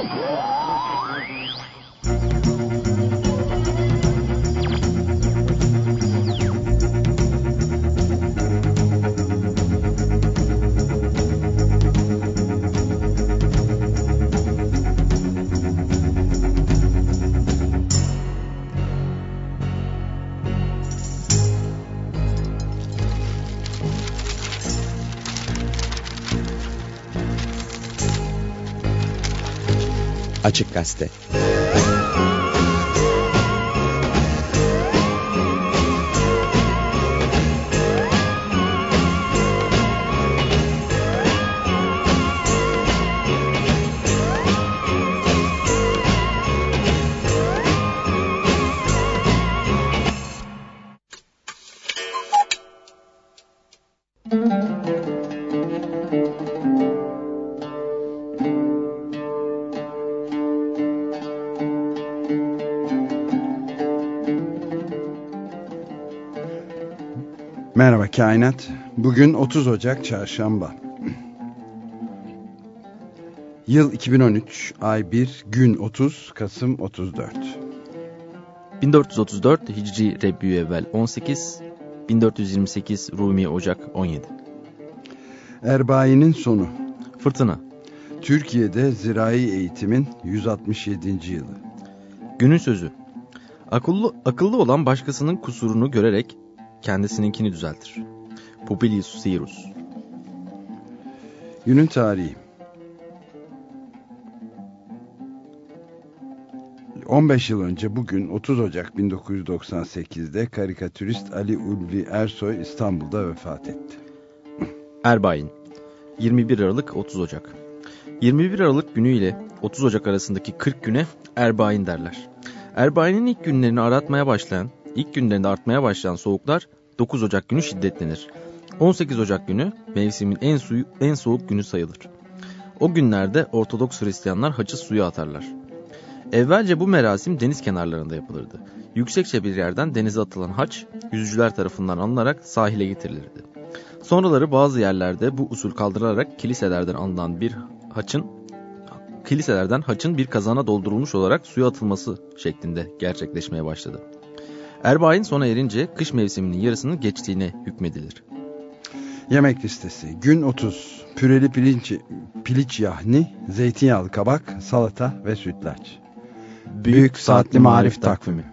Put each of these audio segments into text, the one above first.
Whoa! Açık Gazete Merhaba Kainat. Bugün 30 Ocak Çarşamba. Yıl 2013, ay 1, gün 30, Kasım 34. 1434 Hicri Rebiüevvel 18, 1428 Rumi Ocak 17. Erbayi'nin sonu. Fırtına. Türkiye'de zirai eğitimin 167. yılı. Günün sözü. Akıllı, akıllı olan başkasının kusurunu görerek kendisininkini düzeltir. Publius Sirus. Günün tarihi. 15 yıl önce bugün 30 Ocak 1998'de karikatürist Ali Ulvi Ersoy İstanbul'da vefat etti. Erbayin 21 Aralık 30 Ocak 21 Aralık günü ile 30 Ocak arasındaki 40 güne Erbayin derler. Erbayinin ilk günlerini aratmaya başlayan, ilk günlerinde artmaya başlayan soğuklar 9 Ocak günü şiddetlenir. 18 Ocak günü mevsimin en, suyu, en soğuk günü sayılır. O günlerde Ortodoks Hristiyanlar haçı suya atarlar. Evvelce bu merasim deniz kenarlarında yapılırdı. Yüksekçe bir yerden denize atılan haç, yüzücüler tarafından alınarak sahile getirilirdi. Sonraları bazı yerlerde bu usul kaldırılarak kiliselerden alınan bir haçın kiliselerden haçın bir kazana doldurulmuş olarak suya atılması şeklinde gerçekleşmeye başladı. Erbain sona erince kış mevsiminin yarısını geçtiğine hükmedilir. Yemek listesi. Gün 30. Püreli pirinç, piliç yahni, zeytinyağlı kabak, salata ve sütlaç. Büyük, Büyük Saatli Marif Takvimi.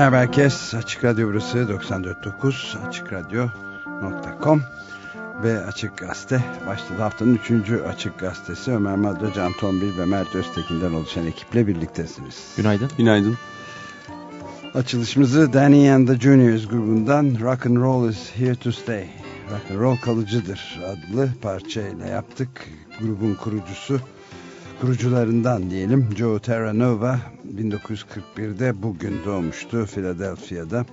Merhaba herkes. Açık Radyo burası 94.9 AçıkRadyo.com ve Açık Gazete başladı. Haftanın 3. Açık Gazetesi Ömer Madra, Can Tombil ve Mert Öztekin'den oluşan ekiple birliktesiniz. Günaydın. Günaydın. Açılışımızı Danny and the Juniors grubundan Rock and Roll is Here to Stay. Rock and Roll kalıcıdır adlı parçayla yaptık. Grubun kurucusu kurucularından diyelim Joe Terranova 1941'de bugün doğmuştu Philadelphia'da.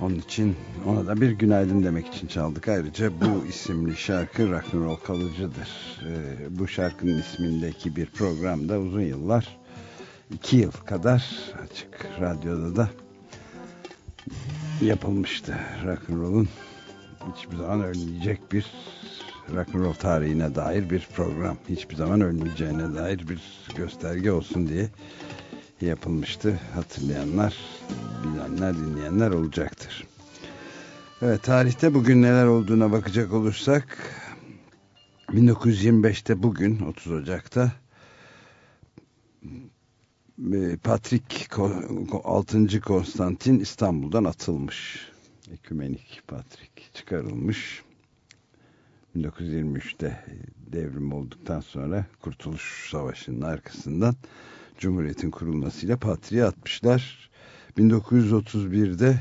Onun için ona da bir günaydın demek için çaldık. Ayrıca bu isimli şarkı Rock'n'Roll kalıcıdır. Ee, bu şarkının ismindeki bir programda uzun yıllar, iki yıl kadar açık radyoda da yapılmıştı. Rock'n'Roll'un hiçbir zaman ölmeyecek bir rock'n'roll tarihine dair bir program. Hiçbir zaman ölmeyeceğine dair bir gösterge olsun diye yapılmıştı. Hatırlayanlar, bilenler, dinleyenler olacaktır. Evet, tarihte bugün neler olduğuna bakacak olursak 1925'te bugün 30 Ocak'ta e, Patrik 6. Konstantin İstanbul'dan atılmış. Ekümenik Patrik çıkarılmış. 1923'te devrim olduktan sonra Kurtuluş Savaşı'nın arkasından Cumhuriyet'in kurulmasıyla patriğe atmışlar. 1931'de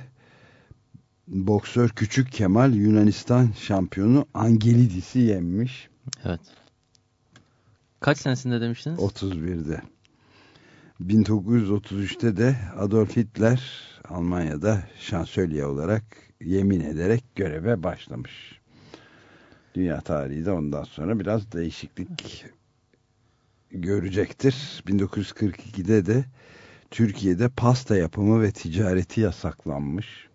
boksör Küçük Kemal Yunanistan şampiyonu Angelidis'i yenmiş. Evet. Kaç senesinde demiştiniz? 31'de. 1933'te de Adolf Hitler Almanya'da şansölye olarak yemin ederek göreve başlamış. Dünya tarihi de ondan sonra biraz değişiklik görecektir. 1942'de de Türkiye'de pasta yapımı ve ticareti yasaklanmış.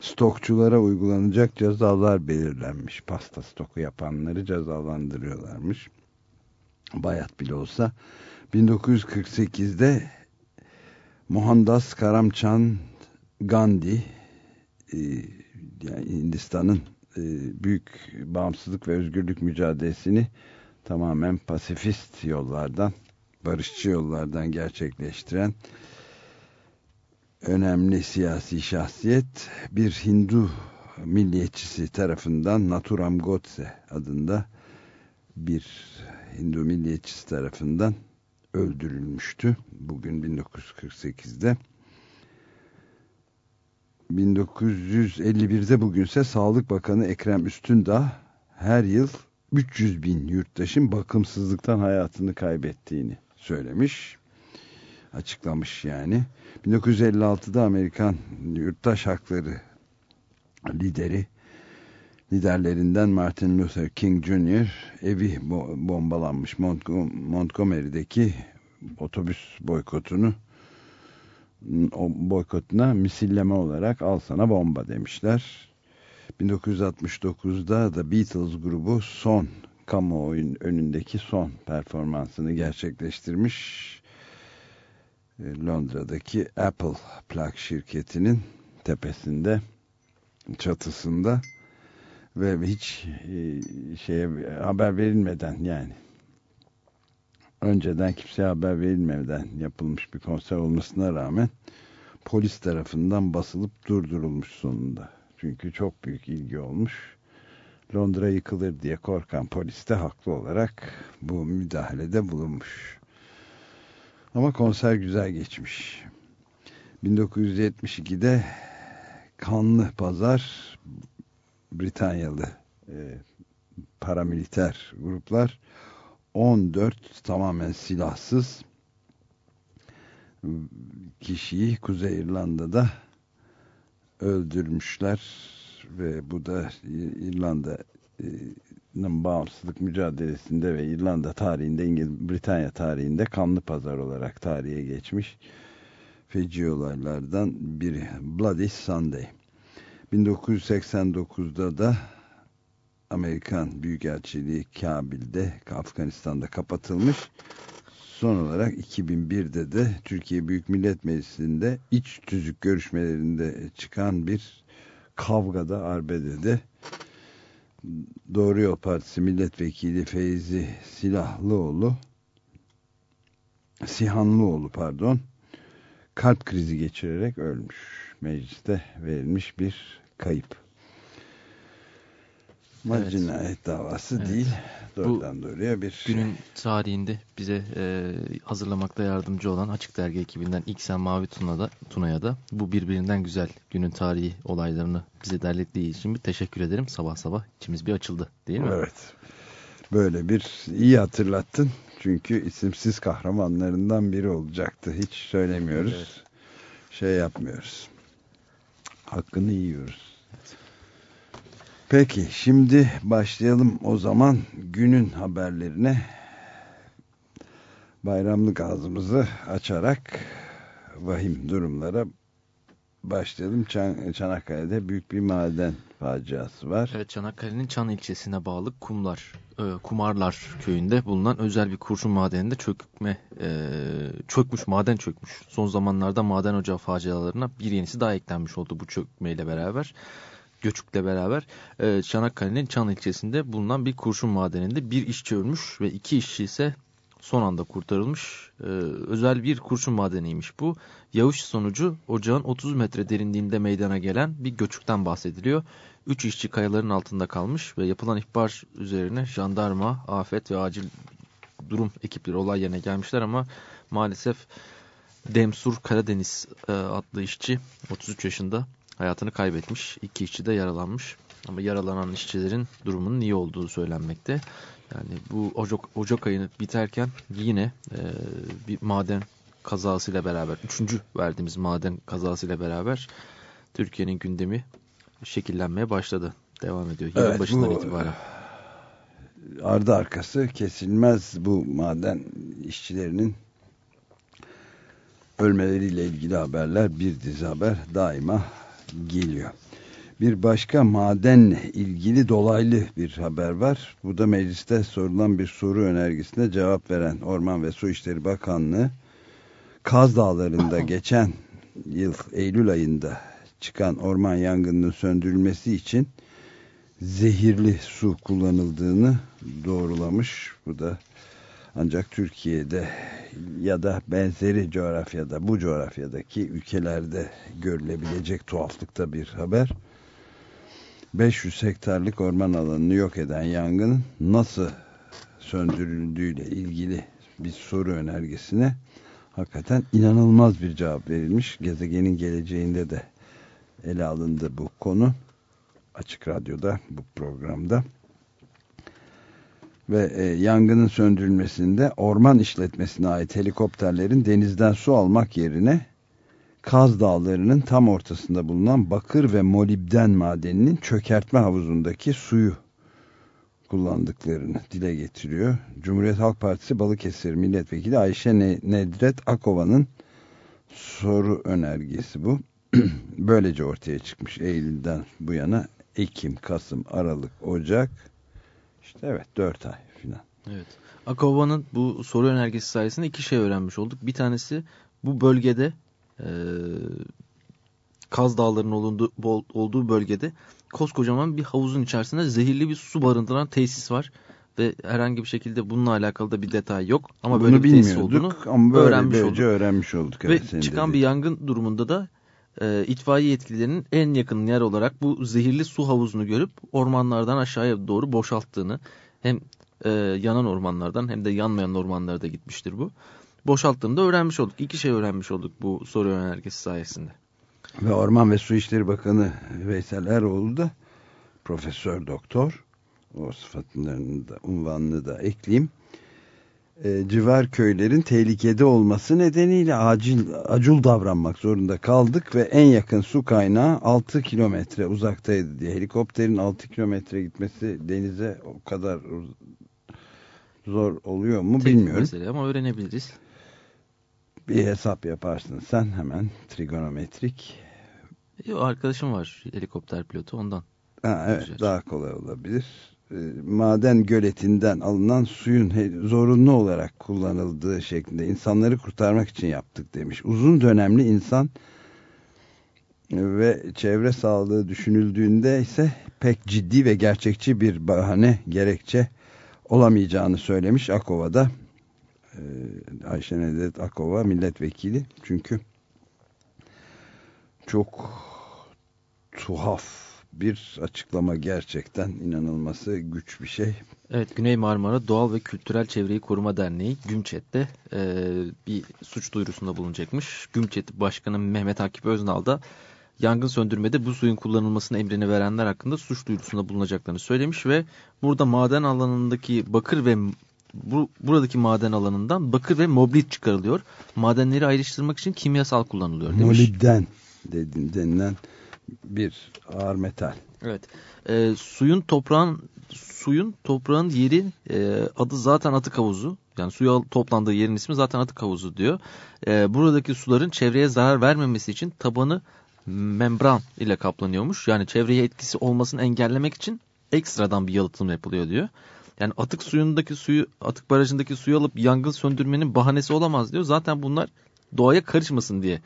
Stokçulara uygulanacak cezalar belirlenmiş. Pasta stoku yapanları cezalandırıyorlarmış. Bayat bile olsa. 1948'de Mohandas Karamchand Gandhi yani Hindistan'ın büyük bağımsızlık ve özgürlük mücadelesini tamamen pasifist yollardan, barışçı yollardan gerçekleştiren önemli siyasi şahsiyet bir Hindu milliyetçisi tarafından Naturam Godse adında bir Hindu milliyetçisi tarafından öldürülmüştü. Bugün 1948'de. 1951'de bugünse Sağlık Bakanı Ekrem Üstündağ her yıl 300 bin yurttaşın bakımsızlıktan hayatını kaybettiğini söylemiş. Açıklamış yani. 1956'da Amerikan yurttaş hakları lideri liderlerinden Martin Luther King Jr. evi bombalanmış Montgomery'deki otobüs boykotunu o boykotuna misilleme olarak al sana bomba demişler. 1969'da da Beatles grubu son kamuoyun önündeki son performansını gerçekleştirmiş. Londra'daki Apple plak şirketinin tepesinde çatısında ve hiç şeye haber verilmeden yani önceden kimseye haber verilmeden yapılmış bir konser olmasına rağmen polis tarafından basılıp durdurulmuş sonunda. Çünkü çok büyük ilgi olmuş. Londra yıkılır diye korkan polis de haklı olarak bu müdahalede bulunmuş. Ama konser güzel geçmiş. 1972'de Kanlı Pazar Britanyalı e, paramiliter gruplar 14 tamamen silahsız kişiyi Kuzey İrlanda'da öldürmüşler ve bu da İrlanda'nın bağımsızlık mücadelesinde ve İrlanda tarihinde İngiliz Britanya tarihinde kanlı pazar olarak tarihe geçmiş feci olaylardan biri. Bloody Sunday. 1989'da da Amerikan Büyükelçiliği Kabil'de, Afganistan'da kapatılmış. Son olarak 2001'de de Türkiye Büyük Millet Meclisi'nde iç tüzük görüşmelerinde çıkan bir kavgada, arbedede Doğru Yol Partisi Milletvekili Feyzi Silahlıoğlu Sihanlıoğlu pardon kalp krizi geçirerek ölmüş. Mecliste verilmiş bir kayıp. Ama Evet. cinayet davası Evet. değil. Doğrudan doğruya bir Günün tarihinde bize e, hazırlamakta yardımcı olan Açık Dergi ekibinden İksen Mavi Tuna'da, Tuna'ya da bu birbirinden güzel günün tarihi olaylarını bize derlettiği için bir teşekkür ederim. Sabah sabah içimiz bir açıldı değil mi? Evet. Böyle bir iyi hatırlattın. Çünkü isimsiz kahramanlarından biri olacaktı. Hiç söylemiyoruz. Evet. Şey yapmıyoruz. Hakkını yiyoruz. Peki şimdi başlayalım o zaman günün haberlerine. Bayramlık ağzımızı açarak vahim durumlara başlayalım. Çan Çanakkale'de büyük bir maden faciası var. Evet Çanakkale'nin Çan ilçesine bağlı Kumlar, e, Kumarlar köyünde bulunan özel bir kurşun madeninde çökme, e, çökmüş, maden çökmüş. Son zamanlarda maden ocağı facialarına bir yenisi daha eklenmiş oldu bu çökmeyle beraber. Göçükle beraber e, Çanakkale'nin Çan ilçesinde bulunan bir kurşun madeninde bir işçi ölmüş ve iki işçi ise son anda kurtarılmış. E, özel bir kurşun madeniymiş bu. Yağış sonucu ocağın 30 metre derinliğinde meydana gelen bir göçükten bahsediliyor. 3 işçi kayaların altında kalmış ve yapılan ihbar üzerine jandarma, afet ve acil durum ekipleri olay yerine gelmişler ama maalesef Demsur Karadeniz e, adlı işçi 33 yaşında hayatını kaybetmiş. İki işçi de yaralanmış. Ama yaralanan işçilerin durumunun iyi olduğu söylenmekte. Yani bu Ocak, Ocak ayını biterken yine e, bir maden kazasıyla beraber, üçüncü verdiğimiz maden kazasıyla beraber Türkiye'nin gündemi şekillenmeye başladı. Devam ediyor. Yılın Evet, başından bu- itibaren. ardı arkası kesilmez bu maden işçilerinin ölmeleriyle ilgili haberler bir dizi haber daima geliyor. Bir başka madenle ilgili dolaylı bir haber var. Bu da mecliste sorulan bir soru önergesine cevap veren Orman ve Su İşleri Bakanlığı Kaz Dağları'nda geçen yıl Eylül ayında çıkan orman yangınının söndürülmesi için zehirli su kullanıldığını doğrulamış. Bu da ancak Türkiye'de ya da benzeri coğrafyada bu coğrafyadaki ülkelerde görülebilecek tuhaflıkta bir haber. 500 hektarlık orman alanını yok eden yangının nasıl söndürüldüğüyle ilgili bir soru önergesine hakikaten inanılmaz bir cevap verilmiş. Gezegenin geleceğinde de ele alındı bu konu. Açık Radyo'da bu programda ve e, yangının söndürülmesinde orman işletmesine ait helikopterlerin denizden su almak yerine Kaz Dağları'nın tam ortasında bulunan bakır ve molibden madeninin çökertme havuzundaki suyu kullandıklarını dile getiriyor. Cumhuriyet Halk Partisi Balıkesir Milletvekili Ayşe Ne- Nedret Akova'nın soru önergesi bu. Böylece ortaya çıkmış Eylül'den bu yana Ekim, Kasım, Aralık, Ocak evet 4 ay filan. Evet. Akova'nın bu soru önergesi sayesinde iki şey öğrenmiş olduk. Bir tanesi bu bölgede e, Kaz Dağları'nın olduğu bölgede koskocaman bir havuzun içerisinde zehirli bir su barındıran tesis var. Ve herhangi bir şekilde bununla alakalı da bir detay yok. Ama böyle Bunu bir tesis olduğunu ama böyle öğrenmiş olduk. öğrenmiş olduk. Evet, Ve çıkan bir dediğin. yangın durumunda da e, itfaiye yetkililerinin en yakın yer olarak bu zehirli su havuzunu görüp ormanlardan aşağıya doğru boşalttığını hem e, yanan ormanlardan hem de yanmayan ormanlara da gitmiştir bu. Boşalttığını da öğrenmiş olduk. İki şey öğrenmiş olduk bu soru önergesi sayesinde. Ve Orman ve Su İşleri Bakanı Veysel Eroğlu da profesör doktor o sıfatlarını da unvanını da ekleyeyim. E, civar köylerin tehlikede olması nedeniyle acil acul davranmak zorunda kaldık ve en yakın su kaynağı 6 kilometre uzaktaydı diye. Helikopterin 6 kilometre gitmesi denize o kadar zor oluyor mu Tek bilmiyorum. mesele ama öğrenebiliriz. Bir hesap yaparsın sen hemen trigonometrik. Yo, arkadaşım var helikopter pilotu ondan. Ha, evet daha kolay olabilir. E, maden göletinden alınan suyun zorunlu olarak kullanıldığı şeklinde insanları kurtarmak için yaptık demiş. Uzun dönemli insan ve çevre sağlığı düşünüldüğünde ise pek ciddi ve gerçekçi bir bahane gerekçe olamayacağını söylemiş Akova'da. E, Ayşe Nedet Akova milletvekili çünkü çok tuhaf bir açıklama gerçekten inanılması güç bir şey. Evet Güney Marmara Doğal ve Kültürel Çevreyi Koruma Derneği Gümçet'te e, bir suç duyurusunda bulunacakmış. Gümçet Başkanı Mehmet Akif Öznal da yangın söndürmede bu suyun kullanılmasını emrini verenler hakkında suç duyurusunda bulunacaklarını söylemiş ve burada maden alanındaki bakır ve bu, buradaki maden alanından bakır ve moblit çıkarılıyor. Madenleri ayrıştırmak için kimyasal kullanılıyor demiş. Molibden denilen bir ağır metal. Evet. E, suyun toprağın suyun toprağın yeri e, adı zaten atık havuzu. Yani suya toplandığı yerin ismi zaten atık havuzu diyor. E, buradaki suların çevreye zarar vermemesi için tabanı membran ile kaplanıyormuş. Yani çevreye etkisi olmasını engellemek için ekstradan bir yalıtım yapılıyor diyor. Yani atık suyundaki suyu, atık barajındaki suyu alıp yangın söndürmenin bahanesi olamaz diyor. Zaten bunlar doğaya karışmasın diye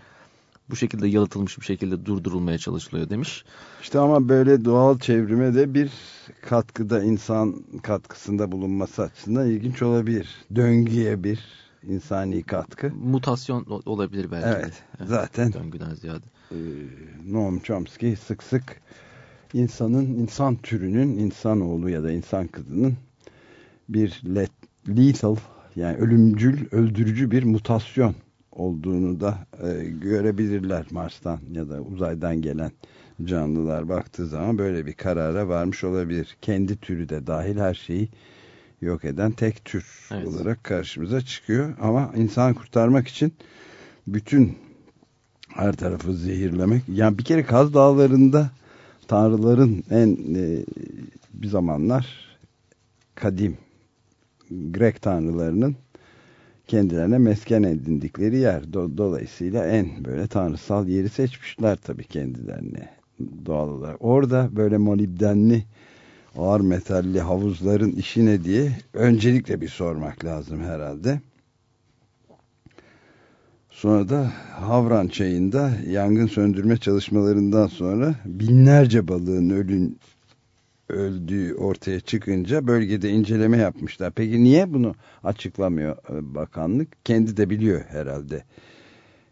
bu şekilde yalıtılmış bir şekilde durdurulmaya çalışılıyor demiş. İşte ama böyle doğal çevrime de bir katkıda insan katkısında bulunması açısından ilginç olabilir. Döngüye bir insani katkı. Mutasyon olabilir belki. Evet, evet. zaten. Döngüden ziyade. E, Noam Chomsky sık sık insanın, insan türünün, insanoğlu ya da insan kızının bir lethal yani ölümcül, öldürücü bir mutasyon olduğunu da e, görebilirler Mars'tan ya da uzaydan gelen canlılar baktığı zaman böyle bir karara varmış olabilir. Kendi türü de dahil her şeyi yok eden tek tür evet. olarak karşımıza çıkıyor. Ama insan kurtarmak için bütün her tarafı zehirlemek. Yani bir kere Kaz Dağları'nda tanrıların en e, bir zamanlar kadim Grek tanrılarının kendilerine mesken edindikleri yer. Do dolayısıyla en böyle tanrısal yeri seçmişler tabii kendilerine doğal olarak. Orada böyle molibdenli ağır metalli havuzların işi ne diye öncelikle bir sormak lazım herhalde. Sonra da Havran çayında yangın söndürme çalışmalarından sonra binlerce balığın ölün, öldüğü ortaya çıkınca bölgede inceleme yapmışlar. Peki niye bunu açıklamıyor e, bakanlık? Kendi de biliyor herhalde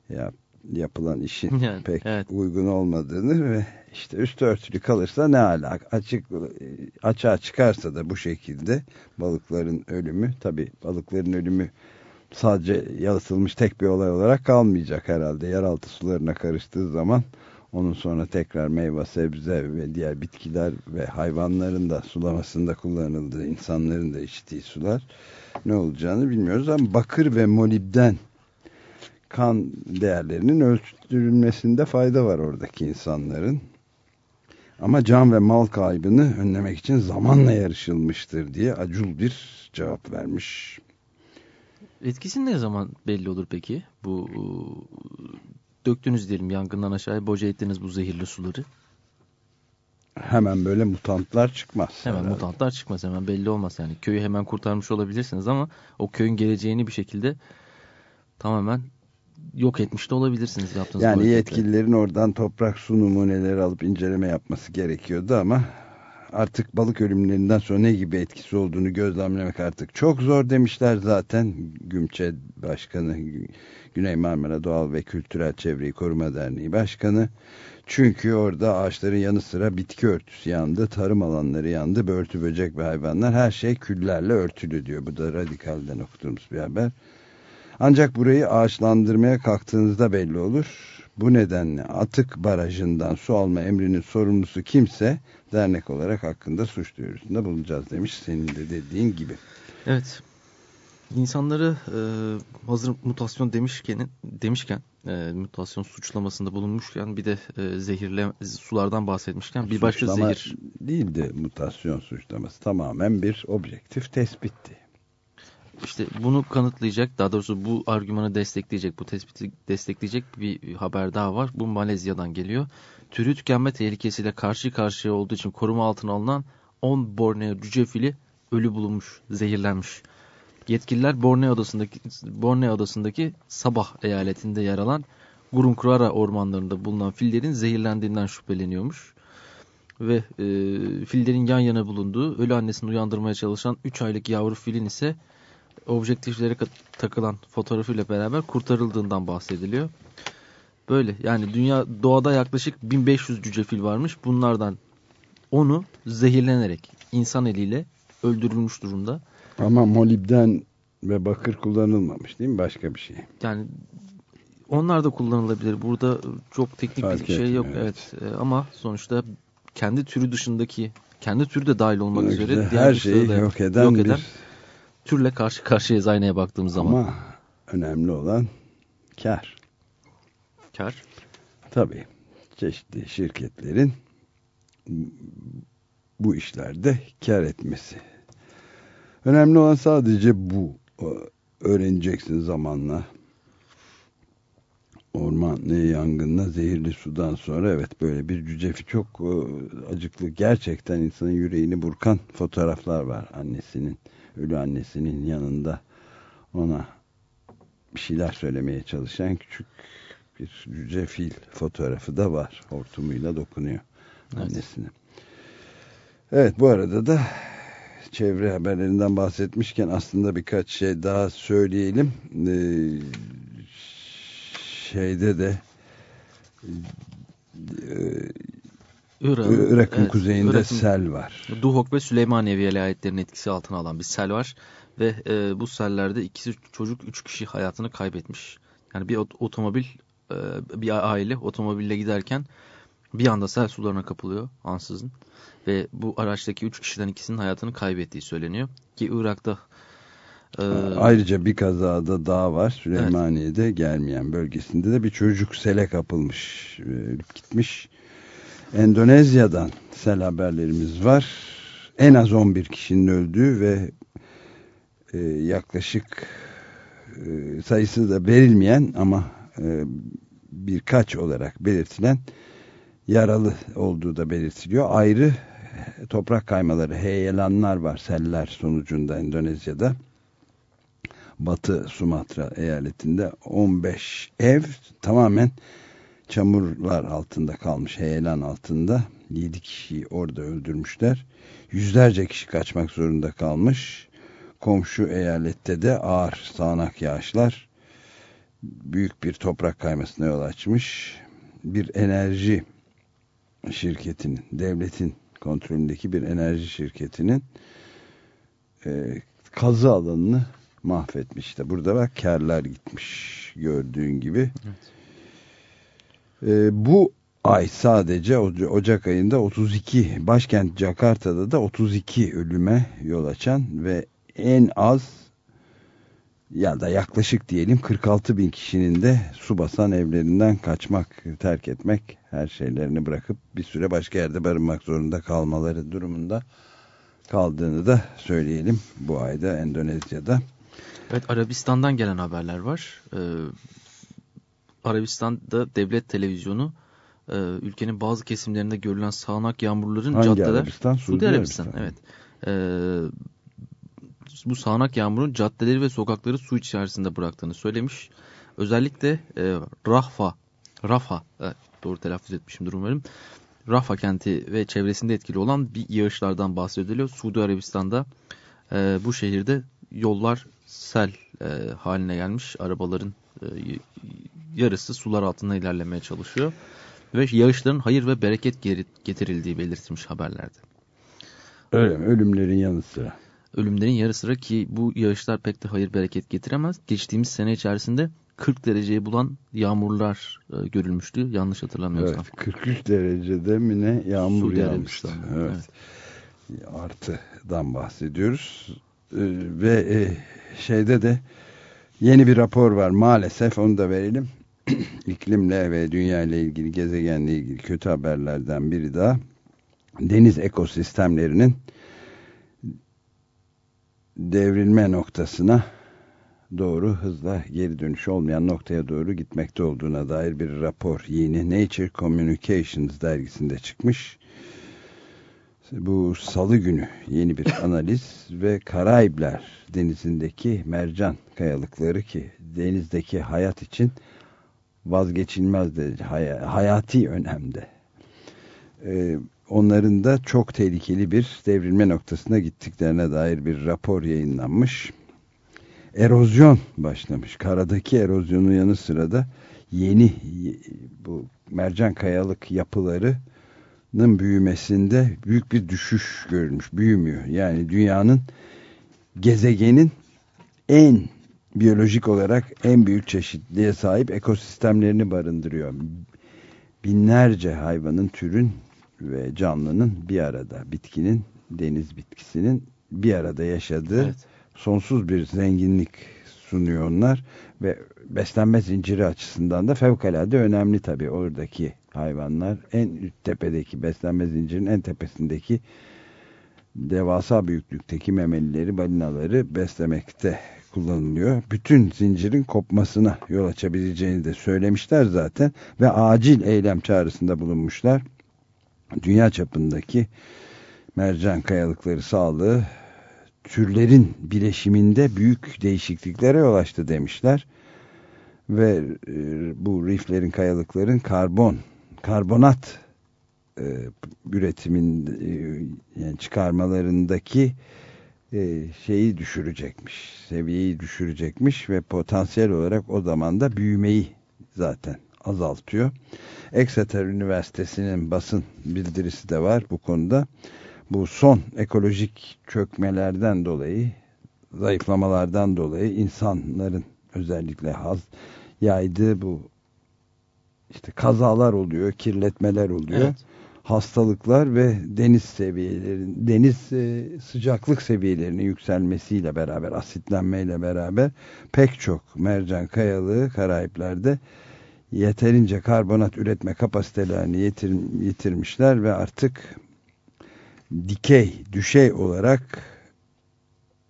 ya, yapılan işin yani, pek evet. uygun olmadığını ve işte üstü örtülü kalırsa ne alak açık açığa çıkarsa da bu şekilde balıkların ölümü tabi balıkların ölümü sadece yalıtılmış tek bir olay olarak kalmayacak herhalde yeraltı sularına karıştığı zaman onun sonra tekrar meyve, sebze ve diğer bitkiler ve hayvanların da sulamasında kullanıldığı, insanların da içtiği sular ne olacağını bilmiyoruz. Ama bakır ve molibden kan değerlerinin ölçtürülmesinde fayda var oradaki insanların. Ama can ve mal kaybını önlemek için zamanla yarışılmıştır diye acul bir cevap vermiş. Etkisi ne zaman belli olur peki? Bu döktünüz diyelim yangından aşağıya boca ettiniz bu zehirli suları. Hemen böyle mutantlar çıkmaz. Hemen herhalde. mutantlar çıkmaz hemen belli olmaz yani. Köyü hemen kurtarmış olabilirsiniz ama o köyün geleceğini bir şekilde tamamen yok etmiş de olabilirsiniz yaptığınız Yani yetkililerin oradan toprak su numuneleri alıp inceleme yapması gerekiyordu ama artık balık ölümlerinden sonra ne gibi etkisi olduğunu gözlemlemek artık çok zor demişler zaten. Gümçe Başkanı Güney Marmara Doğal ve Kültürel Çevreyi Koruma Derneği Başkanı. Çünkü orada ağaçların yanı sıra bitki örtüsü yandı, tarım alanları yandı, börtü böcek ve hayvanlar her şey küllerle örtülü diyor. Bu da radikalden okuduğumuz bir haber. Ancak burayı ağaçlandırmaya kalktığınızda belli olur. Bu nedenle atık barajından su alma emrinin sorumlusu kimse dernek olarak hakkında suç duyurusunda bulunacağız demiş senin de dediğin gibi. Evet. İnsanları e, hazır mutasyon demişken demişken e, mutasyon suçlamasında bulunmuşken bir de e, zehirle sulardan bahsetmişken bir başka Suçlama zehir değildi mutasyon suçlaması tamamen bir objektif tespitti. İşte bunu kanıtlayacak daha doğrusu bu argümanı destekleyecek bu tespiti destekleyecek bir haber daha var. Bu Malezya'dan geliyor. Türü tükenme tehlikesiyle karşı karşıya olduğu için koruma altına alınan 10 Borneo cücefili ölü bulunmuş, zehirlenmiş. Yetkililer Borneo adasındaki, Borneo adasındaki Sabah eyaletinde yer alan Gurunkrara ormanlarında bulunan fillerin zehirlendiğinden şüpheleniyormuş. Ve e, fillerin yan yana bulunduğu ölü annesini uyandırmaya çalışan 3 aylık yavru filin ise objektiflere takılan fotoğrafıyla beraber kurtarıldığından bahsediliyor. Böyle yani dünya doğada yaklaşık 1500 cücefil varmış. Bunlardan onu zehirlenerek insan eliyle öldürülmüş durumda. Ama molibden ve bakır kullanılmamış değil mi? Başka bir şey. Yani onlar da kullanılabilir. Burada çok teknik Fark bir şey yok. Evet. evet. Ama sonuçta kendi türü dışındaki kendi türü de dahil olmak Buna üzere her şeyi yok eden, yok eden bir... türle karşı karşıyayız aynaya baktığımız zaman. Ama önemli olan kar. Kar? Tabii. Çeşitli şirketlerin bu işlerde kar etmesi. Önemli olan sadece bu. Öğreneceksin zamanla. Orman yangınına zehirli sudan sonra evet böyle bir cücefi çok e, acıklı gerçekten insanın yüreğini burkan fotoğraflar var annesinin ölü annesinin yanında ona bir şeyler söylemeye çalışan küçük bir cüce fil fotoğrafı da var hortumuyla dokunuyor evet. annesine evet bu arada da çevre haberlerinden bahsetmişken aslında birkaç şey daha söyleyelim ee, şeyde de Irak'ın Irak evet, kuzeyinde Irak sel var. Duhok ve Süleymaniye vilayetlerinin etkisi altına alan bir sel var. Ve e, bu sellerde ikisi çocuk üç kişi hayatını kaybetmiş. Yani bir otomobil, e, bir aile otomobille giderken bir anda sel sularına kapılıyor ansızın. Ve bu araçtaki üç kişiden ikisinin hayatını kaybettiği söyleniyor. Ki Irak'ta ee, Ayrıca bir kazada daha var Süleymaniye'de evet. gelmeyen bölgesinde de bir çocuk sele kapılmış gitmiş. Endonezya'dan sel haberlerimiz var. En az 11 kişinin öldüğü ve e, yaklaşık e, sayısı da verilmeyen ama e, birkaç olarak belirtilen yaralı olduğu da belirtiliyor. Ayrı toprak kaymaları, heyelanlar var seller sonucunda Endonezya'da. Batı Sumatra eyaletinde 15 ev tamamen çamurlar altında kalmış, heyelan altında. 7 kişiyi orada öldürmüşler. Yüzlerce kişi kaçmak zorunda kalmış. Komşu eyalette de ağır sağanak yağışlar büyük bir toprak kaymasına yol açmış. Bir enerji şirketinin, devletin kontrolündeki bir enerji şirketinin e, kazı alanını mahvetmiş. İşte burada bak karlar gitmiş gördüğün gibi. Evet. E, bu ay sadece Ocak ayında 32 başkent Jakarta'da da 32 ölüme yol açan ve en az ya da yaklaşık diyelim 46 bin kişinin de su basan evlerinden kaçmak, terk etmek, her şeylerini bırakıp bir süre başka yerde barınmak zorunda kalmaları durumunda kaldığını da söyleyelim bu ayda Endonezya'da. Evet Arabistan'dan gelen haberler var. Ee, Arabistan'da devlet televizyonu e, ülkenin bazı kesimlerinde görülen sağanak yağmurların Hangi caddeler... Arabistan? Suudi, Suudi Arabistan. Arabistan. Evet. Ee, bu sağanak yağmurun caddeleri ve sokakları su içerisinde bıraktığını söylemiş. Özellikle e, Rahfa, Rafa, evet, doğru telaffuz etmişimdir umarım. Rafa kenti ve çevresinde etkili olan bir yağışlardan bahsediliyor. Suudi Arabistan'da e, bu şehirde yollar sel e, haline gelmiş. Arabaların e, yarısı sular altında ilerlemeye çalışıyor. Ve yağışların hayır ve bereket getirildiği belirtilmiş haberlerde. Öyle mi? Ölümlerin yanı sıra. Ölümlerin yarı sıra ki bu yağışlar pek de hayır bereket getiremez. Geçtiğimiz sene içerisinde 40 dereceyi bulan yağmurlar e, görülmüştü. Yanlış hatırlamıyorsam. Evet, 43 derecede mi ne yağmur yağmıştı. Evet. evet. Artıdan bahsediyoruz. Ee, ve e, şeyde de yeni bir rapor var maalesef onu da verelim. İklimle ve dünya ile ilgili gezegenle ilgili kötü haberlerden biri daha. Deniz ekosistemlerinin devrilme noktasına doğru hızla geri dönüş olmayan noktaya doğru gitmekte olduğuna dair bir rapor yeni Nature Communications dergisinde çıkmış. Bu salı günü yeni bir analiz ve Karayipler denizindeki mercan kayalıkları ki denizdeki hayat için vazgeçilmez de hayati önemde. Ee, onların da çok tehlikeli bir devrilme noktasına gittiklerine dair bir rapor yayınlanmış. Erozyon başlamış. Karadaki erozyonun yanı sıra da yeni bu mercan kayalık yapılarının büyümesinde büyük bir düşüş görülmüş. Büyümüyor. Yani dünyanın gezegenin en biyolojik olarak en büyük çeşitliğe sahip ekosistemlerini barındırıyor. Binlerce hayvanın, türün ve canlının bir arada, bitkinin, deniz bitkisinin bir arada yaşadığı evet. sonsuz bir zenginlik sunuyor onlar ve beslenme zinciri açısından da fevkalade önemli tabii oradaki hayvanlar en tepedeki beslenme zincirinin en tepesindeki devasa büyüklükteki memelileri balinaları beslemekte kullanılıyor. Bütün zincirin kopmasına yol açabileceğini de söylemişler zaten ve acil eylem çağrısında bulunmuşlar. Dünya çapındaki mercan kayalıkları sağlığı türlerin bileşiminde büyük değişikliklere yol açtı demişler. Ve e, bu riflerin, kayalıkların karbon, karbonat e, üretimin e, yani çıkarmalarındaki e, şeyi düşürecekmiş, seviyeyi düşürecekmiş ve potansiyel olarak o zaman da büyümeyi zaten azaltıyor. Exeter Üniversitesi'nin basın bildirisi de var bu konuda. Bu son ekolojik çökmelerden dolayı, zayıflamalardan dolayı insanların özellikle haz yaydığı bu işte kazalar oluyor, kirletmeler oluyor. Evet hastalıklar ve deniz seviyelerinin deniz e, sıcaklık seviyelerinin yükselmesiyle beraber asitlenmeyle beraber pek çok mercan kayalığı Karayipler'de yeterince karbonat üretme kapasitelerini yitir, yitirmişler ve artık dikey, düşey olarak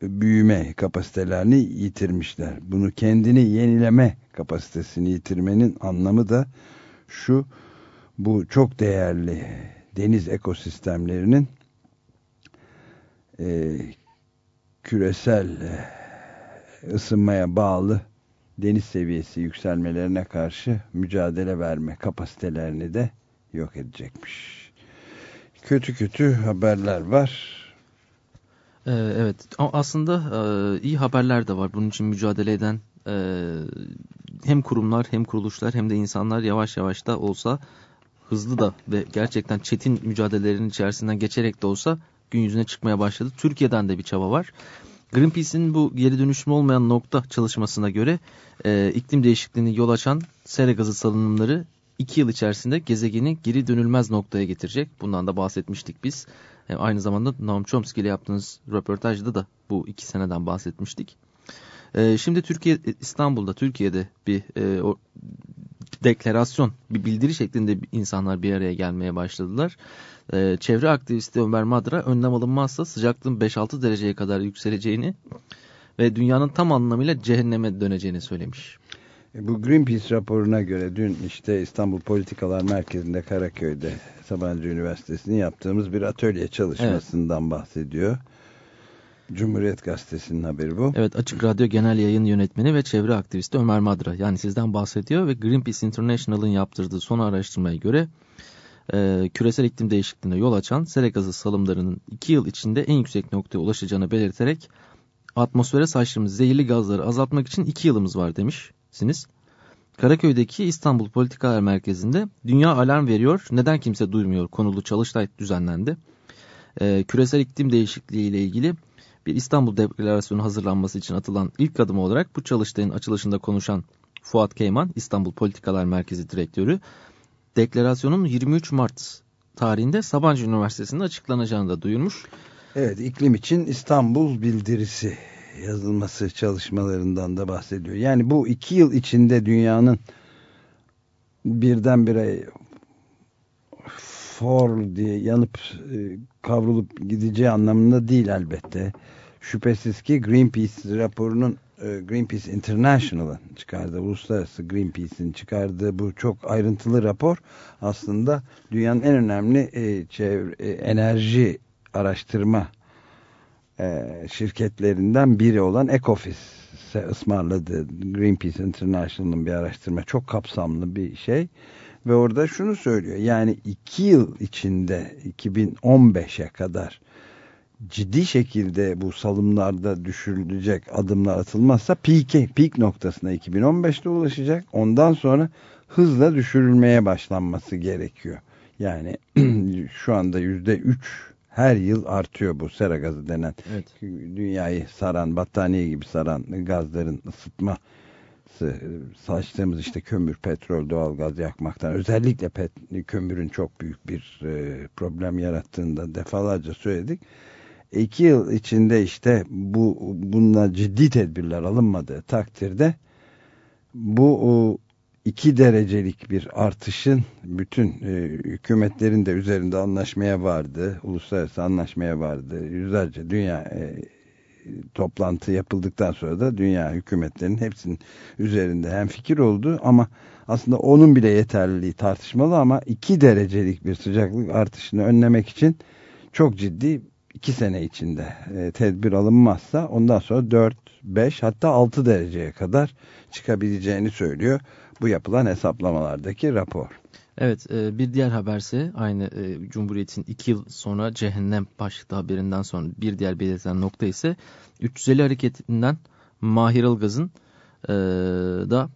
büyüme kapasitelerini yitirmişler. Bunu kendini yenileme kapasitesini yitirmenin anlamı da şu bu çok değerli deniz ekosistemlerinin e, küresel e, ısınmaya bağlı deniz seviyesi yükselmelerine karşı mücadele verme kapasitelerini de yok edecekmiş. Kötü kötü haberler var. Ee, evet aslında e, iyi haberler de var. Bunun için mücadele eden e, hem kurumlar hem kuruluşlar hem de insanlar yavaş yavaş da olsa hızlı da ve gerçekten çetin mücadelelerin içerisinden geçerek de olsa gün yüzüne çıkmaya başladı. Türkiye'den de bir çaba var. Greenpeace'in bu geri dönüşüm olmayan nokta çalışmasına göre e, iklim değişikliğini yol açan sera gazı salınımları iki yıl içerisinde gezegeni geri dönülmez noktaya getirecek. Bundan da bahsetmiştik biz. E, aynı zamanda Noam Chomsky ile yaptığınız röportajda da bu iki seneden bahsetmiştik. E, şimdi Türkiye İstanbul'da Türkiye'de bir e, o, deklarasyon, bir bildiri şeklinde insanlar bir araya gelmeye başladılar. Ee, çevre aktivisti Ömer Madra önlem alınmazsa sıcaklığın 5-6 dereceye kadar yükseleceğini ve dünyanın tam anlamıyla cehenneme döneceğini söylemiş. E, bu Greenpeace raporuna göre dün işte İstanbul Politikalar Merkezi'nde Karaköy'de Sabancı Üniversitesi'nin yaptığımız bir atölye çalışmasından evet. bahsediyor. Cumhuriyet Gazetesi'nin haberi bu. Evet Açık Radyo Genel Yayın Yönetmeni ve çevre aktivisti Ömer Madra yani sizden bahsediyor ve Greenpeace International'ın yaptırdığı son araştırmaya göre e, küresel iklim değişikliğine yol açan sera gazı salımlarının 2 yıl içinde en yüksek noktaya ulaşacağını belirterek atmosfere saçtığımız zehirli gazları azaltmak için 2 yılımız var demişsiniz. Karaköy'deki İstanbul Politikalar Merkezi'nde Dünya Alarm Veriyor Neden Kimse Duymuyor konulu çalıştay düzenlendi. E, küresel iklim değişikliği ile ilgili bir İstanbul Deklarasyonu hazırlanması için atılan ilk adım olarak bu çalıştayın açılışında konuşan Fuat Keyman, İstanbul Politikalar Merkezi Direktörü, deklarasyonun 23 Mart tarihinde Sabancı Üniversitesi'nde açıklanacağını da duyurmuş. Evet, iklim için İstanbul bildirisi yazılması çalışmalarından da bahsediyor. Yani bu iki yıl içinde dünyanın birdenbire for diye yanıp e, kavrulup gideceği anlamında değil elbette. Şüphesiz ki Greenpeace raporunun e, Greenpeace International'ın çıkardığı, uluslararası Greenpeace'in çıkardığı bu çok ayrıntılı rapor aslında dünyanın en önemli e, çevre, enerji araştırma şirketlerinden biri olan Ecofis'e ısmarladığı Greenpeace International'ın bir araştırma. Çok kapsamlı bir şey. Ve orada şunu söylüyor. Yani iki yıl içinde 2015'e kadar ciddi şekilde bu salımlarda düşürülecek adımlar atılmazsa peak'e, peak noktasına 2015'te ulaşacak. Ondan sonra hızla düşürülmeye başlanması gerekiyor. Yani şu anda yüzde üç her yıl artıyor bu sera gazı denen Evet. dünyayı saran battaniye gibi saran gazların ısıtma saçtığımız işte kömür, petrol, doğalgaz yakmaktan özellikle pet, kömürün çok büyük bir e, problem yarattığını da defalarca söyledik. İki yıl içinde işte bu bununla ciddi tedbirler alınmadığı takdirde bu o, iki derecelik bir artışın bütün e, hükümetlerin de üzerinde anlaşmaya vardı, uluslararası anlaşmaya vardı, yüzlerce dünya e, toplantı yapıldıktan sonra da dünya hükümetlerinin hepsinin üzerinde hem fikir oldu ama aslında onun bile yeterliliği tartışmalı ama iki derecelik bir sıcaklık artışını önlemek için çok ciddi iki sene içinde e, tedbir alınmazsa ondan sonra 4, 5 hatta 6 dereceye kadar çıkabileceğini söylüyor bu yapılan hesaplamalardaki rapor. Evet e, bir diğer haberse aynı e, Cumhuriyet'in iki yıl sonra cehennem başlıklı haberinden sonra bir diğer belirtilen nokta ise 350 hareketinden Mahir Ilgaz'ın e, da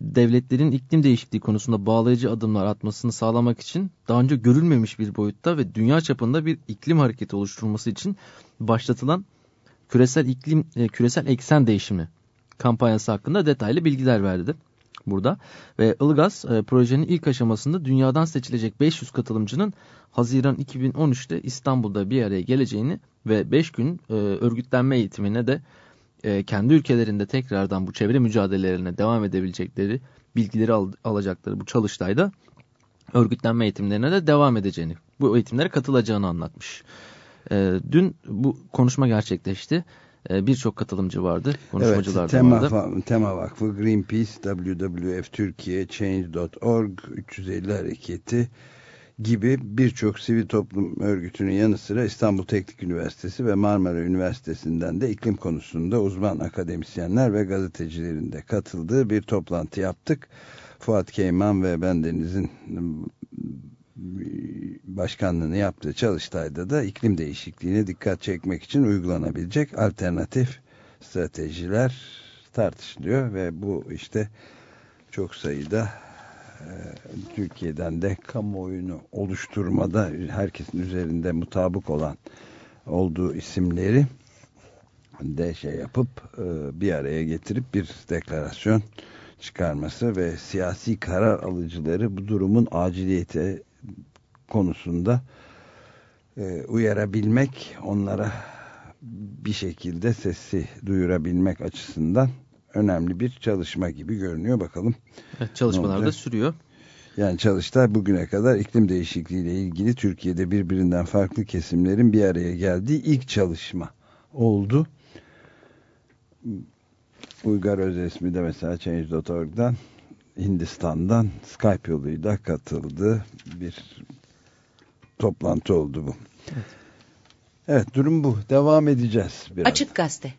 devletlerin iklim değişikliği konusunda bağlayıcı adımlar atmasını sağlamak için daha önce görülmemiş bir boyutta ve dünya çapında bir iklim hareketi oluşturulması için başlatılan küresel iklim küresel eksen değişimi kampanyası hakkında detaylı bilgiler verdi burada. Ve Ilgaz e, projenin ilk aşamasında dünyadan seçilecek 500 katılımcının Haziran 2013'te İstanbul'da bir araya geleceğini ve 5 gün e, örgütlenme eğitimine de e, kendi ülkelerinde tekrardan bu çevre mücadelelerine devam edebilecekleri bilgileri al, alacakları bu çalıştayda örgütlenme eğitimlerine de devam edeceğini, bu eğitimlere katılacağını anlatmış. E, dün bu konuşma gerçekleşti. E, Birçok katılımcı vardı, konuşmacılar evet, tema, vardı. Tema Vakfı, Greenpeace, WWF Türkiye, Change.org, 350 Hareketi gibi birçok sivil toplum örgütünün yanı sıra İstanbul Teknik Üniversitesi ve Marmara Üniversitesi'nden de iklim konusunda uzman akademisyenler ve gazetecilerin de katıldığı bir toplantı yaptık. Fuat Keyman ve bendenizin başkanlığını yaptığı çalıştayda da iklim değişikliğine dikkat çekmek için uygulanabilecek alternatif stratejiler tartışılıyor. Ve bu işte çok sayıda e, Türkiye'den de kamuoyunu oluşturmada herkesin üzerinde mutabık olan olduğu isimleri de şey yapıp e, bir araya getirip bir deklarasyon çıkarması ve siyasi karar alıcıları bu durumun aciliyeti konusunda e, uyarabilmek, onlara bir şekilde sesi duyurabilmek açısından önemli bir çalışma gibi görünüyor. Bakalım. Evet, çalışmalar da sürüyor. Yani çalıştay bugüne kadar iklim değişikliği ile ilgili Türkiye'de birbirinden farklı kesimlerin bir araya geldiği ilk çalışma oldu. Uygar Özesmi de mesela Change.org'dan Hindistan'dan Skype yoluyla katıldı. Bir toplantı oldu bu. Evet. Evet durum bu. Devam edeceğiz. Biraz. Açık Gazete.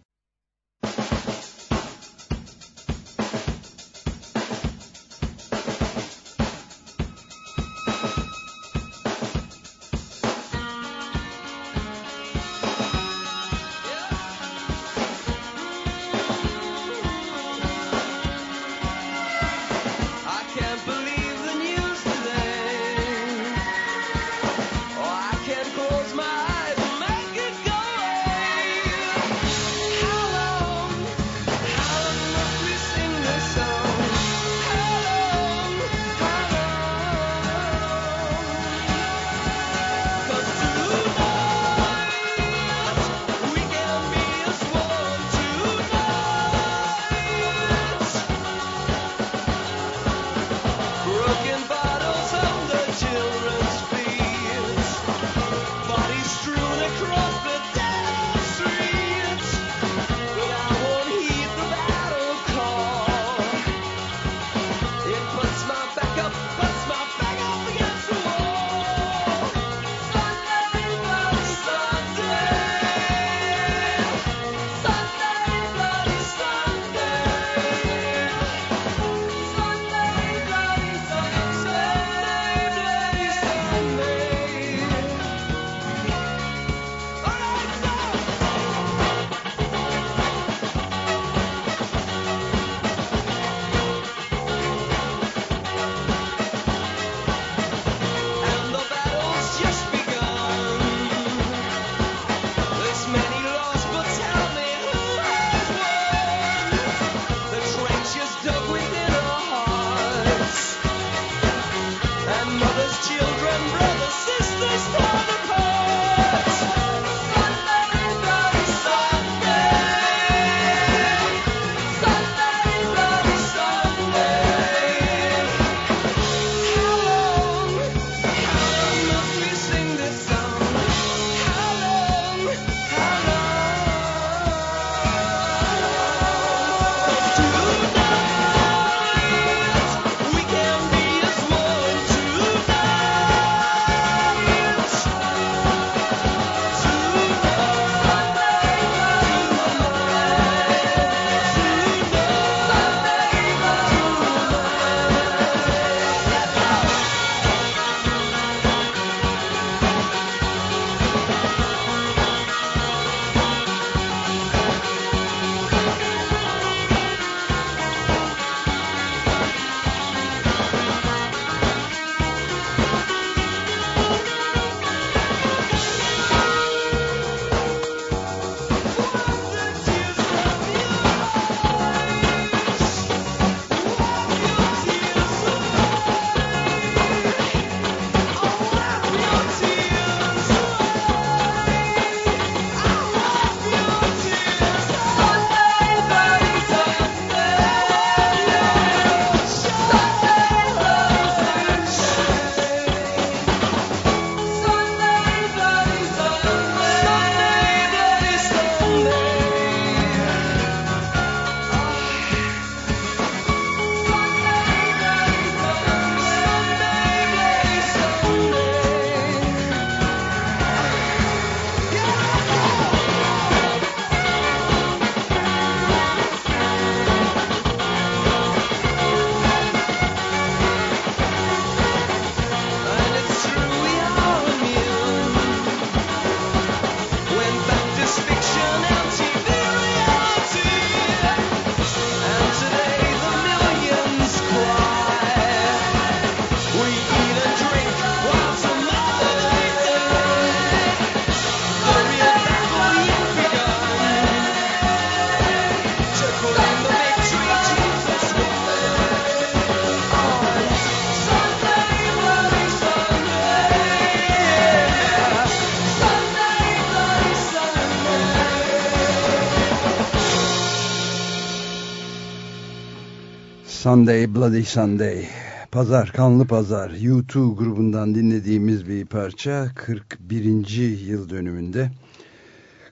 Sunday, Bloody Sunday. Pazar, Kanlı Pazar. U2 grubundan dinlediğimiz bir parça. 41. yıl dönümünde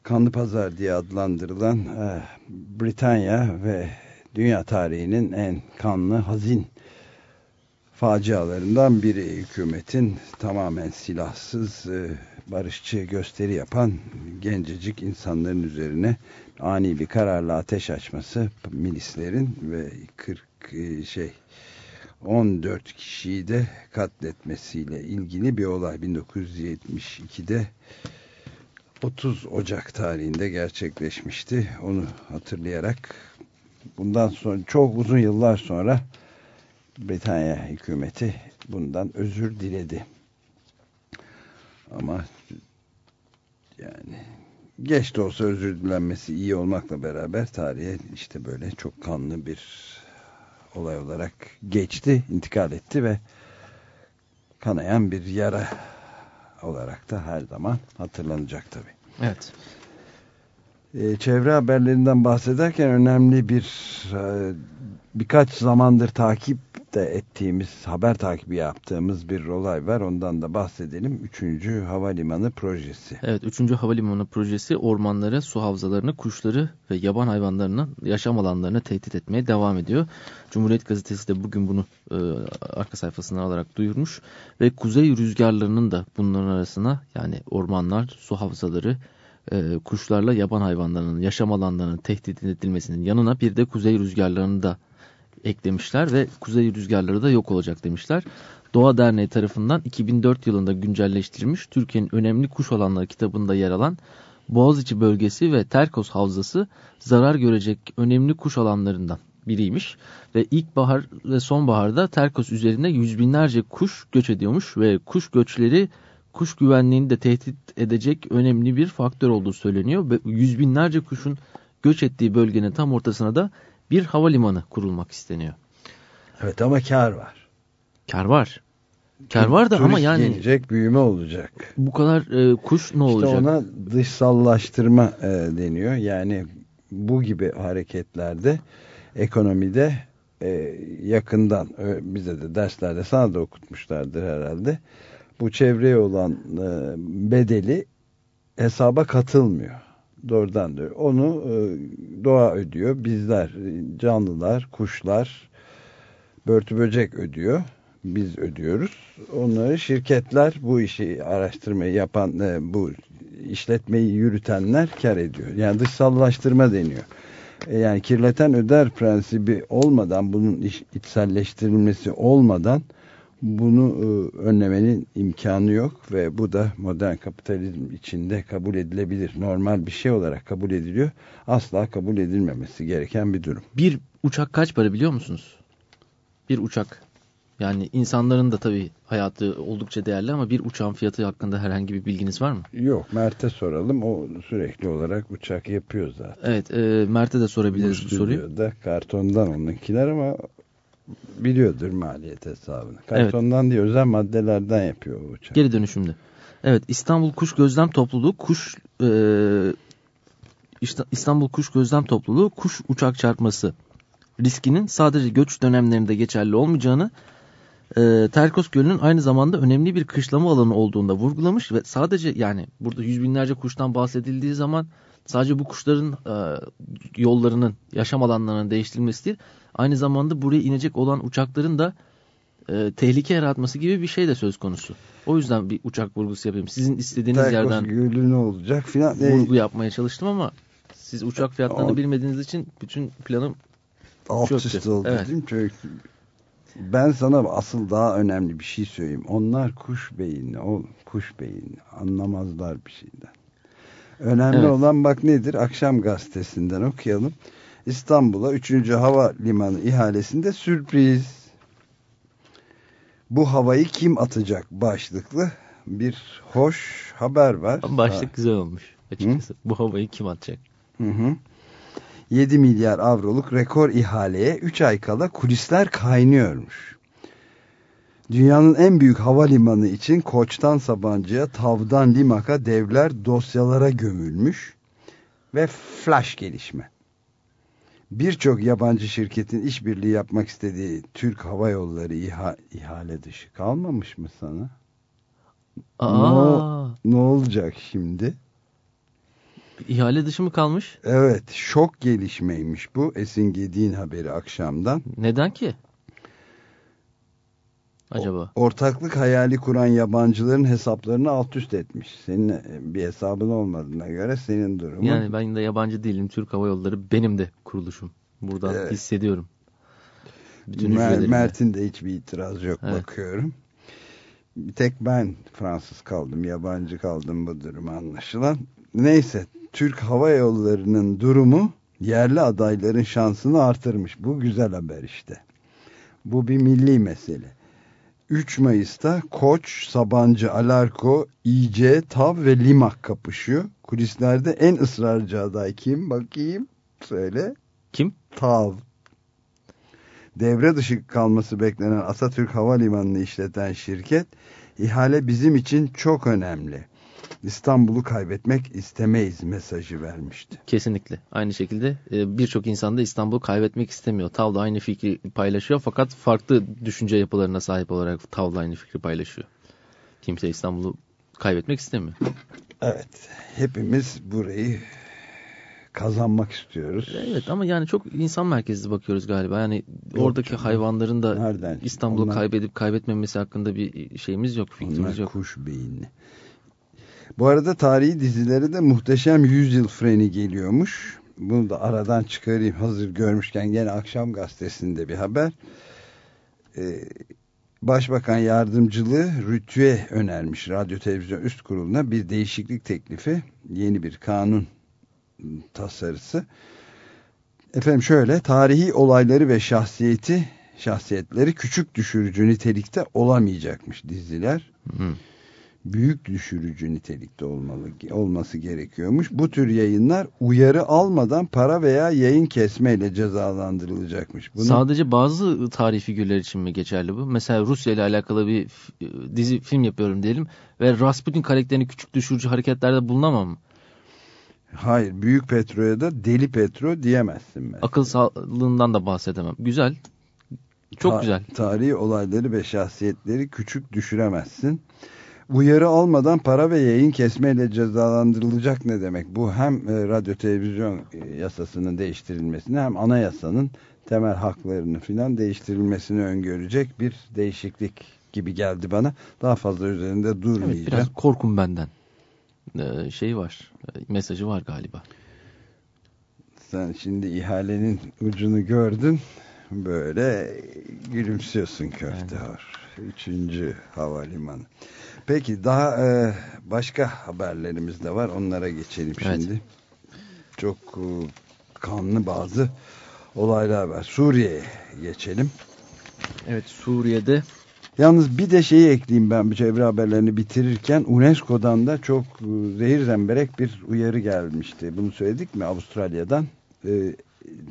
Kanlı Pazar diye adlandırılan e, Britanya ve dünya tarihinin en kanlı, hazin facialarından biri. Hükümetin tamamen silahsız, e, barışçı gösteri yapan gencecik insanların üzerine ani bir kararla ateş açması milislerin ve 40 e, şey 14 kişiyi de katletmesiyle ilgili bir olay 1972'de 30 Ocak tarihinde gerçekleşmişti. Onu hatırlayarak bundan sonra çok uzun yıllar sonra Britanya hükümeti bundan özür diledi. Ama yani geç de olsa özür dilenmesi iyi olmakla beraber tarihe işte böyle çok kanlı bir olay olarak geçti, intikal etti ve kanayan bir yara olarak da her zaman hatırlanacak tabi. Evet. Ee, çevre haberlerinden bahsederken önemli bir e, birkaç zamandır takip de ettiğimiz, haber takibi yaptığımız bir olay var. Ondan da bahsedelim. Üçüncü Havalimanı Projesi. Evet, Üçüncü Havalimanı Projesi ormanları, su havzalarını, kuşları ve yaban hayvanlarının yaşam alanlarını tehdit etmeye devam ediyor. Cumhuriyet Gazetesi de bugün bunu e, arka sayfasına alarak duyurmuş. Ve kuzey rüzgarlarının da bunların arasına yani ormanlar, su havzaları, e, kuşlarla yaban hayvanlarının yaşam alanlarının tehdit edilmesinin yanına bir de kuzey rüzgarlarını da eklemişler ve kuzey rüzgarları da yok olacak demişler. Doğa Derneği tarafından 2004 yılında güncelleştirilmiş Türkiye'nin önemli kuş alanları kitabında yer alan Boğaziçi bölgesi ve Terkos Havzası zarar görecek önemli kuş alanlarından biriymiş. Ve ilkbahar ve sonbaharda Terkos üzerine yüz binlerce kuş göç ediyormuş ve kuş göçleri kuş güvenliğini de tehdit edecek önemli bir faktör olduğu söyleniyor. Ve yüz binlerce kuşun göç ettiği bölgenin tam ortasına da bir havalimanı kurulmak isteniyor. Evet ama kar var. Kar var. Kar var da ama yani gelecek büyüme olacak. Bu kadar e, kuş ne olacak? İşte ona dışsallaştırma e, deniyor. Yani bu gibi hareketlerde ekonomide e, yakından e, bize de derslerde sana da okutmuşlardır herhalde. Bu çevreye olan e, bedeli hesaba katılmıyor doğrudan diyor. Onu e, doğa ödüyor. Bizler, canlılar, kuşlar, börtü böcek ödüyor. Biz ödüyoruz. Onları şirketler bu işi araştırmayı yapan, e, bu işletmeyi yürütenler kar ediyor. Yani dışsallaştırma deniyor. E, yani kirleten öder prensibi olmadan, bunun iç, içselleştirilmesi olmadan bunu e, önlemenin imkanı yok ve bu da modern kapitalizm içinde kabul edilebilir. Normal bir şey olarak kabul ediliyor. Asla kabul edilmemesi gereken bir durum. Bir uçak kaç para biliyor musunuz? Bir uçak. Yani insanların da tabii hayatı oldukça değerli ama bir uçağın fiyatı hakkında herhangi bir bilginiz var mı? Yok Mert'e soralım. O sürekli olarak uçak yapıyor zaten. Evet e, Mert'e de sorabiliriz bu, bu soruyu. Da kartondan onunkiler ama biliyordur maliyet hesabını. Kartondan evet. değil özel maddelerden yapıyor o uçak. Geri dönüşümde. Evet İstanbul Kuş Gözlem Topluluğu kuş e, İstanbul Kuş Gözlem Topluluğu kuş uçak çarpması riskinin sadece göç dönemlerinde geçerli olmayacağını e, Terkos Gölü'nün aynı zamanda önemli bir kışlama alanı olduğunda vurgulamış ve sadece yani burada yüz binlerce kuştan bahsedildiği zaman sadece bu kuşların e, yollarının yaşam alanlarının değiştirilmesi değil aynı zamanda buraya inecek olan uçakların da e, tehlike yaratması gibi bir şey de söz konusu. O yüzden bir uçak vurgusu yapayım. Sizin istediğiniz Terkos yerden gölü ne olacak filan. Vurgu yapmaya çalıştım ama siz uçak fiyatlarını Alt, bilmediğiniz için bütün planım alt üst oldu evet. değil mi? Çöktü. Ben sana asıl daha önemli bir şey söyleyeyim. Onlar kuş beyinli, o kuş beyinli. Anlamazlar bir şeyden. Önemli evet. olan bak nedir? Akşam gazetesinden okuyalım. İstanbul'a 3. Hava Limanı ihalesinde sürpriz. Bu havayı kim atacak başlıklı bir hoş haber var. Başlık ha. güzel olmuş açıkçası. Hı? Bu havayı kim atacak? Hı hı. 7 milyar avroluk rekor ihaleye 3 ay kala kulisler kaynıyormuş. Dünyanın en büyük havalimanı için Koç'tan Sabancı'ya, Tav'dan Limak'a devler dosyalara gömülmüş ve flash gelişme. Birçok yabancı şirketin işbirliği yapmak istediği Türk Hava Yolları iha, ihale dışı kalmamış mı sana? Aa, Ne, ne olacak şimdi? ihale dışı mı kalmış? Evet şok gelişmeymiş bu Esin Gediğin haberi akşamdan. Neden ki? Acaba? Ortaklık hayali kuran yabancıların hesaplarını alt üst etmiş. Senin e, bir hesabın olmadığına göre senin durumun. Yani ben de yabancı değilim. Türk Hava Yolları benim de kuruluşum. Buradan Evet. hissediyorum. Bütün Mer-. Mert'in de hiçbir itiraz yok Evet. bakıyorum. Bir tek ben Fransız kaldım, yabancı kaldım bu durum anlaşılan. Neyse, Türk Hava Yolları'nın durumu yerli adayların şansını artırmış. Bu güzel haber işte. Bu bir milli mesele. 3 Mayıs'ta Koç, Sabancı, Alarko, İC, Tav ve Limak kapışıyor. Kulislerde en ısrarcı aday kim? Bakayım. Söyle. Kim? Tav. Devre dışı kalması beklenen Atatürk Havalimanı'nı işleten şirket, ihale bizim için çok önemli. İstanbul'u kaybetmek istemeyiz mesajı vermişti. Kesinlikle. Aynı şekilde e, birçok insan da İstanbul'u kaybetmek istemiyor. Tavla aynı fikri paylaşıyor fakat farklı düşünce yapılarına sahip olarak Tavla aynı fikri paylaşıyor. Kimse İstanbul'u kaybetmek istemiyor. Evet, hepimiz burayı kazanmak istiyoruz. Evet ama yani çok insan merkezli bakıyoruz galiba. Yani Yok oradaki canım. hayvanların da? İstanbul'u Onlar- kaybedip kaybetmemesi hakkında bir şeyimiz yok, Onlar fikrimiz yok. kuş beyinli. Bu arada tarihi dizilere de muhteşem yüzyıl freni geliyormuş. Bunu da aradan çıkarayım hazır görmüşken gene akşam gazetesinde bir haber. Ee, Başbakan yardımcılığı Rütü'ye önermiş radyo televizyon üst kuruluna bir değişiklik teklifi yeni bir kanun tasarısı. Efendim şöyle tarihi olayları ve şahsiyeti şahsiyetleri küçük düşürücü nitelikte olamayacakmış diziler Hı. Büyük düşürücü nitelikte olmalı olması gerekiyormuş. Bu tür yayınlar uyarı almadan para veya yayın kesmeyle cezalandırılacakmış. Bunu Sadece bazı tarihi figürler için mi geçerli bu? Mesela Rusya ile alakalı bir f- dizi film yapıyorum diyelim ve Rasputin karakterini küçük düşürücü hareketlerde bulunamam mı? hayır büyük petroya da deli petro diyemezsin mesela. Akıl sağlığından da bahsedemem. Güzel. Çok Ta- güzel. Tarihi olayları ve şahsiyetleri küçük düşüremezsin. Uyarı almadan para ve yayın kesmeyle cezalandırılacak ne demek? Bu hem e, radyo televizyon e, yasasının değiştirilmesini hem anayasanın temel haklarını filan değiştirilmesini öngörecek bir değişiklik gibi geldi bana. Daha fazla üzerinde durmayacağım. Evet, biraz korkun benden. Ee, şey var. e, Mesajı var galiba. Sen şimdi ihalenin ucunu gördün. Böyle gülümsüyorsun köfte var. Üçüncü havalimanı. Peki daha e, başka haberlerimiz de var. Onlara geçelim Evet. şimdi. Çok e, kanlı bazı olaylar var. Suriye'ye geçelim. Evet Suriye'de Yalnız bir de şeyi ekleyeyim ben bu çevre haberlerini bitirirken UNESCO'dan da çok e, zehir zemberek bir uyarı gelmişti. Bunu söyledik mi Avustralya'dan? E,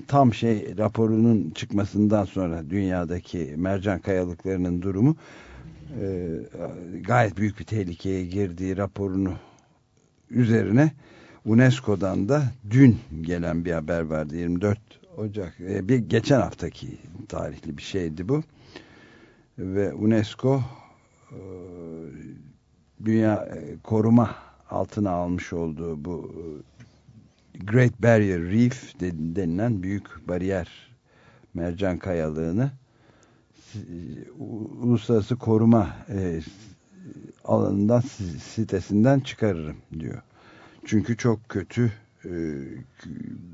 tam şey raporunun çıkmasından sonra dünyadaki mercan kayalıklarının durumu e, gayet büyük bir tehlikeye girdiği raporunu üzerine UNESCO'dan da dün gelen bir haber vardı. 24 Ocak e, bir geçen haftaki tarihli bir şeydi bu. Ve UNESCO e, dünya koruma altına almış olduğu bu Great Barrier Reef de- denilen büyük bariyer mercan kayalığını uluslararası koruma e, alanından si- sitesinden çıkarırım diyor. Çünkü çok kötü e,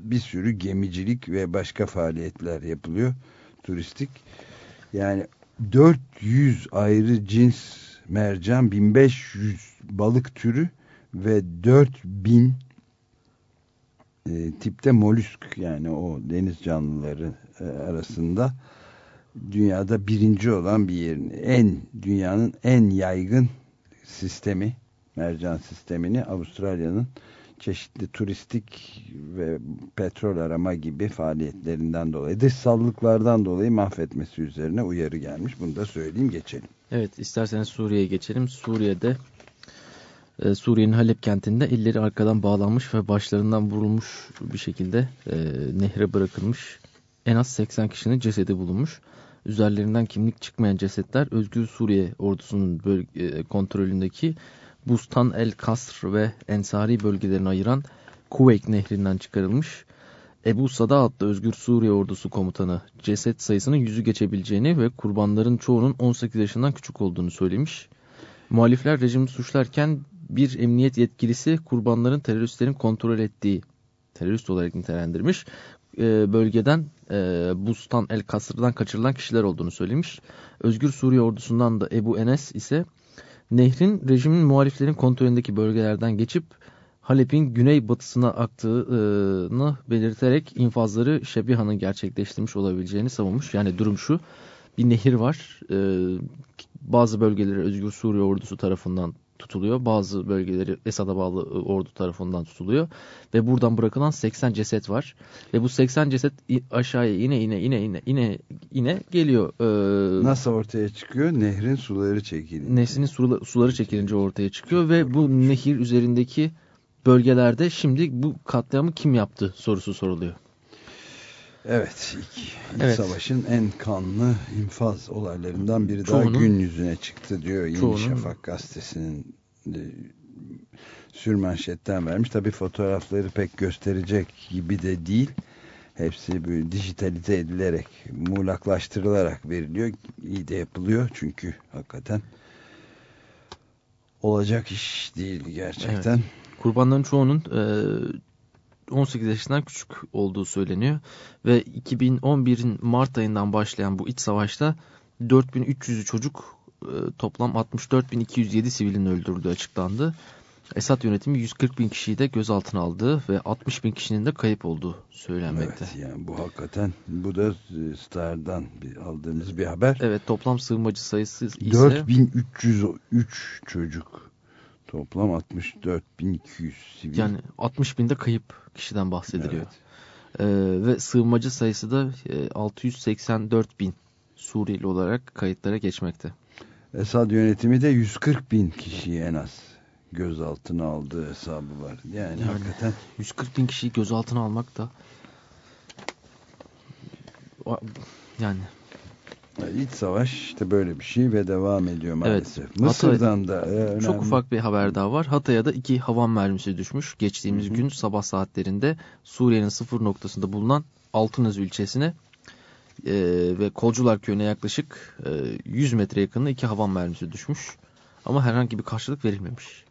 bir sürü gemicilik ve başka faaliyetler yapılıyor turistik. Yani 400 ayrı cins mercan, 1500 balık türü ve 4000 e, tipte molüsk yani o deniz canlıları e, arasında dünyada birinci olan bir yerin en dünyanın en yaygın sistemi mercan sistemini Avustralya'nın çeşitli turistik ve petrol arama gibi faaliyetlerinden dolayı dışsallıklardan dolayı mahvetmesi üzerine uyarı gelmiş. Bunu da söyleyeyim geçelim. Evet isterseniz Suriye'ye geçelim. Suriye'de e, Suriye'nin Halep kentinde elleri arkadan bağlanmış ve başlarından vurulmuş bir şekilde e, nehre bırakılmış en az 80 kişinin cesedi bulunmuş. Üzerlerinden kimlik çıkmayan cesetler Özgür Suriye ordusunun bölge, kontrolündeki Bustan el Kasr ve Ensari bölgelerini ayıran Kuveyk nehrinden çıkarılmış. Ebu Sada adlı Özgür Suriye ordusu komutanı ceset sayısının yüzü geçebileceğini ve kurbanların çoğunun 18 yaşından küçük olduğunu söylemiş. Muhalifler rejimi suçlarken bir emniyet yetkilisi kurbanların teröristlerin kontrol ettiği terörist olarak nitelendirmiş. E, bölgeden e, Bustan El Kasır'dan kaçırılan kişiler olduğunu söylemiş. Özgür Suriye ordusundan da Ebu Enes ise nehrin rejimin muhaliflerin kontrolündeki bölgelerden geçip Halep'in güneybatısına aktığını belirterek infazları Şebiha'nın gerçekleştirmiş olabileceğini savunmuş. Yani durum şu bir nehir var e, bazı bölgeleri Özgür Suriye ordusu tarafından tutuluyor. Bazı bölgeleri Esad'a bağlı ordu tarafından tutuluyor. Ve buradan bırakılan 80 ceset var. Ve bu 80 ceset aşağıya ine ine ine ine ine ine geliyor. Ee, Nasıl ortaya çıkıyor? Nehrin suları çekilince. Nehrin suları çekilince ortaya çıkıyor. Ve bu nehir üzerindeki bölgelerde şimdi bu katliamı kim yaptı sorusu soruluyor. Evet, ilk evet. savaşın en kanlı infaz olaylarından biri çoğunun, daha gün yüzüne çıktı diyor Yeni çoğunun, Şafak gazetesinin e, sürmanşetten vermiş. Tabi fotoğrafları pek gösterecek gibi de değil. Hepsi böyle dijitalize edilerek, muğlaklaştırılarak veriliyor. İyi de yapılıyor çünkü hakikaten olacak iş değil gerçekten. Evet. Kurbanların çoğunun e, 18 yaşından küçük olduğu söyleniyor. Ve 2011'in Mart ayından başlayan bu iç savaşta 4300'ü çocuk e, toplam 64.207 sivilin öldürdüğü açıklandı. Esad yönetimi 140 bin kişiyi de gözaltına aldı ve 60 bin kişinin de kayıp olduğu söylenmekte. Evet yani bu hakikaten bu da e, Star'dan bir, aldığımız bir haber. Evet toplam sığınmacı sayısı ise 4303 çocuk Toplam 64.200 sivil. Yani 60 binde kayıp kişiden bahsediliyor. Evet. Ee, ve sığınmacı sayısı da 684 e, bin Suriyeli olarak kayıtlara geçmekte. Esad yönetimi de 140 bin kişiyi en az gözaltına aldığı hesabı var. Yani, yani hakikaten 140 bin kişiyi gözaltına almak da yani İç savaş işte böyle bir şey ve devam ediyor maalesef. Evet, Mısır'dan da e, önemli. Çok ufak bir haber daha var. Hatay'a da iki havan mermisi düşmüş. Geçtiğimiz Hı -hı. gün sabah saatlerinde Suriye'nin sıfır noktasında bulunan Altınız ilçesine e, ve Kolcular köyüne yaklaşık e, 100 metre yakınında iki havan mermisi düşmüş. Ama herhangi bir karşılık verilmemiş.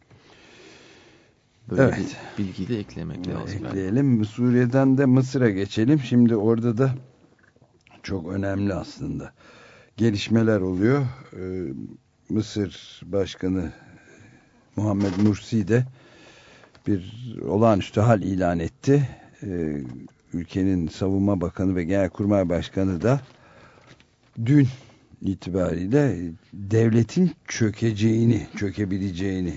Böyle evet. bir bilgiyi de eklemek lazım. Ekleyelim. Yani. Suriye'den de Mısır'a geçelim. Şimdi orada da çok önemli aslında gelişmeler oluyor. Ee, Mısır Başkanı Muhammed Mursi de bir olağanüstü hal ilan etti. Ee, ülkenin savunma bakanı ve genelkurmay başkanı da dün itibariyle devletin çökeceğini, çökebileceğini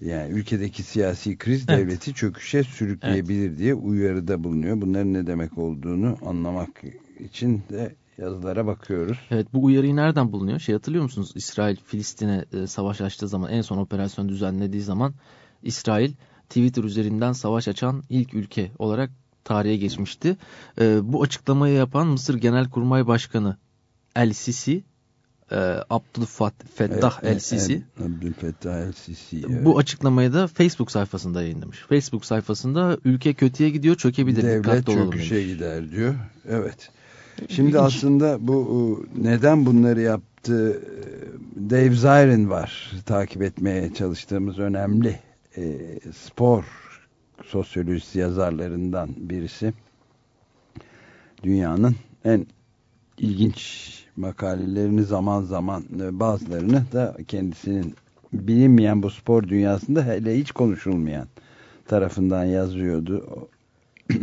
yani ülkedeki siyasi kriz evet. devleti çöküşe sürükleyebilir evet. diye uyarıda bulunuyor. Bunların ne demek olduğunu anlamak için de yazılara bakıyoruz. Evet bu uyarıyı nereden bulunuyor? Şey hatırlıyor musunuz? İsrail Filistin'e e, savaş açtığı zaman en son operasyon düzenlediği zaman İsrail Twitter üzerinden savaş açan ilk ülke olarak tarihe geçmişti. E, bu açıklamayı yapan Mısır Genelkurmay Başkanı El Sisi e, Abdülfettah El Sisi Abdülfettah El Sisi evet. bu açıklamayı da Facebook sayfasında yayınlamış. Facebook sayfasında ülke kötüye gidiyor çökebilir. Devlet çöküşe gider diyor. Evet. Şimdi aslında bu neden bunları yaptı Dave Zirin var takip etmeye çalıştığımız önemli e, spor sosyolojisi yazarlarından birisi. Dünyanın en ilginç makalelerini zaman zaman e, bazılarını da kendisinin bilinmeyen bu spor dünyasında hele hiç konuşulmayan tarafından yazıyordu.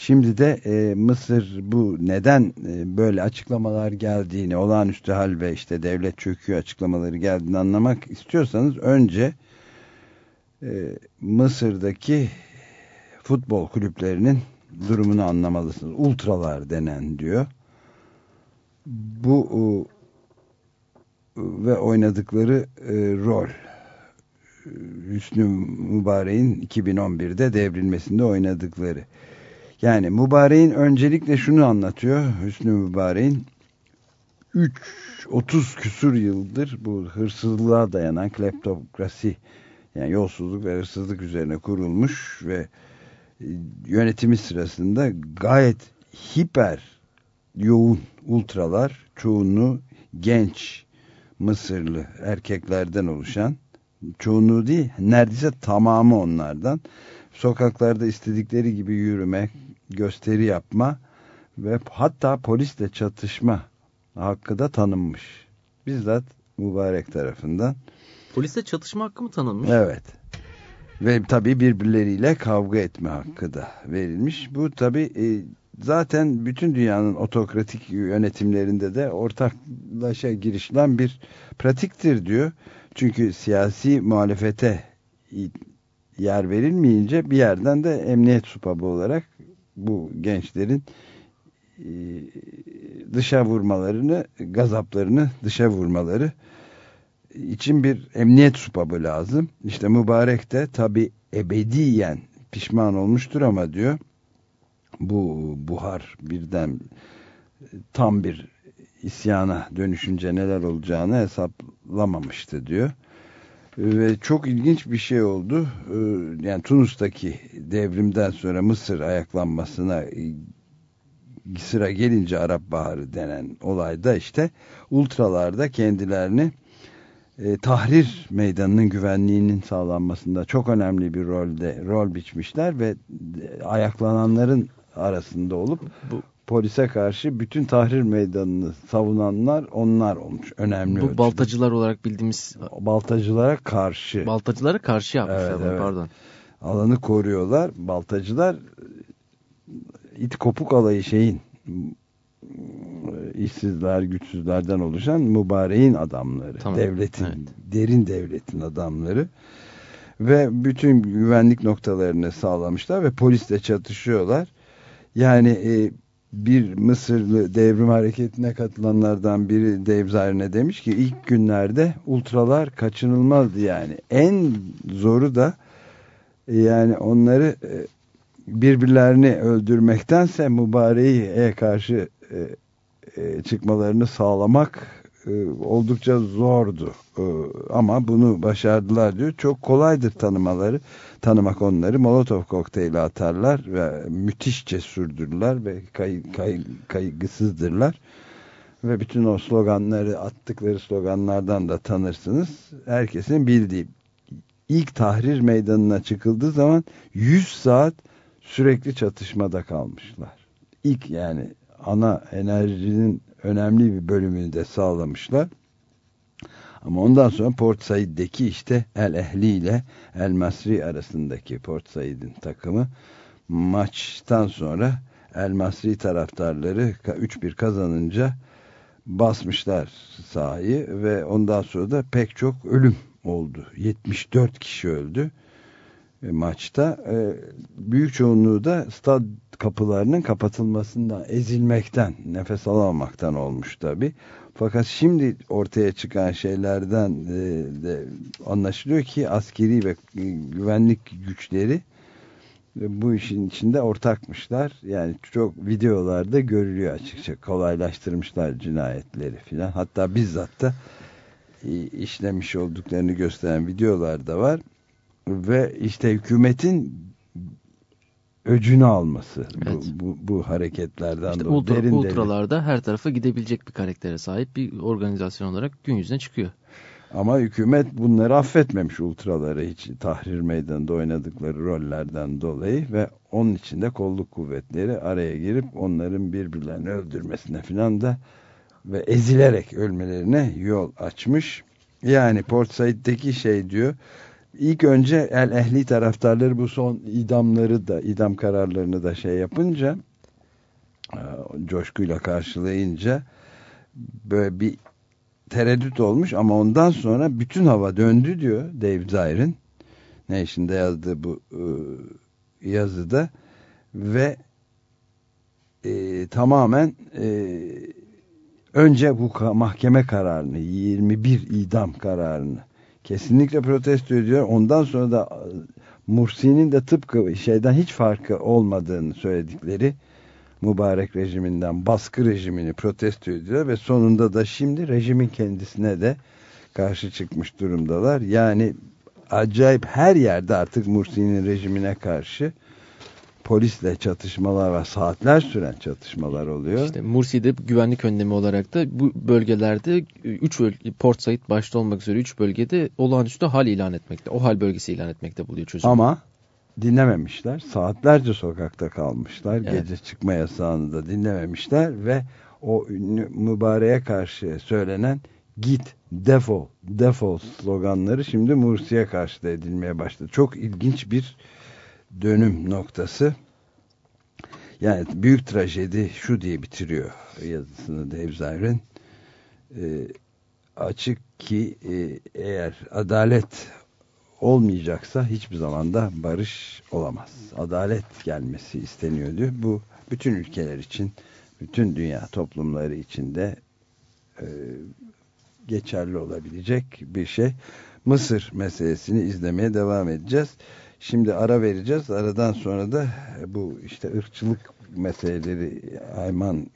Şimdi de e, Mısır bu neden e, böyle açıklamalar geldiğini, olağanüstü hal ve işte devlet çöküyor açıklamaları geldiğini anlamak istiyorsanız önce e, Mısır'daki futbol kulüplerinin durumunu anlamalısınız. Ultralar denen diyor. Bu e, ve oynadıkları e, rol Hüsnü Mübarek'in 2011'de devrilmesinde oynadıkları. Yani Mübarek'in öncelikle şunu anlatıyor. Hüsnü Mübarek'in 3 30 küsur yıldır bu hırsızlığa dayanan kleptokrasi yani yolsuzluk ve hırsızlık üzerine kurulmuş ve e, yönetimi sırasında gayet hiper yoğun ultralar çoğunluğu genç Mısırlı erkeklerden oluşan çoğunluğu değil neredeyse tamamı onlardan sokaklarda istedikleri gibi yürüme gösteri yapma ve hatta polisle çatışma hakkı da tanınmış. Bizzat mübarek tarafından. Polisle çatışma hakkı mı tanınmış? Evet. Ve tabii birbirleriyle kavga etme hakkı da verilmiş. Bu tabii e, zaten bütün dünyanın otokratik yönetimlerinde de ortaklaşa girişilen bir pratiktir diyor. Çünkü siyasi muhalefete yer verilmeyince bir yerden de emniyet supabı olarak bu gençlerin e, dışa vurmalarını, gazaplarını dışa vurmaları için bir emniyet supabı lazım. İşte mübarek de tabi ebediyen pişman olmuştur ama diyor bu buhar birden tam bir isyana dönüşünce neler olacağını hesaplamamıştı diyor. Ve çok ilginç bir şey oldu. Ee, yani Tunus'taki devrimden sonra Mısır ayaklanmasına sıra gelince Arap Baharı denen olayda işte ultralarda kendilerini e, tahrir meydanının güvenliğinin sağlanmasında çok önemli bir rolde rol biçmişler ve e, ayaklananların arasında olup bu, polise karşı bütün tahrir meydanını savunanlar onlar olmuş. Önemli Bu ölçüde. baltacılar olarak bildiğimiz baltacılara karşı. Baltacılara karşı yapmışlar evet, evet. pardon. Alanı koruyorlar. Baltacılar it kopuk alayı şeyin işsizler, güçsüzlerden oluşan mübareğin adamları. Tamam. Devletin, evet. derin devletin adamları. Ve bütün güvenlik noktalarını sağlamışlar ve polisle çatışıyorlar. Yani e, bir Mısırlı devrim hareketine katılanlardan biri Dave Zahir'ne demiş ki ilk günlerde ultralar kaçınılmazdı yani. En zoru da yani onları e, birbirlerini öldürmektense mübareğe karşı e, e, çıkmalarını sağlamak e, oldukça zordu. E, ama bunu başardılar diyor. Çok kolaydır tanımaları. Tanımak onları. Molotov kokteyli atarlar ve müthiş cesurdurlar ve kay, kay, kaygısızdırlar. Ve bütün o sloganları attıkları sloganlardan da tanırsınız. Herkesin bildiği ilk tahrir meydanına çıkıldığı zaman 100 saat sürekli çatışmada kalmışlar. İlk yani ana enerjinin önemli bir bölümünü de sağlamışlar. Ama ondan sonra Port Said'deki işte El Ehli ile El Masri arasındaki Port Said'in takımı maçtan sonra El Masri taraftarları 3-1 kazanınca basmışlar sahayı ve ondan sonra da pek çok ölüm oldu. 74 kişi öldü maçta. E, büyük çoğunluğu da stad kapılarının kapatılmasından, ezilmekten, nefes alamamaktan olmuş tabi. Fakat şimdi ortaya çıkan şeylerden e, de anlaşılıyor ki askeri ve güvenlik güçleri bu işin içinde ortakmışlar. Yani çok videolarda görülüyor açıkça. Kolaylaştırmışlar cinayetleri filan. Hatta bizzat da işlemiş olduklarını gösteren videolar da var ve işte hükümetin öcünü alması evet. bu, bu, bu hareketlerden işte ultra, derin ultralarda derin. her tarafa gidebilecek bir karaktere sahip bir organizasyon olarak gün yüzüne çıkıyor. Ama hükümet bunları affetmemiş ultraları hiç tahrir meydanında oynadıkları rollerden dolayı ve onun içinde kolluk kuvvetleri araya girip onların birbirlerini öldürmesine filan da ve ezilerek ölmelerine yol açmış. Yani Port Said'deki şey diyor İlk önce el ehli taraftarları bu son idamları da idam kararlarını da şey yapınca e, coşkuyla karşılayınca böyle bir tereddüt olmuş ama ondan sonra bütün hava döndü diyor Dave Zahir'in. Nation'da yazdığı bu e, yazıda ve e, tamamen e, önce bu mahkeme kararını 21 idam kararını kesinlikle protesto ediyor. Ondan sonra da e, Mursi'nin de tıpkı şeyden hiç farkı olmadığını söyledikleri mübarek rejiminden baskı rejimini protesto ediyor ve sonunda da şimdi rejimin kendisine de karşı çıkmış durumdalar. Yani acayip her yerde artık Mursi'nin rejimine karşı polisle çatışmalar var. Saatler süren çatışmalar oluyor. İşte Mursi'de güvenlik önlemi olarak da bu bölgelerde 3 Port Said başta olmak üzere 3 bölgede olağanüstü hal ilan etmekte. O hal bölgesi ilan etmekte buluyor çözüm. Ama dinlememişler. Saatlerce sokakta kalmışlar. Evet. Gece çıkma yasağını da dinlememişler ve o ünlü mübareğe karşı söylenen git, defol, defol sloganları şimdi Mursi'ye karşı da edilmeye başladı. Çok ilginç bir dönüm noktası. Yani büyük trajedi şu diye bitiriyor yazısını Dave Zirin. Ee, açık ki e, eğer adalet olmayacaksa hiçbir zaman da barış olamaz. Adalet gelmesi isteniyor diyor. Bu bütün ülkeler için, bütün dünya toplumları için de e, geçerli olabilecek bir şey. Mısır meselesini izlemeye devam edeceğiz. Şimdi ara vereceğiz. Aradan sonra da bu işte ırkçılık meseleleri Ayman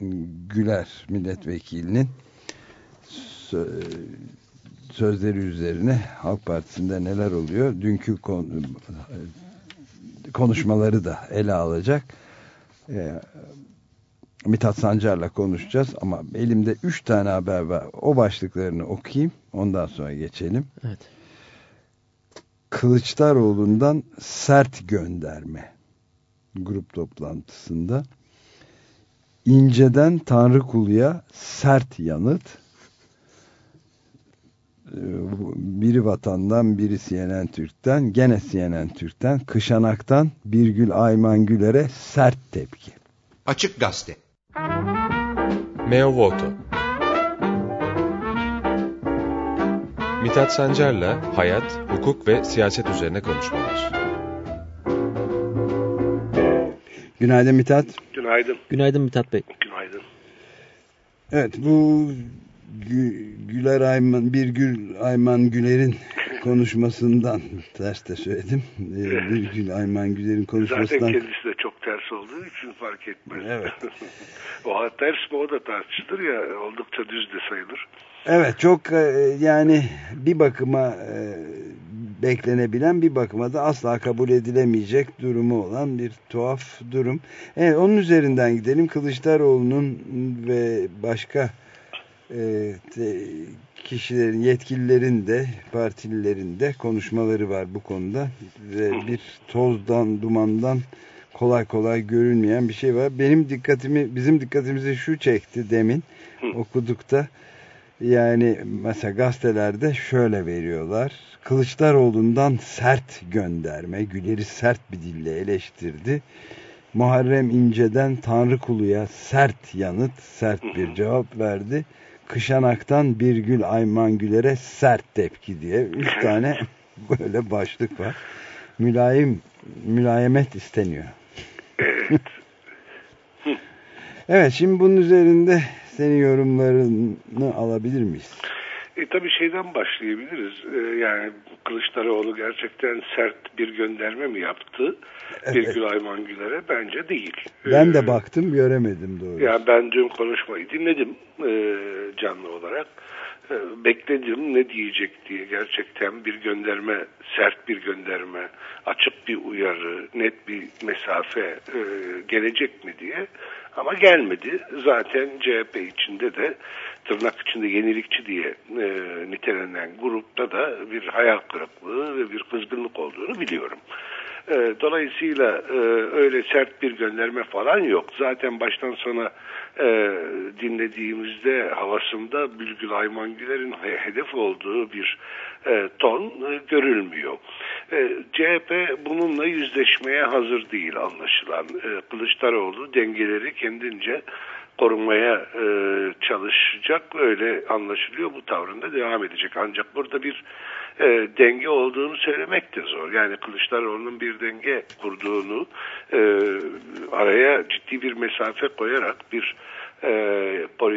Güler milletvekilinin sözleri üzerine Halk Partisi'nde neler oluyor? Dünkü konuşmaları da ele alacak. Mithat Sancar'la konuşacağız ama elimde üç tane haber var. O başlıklarını okuyayım. Ondan sonra geçelim. Evet. Kılıçdaroğlu'ndan sert gönderme grup toplantısında. İnce'den Tanrıkulu'ya sert yanıt. Biri vatandan biri CNN Türk'ten gene CNN Türk'ten Kışanak'tan Birgül Ayman Güler'e sert tepki. Açık Gazete. Meo Voto Mithat Sancar'la hayat, hukuk ve siyaset üzerine konuşmalar. Günaydın Mithat. Günaydın. Günaydın Mithat Bey. Günaydın. Evet bu Gü Güler Ayman, bir Gül Ayman Güler'in konuşmasından ters de söyledim. Ee, bir Gül Ayman Güler'in konuşmasından. Zaten kendisi de çok ters olduğu için fark etmez. Evet. o ters mi o da tartışılır ya oldukça düz de sayılır. Evet çok e, yani bir bakıma e, beklenebilen bir bakıma da asla kabul edilemeyecek durumu olan bir tuhaf durum. Evet onun üzerinden gidelim. Kılıçdaroğlu'nun ve başka e, kişilerin, yetkililerin de partililerin de konuşmaları var bu konuda. Ve bir tozdan, dumandan kolay kolay görünmeyen bir şey var. Benim dikkatimi, bizim dikkatimizi şu çekti demin okudukta. Yani mesela gazetelerde şöyle veriyorlar. Kılıçdaroğlu'ndan sert gönderme, Güler'i sert bir dille eleştirdi. Muharrem İnce'den Tanrıkulu'ya sert yanıt, sert bir cevap verdi. Kışanak'tan Birgül Ayman Güler'e sert tepki diye. Üç tane böyle başlık var. Mülayim, mülayemet isteniyor. Evet. evet şimdi bunun üzerinde senin yorumlarını alabilir miyiz? E, tabii şeyden başlayabiliriz. E, yani Kılıçdaroğlu gerçekten sert bir gönderme mi yaptı? Evet. Birgül Ayman Güler'e? Bence değil. Ben de baktım göremedim doğrusu. Yani ben dün konuşmayı dinledim e, canlı olarak. E, bekledim ne diyecek diye gerçekten bir gönderme, sert bir gönderme, açık bir uyarı, net bir mesafe e, gelecek mi diye. Ama gelmedi. Zaten CHP içinde de tırnak içinde yenilikçi diye e, nitelenen grupta da bir hayal kırıklığı ve bir kızgınlık olduğunu biliyorum. E, dolayısıyla e, öyle sert bir gönderme falan yok. Zaten baştan sona e, dinlediğimizde havasında Bülgül Ayman Güler'in hedef olduğu bir e, ton e, görülmüyor. E, CHP bununla yüzleşmeye hazır değil anlaşılan. E, Kılıçdaroğlu dengeleri kendince korumaya e, çalışacak. Öyle anlaşılıyor. Bu tavrında devam edecek. Ancak burada bir e, denge olduğunu söylemek de zor. Yani Kılıçdaroğlu'nun bir denge kurduğunu e, araya ciddi bir mesafe koyarak bir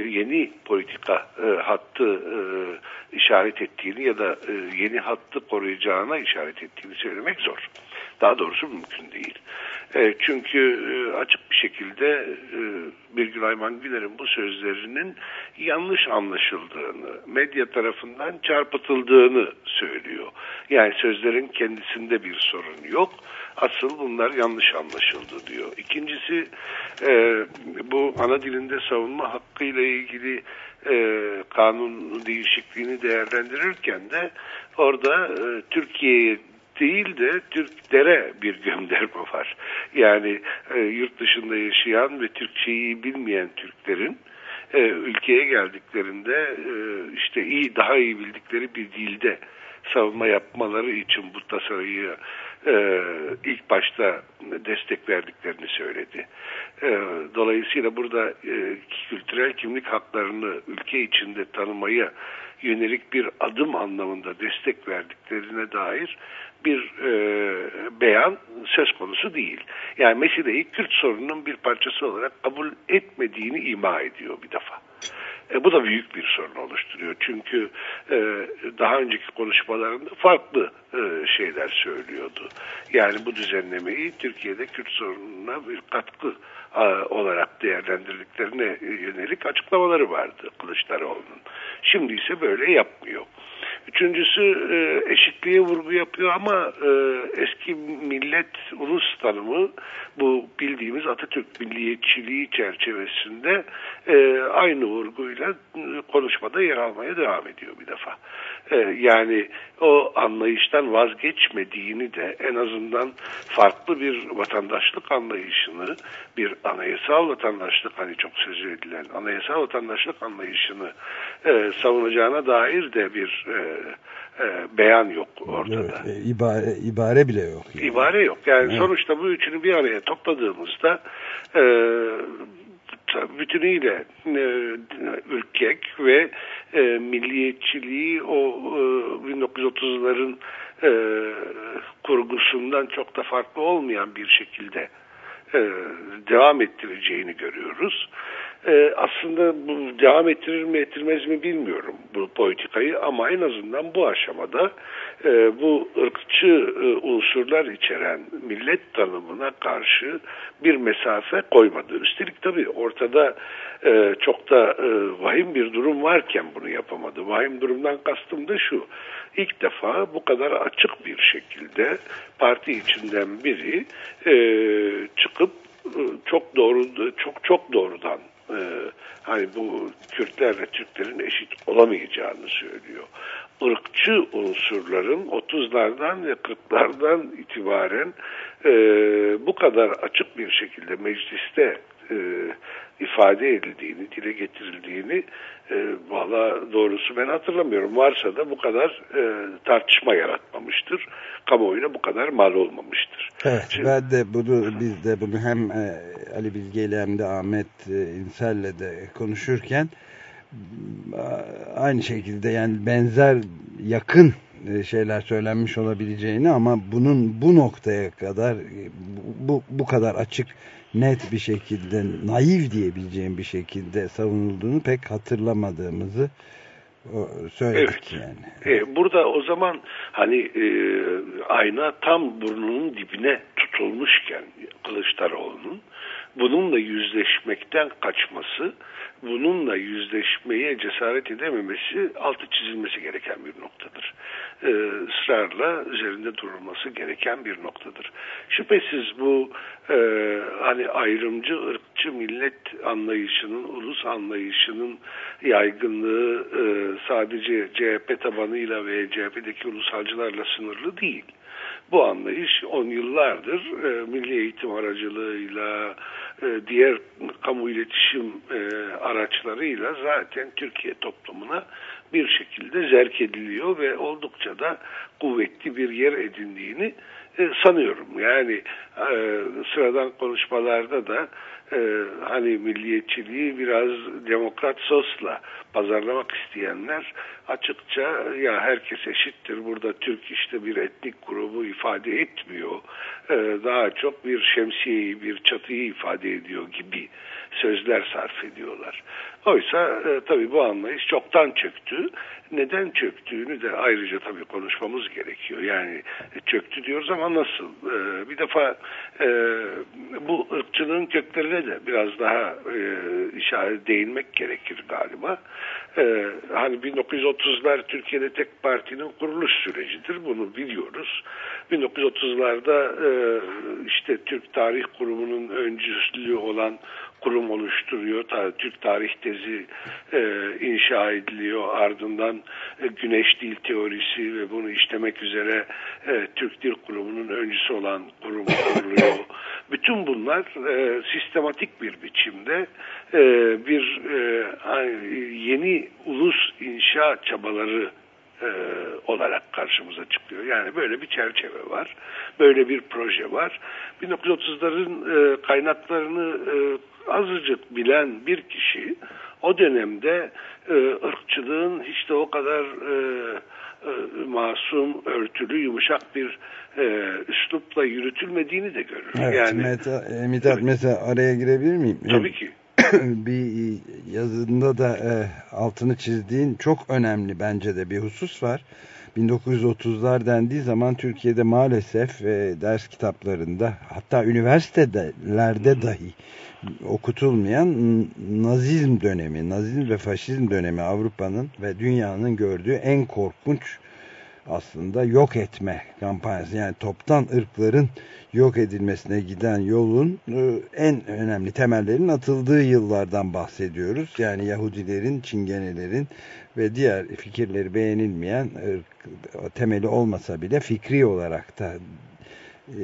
yeni politika hattı işaret ettiğini ya da yeni hattı koruyacağına işaret ettiğini söylemek zor. Daha doğrusu mümkün değil. E, çünkü e, açık bir şekilde e, Birgül Ayman Güler'in bu sözlerinin yanlış anlaşıldığını, medya tarafından çarpıtıldığını söylüyor. Yani sözlerin kendisinde bir sorun yok. Asıl bunlar yanlış anlaşıldı diyor. İkincisi e, bu ana dilinde savunma hakkıyla ilgili e, kanun değişikliğini değerlendirirken de orada e, Türkiye'ye değil de Türklere bir gönderme var. Yani e, yurt dışında yaşayan ve Türkçeyi bilmeyen Türklerin e, ülkeye geldiklerinde e, işte iyi daha iyi bildikleri bir dilde savunma yapmaları için bu tasarıyı e, ilk başta destek verdiklerini söyledi. E, dolayısıyla burada e, kültürel kimlik haklarını ülke içinde tanımaya yönelik bir adım anlamında destek verdiklerine dair bir e, beyan söz konusu değil. Yani meseleyi Kürt sorununun bir parçası olarak kabul etmediğini ima ediyor bir defa. E, bu da büyük bir sorun oluşturuyor. Çünkü e, daha önceki konuşmalarında farklı e, şeyler söylüyordu. Yani bu düzenlemeyi Türkiye'de Kürt sorununa bir katkı olarak değerlendirdiklerine yönelik açıklamaları vardı Kılıçdaroğlu'nun. Şimdi ise böyle yapmıyor. Üçüncüsü e, eşitliğe vurgu yapıyor ama e, eski millet ulus tanımı bu bildiğimiz Atatürk milliyetçiliği çerçevesinde e, aynı vurguyla konuşmada yer almaya devam ediyor bir defa. E, yani o anlayıştan vazgeçmediğini de en azından farklı bir vatandaşlık anlayışını, bir anayasal vatandaşlık hani çok sözü edilen anayasal vatandaşlık anlayışını e, savunacağına dair de bir e, e, beyan yok ortada. Evet, e, ibare, ibare bile yok. Yani. İbare yok. Yani evet. sonuçta bu üçünü bir araya topladığımızda e, bütünüyle e, ürkek ve e, milliyetçiliği o e, 1930'ların e, kurgusundan çok da farklı olmayan bir şekilde devam ettireceğini görüyoruz. E, aslında bu devam ettirir mi ettirmez mi bilmiyorum bu politikayı ama en azından bu aşamada e, bu ırkçı e, unsurlar içeren millet tanımına karşı bir mesafe koymadı. Üstelik tabii ortada e, çok da e, vahim bir durum varken bunu yapamadı. Vahim durumdan kastım da şu. İlk defa bu kadar açık bir şekilde parti içinden biri e, çıkıp e, çok doğru çok çok doğrudan e, hani bu Kürtlerle Türklerin eşit olamayacağını söylüyor. Irkçı unsurların 30'lardan ve 40'lardan itibaren e, bu kadar açık bir şekilde mecliste e, ifade edildiğini, dile getirildiğini e, valla doğrusu ben hatırlamıyorum. Varsa da bu kadar e, tartışma yaratmamıştır. Kamuoyuna bu kadar mal olmamıştır. Evet, Şimdi, ben de bunu biz de bunu hem e, Ali Bilge ile hem de Ahmet e, İnsel'le de konuşurken aynı şekilde yani benzer yakın e, şeyler söylenmiş olabileceğini ama bunun bu noktaya kadar bu, bu kadar açık net bir şekilde naif diyebileceğim bir şekilde savunulduğunu pek hatırlamadığımızı söyledik evet. yani. Ee, burada o zaman hani e, ayna tam burnunun dibine tutulmuşken Kılıçdaroğlu'nun bununla yüzleşmekten kaçması bununla yüzleşmeye cesaret edememesi altı çizilmesi gereken bir noktadır. Ee, ısrarla üzerinde durulması gereken bir noktadır. Şüphesiz bu e, hani ayrımcı, ırkçı millet anlayışının, ulus anlayışının yaygınlığı e, sadece CHP tabanıyla ve CHP'deki ulusalcılarla sınırlı değil. Bu anlayış on yıllardır e, milli eğitim aracılığıyla, e, diğer kamu iletişim e, araçlarıyla zaten Türkiye toplumuna bir şekilde zerk ediliyor ve oldukça da kuvvetli bir yer edindiğini e, sanıyorum. Yani e, sıradan konuşmalarda da e, hani milliyetçiliği biraz demokrat sosla pazarlamak isteyenler açıkça ya herkes eşittir burada Türk işte bir etnik grubu ifade etmiyor. E, daha çok bir şemsiyeyi bir çatıyı ifade ediyor gibi sözler sarf ediyorlar. Oysa e, tabii bu anlayış çoktan çöktü. Neden çöktüğünü de ayrıca tabii konuşmamız gerekiyor. Yani e, çöktü diyoruz ama nasıl? E, bir defa e, bu ırkçılığın köklerine de biraz daha e, işaret değinmek gerekir galiba. E, hani 1930'lar Türkiye'de tek partinin kuruluş sürecidir. Bunu biliyoruz. 1930'larda e, işte Türk Tarih Kurumu'nun öncüsü olan kurum oluşturuyor. Türk tarih tezi e, inşa ediliyor. Ardından e, güneş dil teorisi ve bunu işlemek üzere e, Türk Dil Kurumu'nun öncüsü olan kurum kuruluyor. Bütün bunlar e, sistematik bir biçimde e, bir e, yeni ulus inşa çabaları e, olarak karşımıza çıkıyor. Yani böyle bir çerçeve var. Böyle bir proje var. 1930'ların e, kaynaklarını e, azıcık bilen bir kişi o dönemde e, ırkçılığın hiç de o kadar e, e, masum, örtülü, yumuşak bir e, üslupla yürütülmediğini de görür. Evet, yani, Meta, e, Mithat mesela araya girebilir miyim? Tabii ki. bir yazında da e, altını çizdiğin çok önemli bence de bir husus var. 1930'lar dendiği zaman Türkiye'de maalesef e, ders kitaplarında hatta üniversitelerde dahi okutulmayan Nazizm dönemi, Nazizm ve Faşizm dönemi Avrupa'nın ve dünyanın gördüğü en korkunç aslında yok etme kampanyası. Yani toptan ırkların yok edilmesine giden yolun e, en önemli temellerin atıldığı yıllardan bahsediyoruz. Yani Yahudilerin, Çingenelerin ve diğer fikirleri beğenilmeyen temeli olmasa bile fikri olarak da e,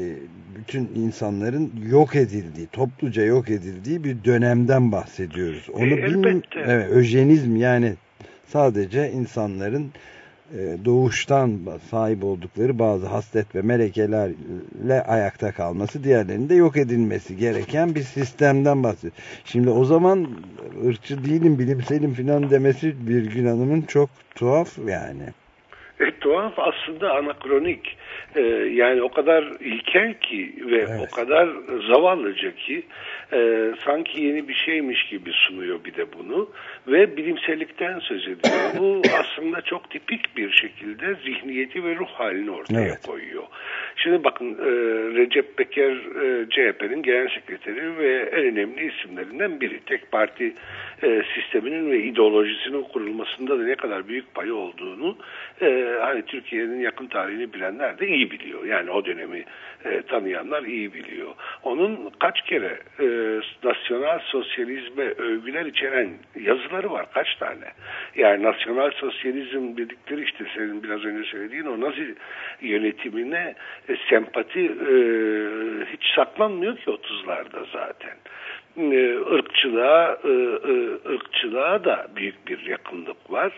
bütün insanların yok edildiği, topluca yok edildiği bir dönemden bahsediyoruz. Onu e, elbette. Evet, öjenizm yani sadece insanların e, doğuştan sahip oldukları bazı haslet ve melekelerle ayakta kalması, diğerlerinin de yok edilmesi gereken bir sistemden bahsediyor. Şimdi o zaman ırkçı değilim, bilimselim filan demesi bir gün hanımın çok tuhaf yani. E, tuhaf aslında anakronik. E, yani o kadar ilkel ki ve evet. o kadar zavallıca ki e, sanki yeni bir şeymiş gibi sunuyor bir de bunu ve bilimsellikten söz ediyor. Bu aslında çok tipik bir şekilde zihniyeti ve ruh halini ortaya evet. koyuyor. Şimdi bakın e, Recep Peker e, CHP'nin genel sekreteri ve en önemli isimlerinden biri. Tek parti e, sisteminin ve ideolojisinin kurulmasında da ne kadar büyük payı olduğunu e, hani Türkiye'nin yakın tarihini bilenler de iyi biliyor. Yani o dönemi e, tanıyanlar iyi biliyor. Onun kaç kere e, nasyonel sosyalizme övgüler içeren yazıları var kaç tane. Yani nasyonel sosyalizm dedikleri işte senin biraz önce söylediğin o nazi yönetimine e, sempati e, hiç saklanmıyor ki 30'larda zaten. E, ırkçılığa e, e, ırkçılığa da büyük bir yakınlık var.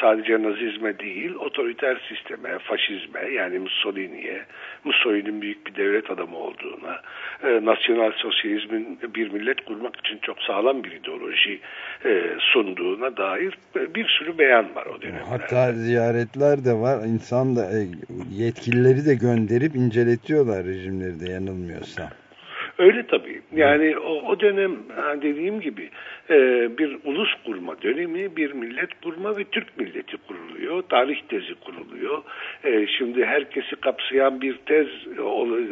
Sadece nazizme değil, otoriter sisteme, faşizme yani Mussolini'ye, Mussolini'nin büyük bir devlet adamı olduğuna, nasyonal sosyalizmin bir millet kurmak için çok sağlam bir ideoloji sunduğuna dair bir sürü beyan var o dönemde. Hatta ziyaretler de var. İnsan da yetkilileri de gönderip inceletiyorlar rejimleri de yanılmıyorsam. Öyle tabii. Yani o, o dönem dediğim gibi e, bir ulus kurma dönemi, bir millet kurma ve Türk milleti kuruluyor. Tarih tezi kuruluyor. E, şimdi herkesi kapsayan bir tez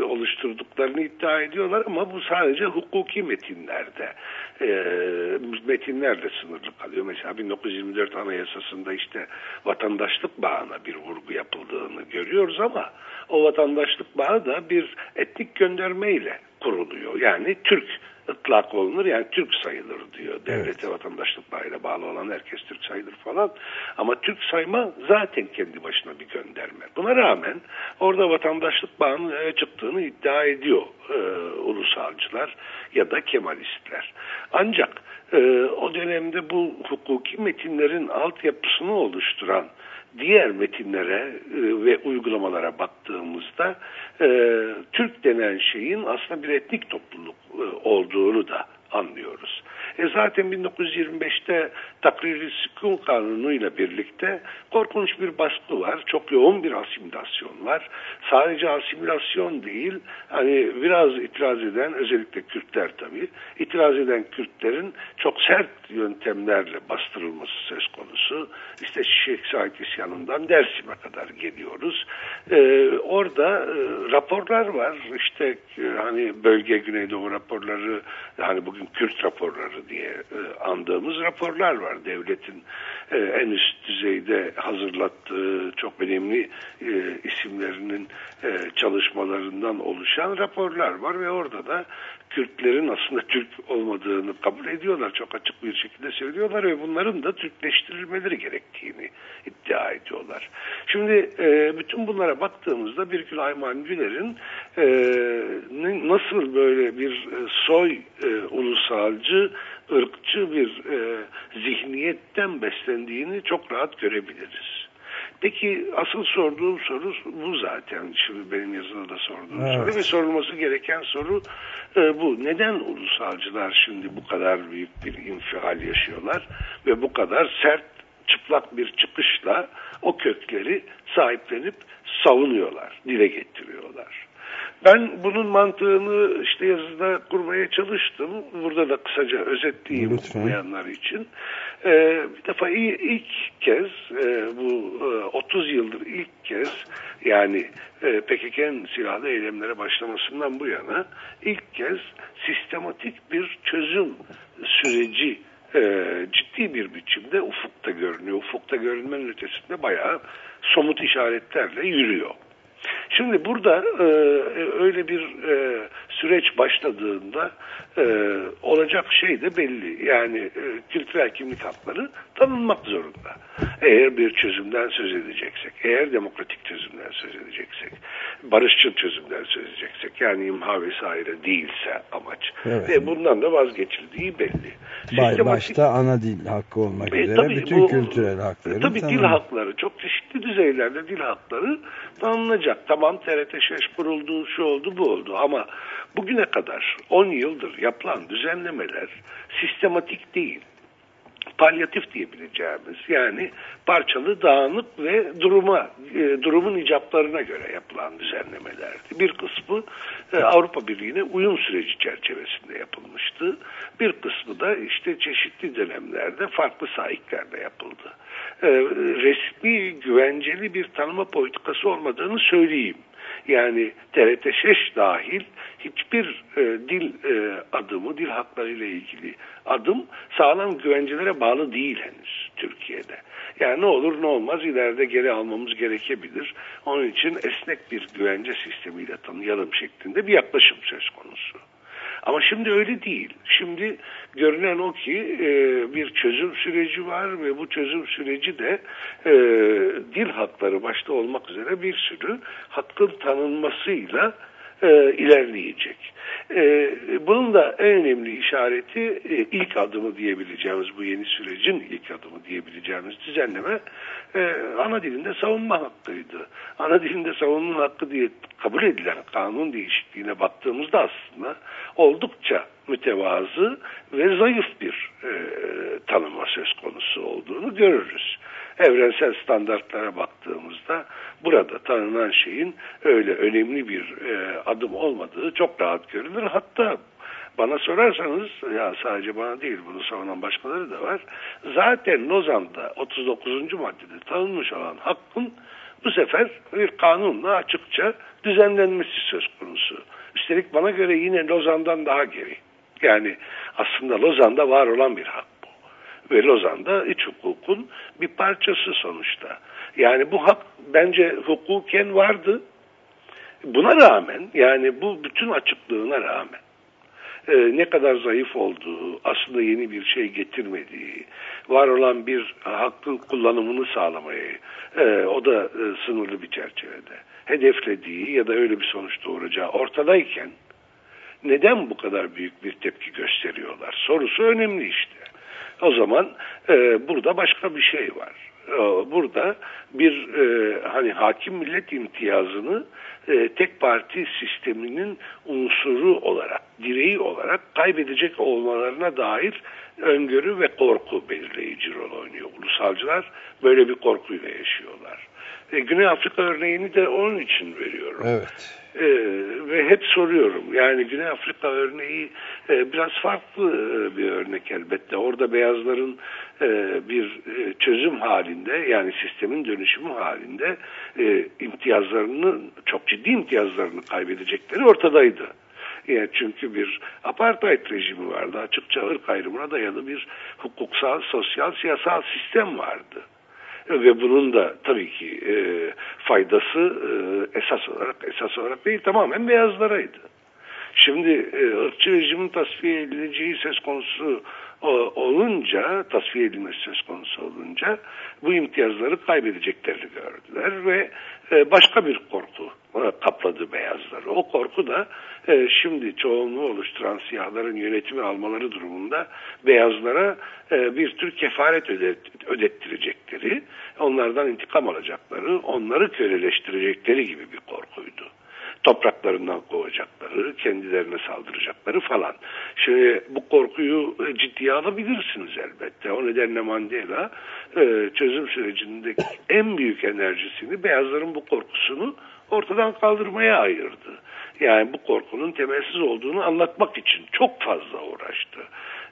oluşturduklarını iddia ediyorlar ama bu sadece hukuki metinlerde. E, metinlerle sınırlı kalıyor. Mesela 1924 Anayasası'nda işte vatandaşlık bağına bir vurgu yapıldığını görüyoruz ama o vatandaşlık bağı da bir etnik göndermeyle kuruluyor. Yani Türk ıtlak olunur yani Türk sayılır diyor. Devlete evet. vatandaşlık bağıyla bağlı olan herkes Türk sayılır falan. Ama Türk sayma zaten kendi başına bir gönderme. Buna rağmen orada vatandaşlık bağının çıktığını iddia ediyor e, ulusalcılar ya da Kemalistler. Ancak e, o dönemde bu hukuki metinlerin altyapısını oluşturan diğer metinlere e, ve uygulamalara baktığımızda e, Türk denen şeyin aslında bir etnik topluluk e, olduğunu da anlıyoruz. E zaten 1925'te Takriri Sükun Kanunu ile birlikte korkunç bir baskı var. Çok yoğun bir asimilasyon var. Sadece asimilasyon değil, hani biraz itiraz eden, özellikle Kürtler tabii, itiraz eden Kürtlerin çok sert yöntemlerle bastırılması söz konusu. İşte Şeyh Said isyanından Dersim'e kadar geliyoruz. Ee, orada e, raporlar var. İşte e, hani bölge Güneydoğu raporları, hani bugün Kürt raporları diye e, andığımız raporlar var. Devletin e, en üst düzeyde hazırlattığı çok önemli e, isimlerinin çalışmalarından oluşan raporlar var ve orada da Kürtlerin aslında Türk olmadığını kabul ediyorlar. Çok açık bir şekilde söylüyorlar ve bunların da Türkleştirilmeleri gerektiğini iddia ediyorlar. Şimdi e, bütün bunlara baktığımızda bir gün Ayman Güler'in e, nasıl böyle bir soy e, ulusalcı, ırkçı bir e, zihniyetten beslendiğini çok rahat görebiliriz. Peki asıl sorduğum soru bu zaten. Şimdi benim yazıda da sorduğum evet. soru ve sorulması gereken soru e, bu. Neden ulusalcılar şimdi bu kadar büyük bir infial yaşıyorlar ve bu kadar sert çıplak bir çıkışla o kökleri sahiplenip savunuyorlar, dile getiriyorlar. Ben bunun mantığını işte yazıda kurmaya çalıştım. Burada da kısaca özetleyeyim Lütfen. okumayanlar için. Ee, bir defa ilk kez e, bu e, 30 yıldır ilk kez yani e, PKK'nın silahlı eylemlere başlamasından bu yana ilk kez sistematik bir çözüm süreci e, ciddi bir biçimde ufukta görünüyor. Ufukta görünmenin ötesinde bayağı somut işaretlerle yürüyor. Şimdi burada e, öyle bir e, süreç başladığında e, olacak şey de belli. Yani e, kültürel kimlik hakları tanınmak zorunda. Eğer bir çözümden söz edeceksek, eğer demokratik çözümden söz edeceksek, barışçıl çözümden söz edeceksek, yani imha vesaire değilse amaç. Evet. Ve bundan da vazgeçildiği belli. Bay, başta ana dil hakkı olmak e, üzere tabii bütün bu, kültürel hakları. Tabii tanınır. dil hakları, çok çeşitli düzeylerde dil hakları tanınacak. Tamam TRT 5 kuruldu, şu oldu, bu oldu ama bugüne kadar 10 yıldır yapılan düzenlemeler sistematik değil palyatif diyebileceğimiz yani parçalı, dağınık ve duruma e, durumun icaplarına göre yapılan düzenlemelerdi. Bir kısmı e, Avrupa Birliği'ne uyum süreci çerçevesinde yapılmıştı. Bir kısmı da işte çeşitli dönemlerde farklı sahiplerle yapıldı. E, resmi, güvenceli bir tanıma politikası olmadığını söyleyeyim. Yani TRT 5 dahil hiçbir e, dil e, adımı, dil hakları ile ilgili adım sağlam güvencelere bağlı değil henüz Türkiye'de. Yani ne olur ne olmaz ileride geri almamız gerekebilir. Onun için esnek bir güvence sistemiyle tanıyalım şeklinde bir yaklaşım söz konusu. Ama şimdi öyle değil. Şimdi görünen o ki e, bir çözüm süreci var ve bu çözüm süreci de e, dil hakları başta olmak üzere bir sürü hakkın tanınmasıyla e, ilerleyecek. E, bunun da en önemli işareti e, ilk adımı diyebileceğimiz bu yeni sürecin ilk adımı diyebileceğimiz düzenleme e, ana dilinde savunma hakkıydı. Ana dilinde savunma hakkı diye kabul edilen kanun değişikliğine baktığımızda aslında oldukça mütevazı ve zayıf bir e, tanıma söz konusu olduğunu görürüz evrensel standartlara baktığımızda burada tanınan şeyin öyle önemli bir e, adım olmadığı çok rahat görülür. Hatta bana sorarsanız ya sadece bana değil bunu savunan başkaları da var. Zaten Lozan'da 39. maddede tanınmış olan hakkın bu sefer bir kanunla açıkça düzenlenmesi söz konusu. Üstelik bana göre yine Lozan'dan daha geri. Yani aslında Lozan'da var olan bir hak ve Lozan'da iç hukukun bir parçası sonuçta. Yani bu hak bence hukuken vardı. Buna rağmen yani bu bütün açıklığına rağmen e, ne kadar zayıf olduğu, aslında yeni bir şey getirmediği, var olan bir hakkın kullanımını sağlamayı, e, o da e, sınırlı bir çerçevede, hedeflediği ya da öyle bir sonuç doğuracağı ortadayken neden bu kadar büyük bir tepki gösteriyorlar? Sorusu önemli işte. O zaman e, burada başka bir şey var. E, burada bir e, hani hakim millet imtiyazını e, tek parti sisteminin unsuru olarak, direği olarak kaybedecek olmalarına dair öngörü ve korku belirleyici rol oynuyor. Ulusalcılar böyle bir korkuyla yaşıyorlar. E, Güney Afrika örneğini de onun için veriyorum. Evet. E, ve hep soruyorum. Yani Güney Afrika örneği e, biraz farklı e, bir örnek elbette. Orada beyazların e, bir e, çözüm halinde yani sistemin dönüşümü halinde e, imtiyazlarını çok ciddi imtiyazlarını kaybedecekleri ortadaydı. Yani çünkü bir apartheid rejimi vardı. Açıkça ırk ayrımına dayalı bir hukuksal, sosyal, siyasal sistem vardı ve bunun da tabii ki e, faydası e, esas olarak esas olarak değil tamamen beyazlaraydı. Şimdi e, ırkçı rejimin tasfiye edileceği söz konusu o, olunca, tasfiye edilmesi söz konusu olunca bu imtiyazları kaybedeceklerini gördüler ve e, başka bir korku e, kapladı beyazları. O korku da e, şimdi çoğunluğu oluşturan siyahların yönetimi almaları durumunda beyazlara e, bir tür kefaret ödet, ödettirecekleri, onlardan intikam alacakları, onları köleleştirecekleri gibi bir korkuydu topraklarından kovacakları, kendilerine saldıracakları falan. Şimdi bu korkuyu e, ciddiye alabilirsiniz elbette. O nedenle Mandela e, çözüm sürecindeki en büyük enerjisini beyazların bu korkusunu ortadan kaldırmaya ayırdı. Yani bu korkunun temelsiz olduğunu anlatmak için çok fazla uğraştı.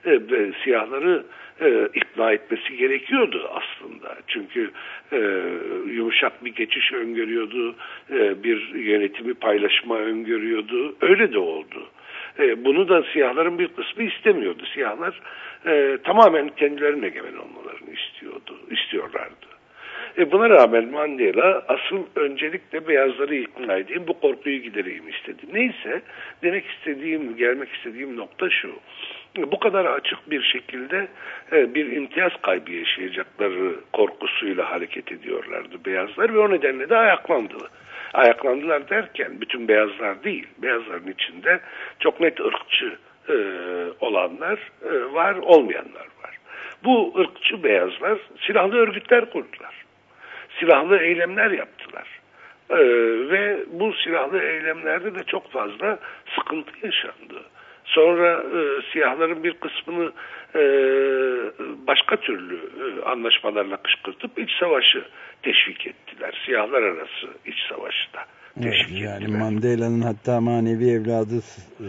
E, siyahları e, ikna etmesi gerekiyordu aslında. Çünkü e, yumuşak bir geçiş öngörüyordu, e, bir yönetimi paylaşma öngörüyordu. Öyle de oldu. E, bunu da siyahların bir kısmı istemiyordu. Siyahlar e, tamamen kendilerine egemen olmalarını istiyordu, istiyorlardı. E buna rağmen Mandela asıl öncelikle beyazları ikna edeyim, bu korkuyu gidereyim istedi. Neyse demek istediğim, gelmek istediğim nokta şu bu kadar açık bir şekilde e, bir imtiyaz kaybı yaşayacakları korkusuyla hareket ediyorlardı beyazlar ve o nedenle de ayaklandı. Ayaklandılar derken bütün beyazlar değil, beyazların içinde çok net ırkçı e, olanlar e, var, olmayanlar var. Bu ırkçı beyazlar silahlı örgütler kurdular. Silahlı eylemler yaptılar. Ee, ve bu silahlı eylemlerde de çok fazla sıkıntı yaşandı. Sonra e, siyahların bir kısmını e, başka türlü e, anlaşmalarla kışkırtıp iç savaşı teşvik ettiler. Siyahlar arası iç savaşı da evet, yani. Mandela'nın hatta manevi evladı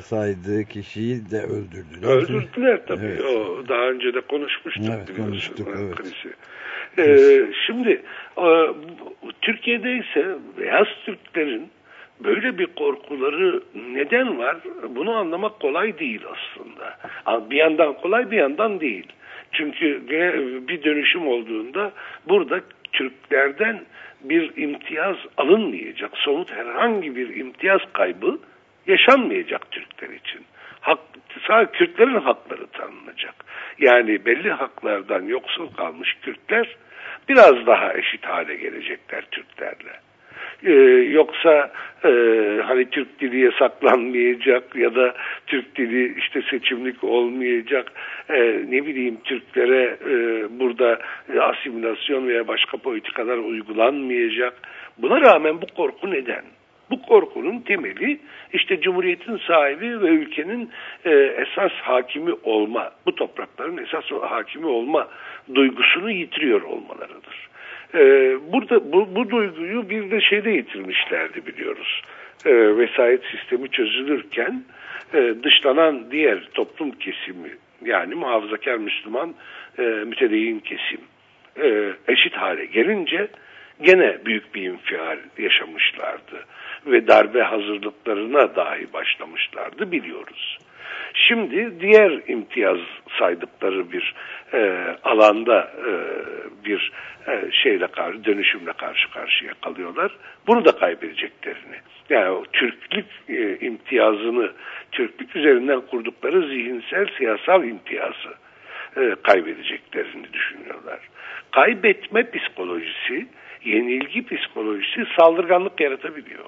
saydığı kişiyi de öldürdüler. Öldürdüler tabii. Evet. O daha önce de konuşmuştuk. Evet konuştuk. Evet. Krizi. Ee, şimdi Türkiye'de ise beyaz Türklerin böyle bir korkuları neden var? Bunu anlamak kolay değil aslında. Bir yandan kolay bir yandan değil. Çünkü bir dönüşüm olduğunda burada Türklerden bir imtiyaz alınmayacak. Somut herhangi bir imtiyaz kaybı yaşanmayacak Türkler için. Hak, sadece Kürtlerin hakları tanınacak. Yani belli haklardan yoksul kalmış Kürtler biraz daha eşit hale gelecekler Türklerle. Ee, yoksa e, hani Türk dili yasaklanmayacak ya da Türk dili işte seçimlik olmayacak e, ne bileyim Türklere e, burada asimilasyon veya başka politikalar uygulanmayacak. Buna rağmen bu korku neden? Bu korkunun temeli işte Cumhuriyet'in sahibi ve ülkenin e, esas hakimi olma, bu toprakların esas hakimi olma duygusunu yitiriyor olmalarıdır. Ee, burada bu, bu duyguyu bir de şeyde yitirmişlerdi biliyoruz. Ee, vesayet sistemi çözülürken e, dışlanan diğer toplum kesimi yani muhafazakar Müslüman e, mütedeyyin kesim e, eşit hale gelince gene büyük bir infial yaşamışlardı ve darbe hazırlıklarına dahi başlamışlardı biliyoruz. Şimdi diğer imtiyaz saydıkları bir e, alanda e, bir e, şeyle karşı, dönüşümle karşı karşıya kalıyorlar. Bunu da kaybedeceklerini. Yani o Türklük e, imtiyazını, Türklük üzerinden kurdukları zihinsel siyasal imtiyazı e, kaybedeceklerini düşünüyorlar. Kaybetme psikolojisi, yenilgi psikolojisi saldırganlık yaratabiliyor.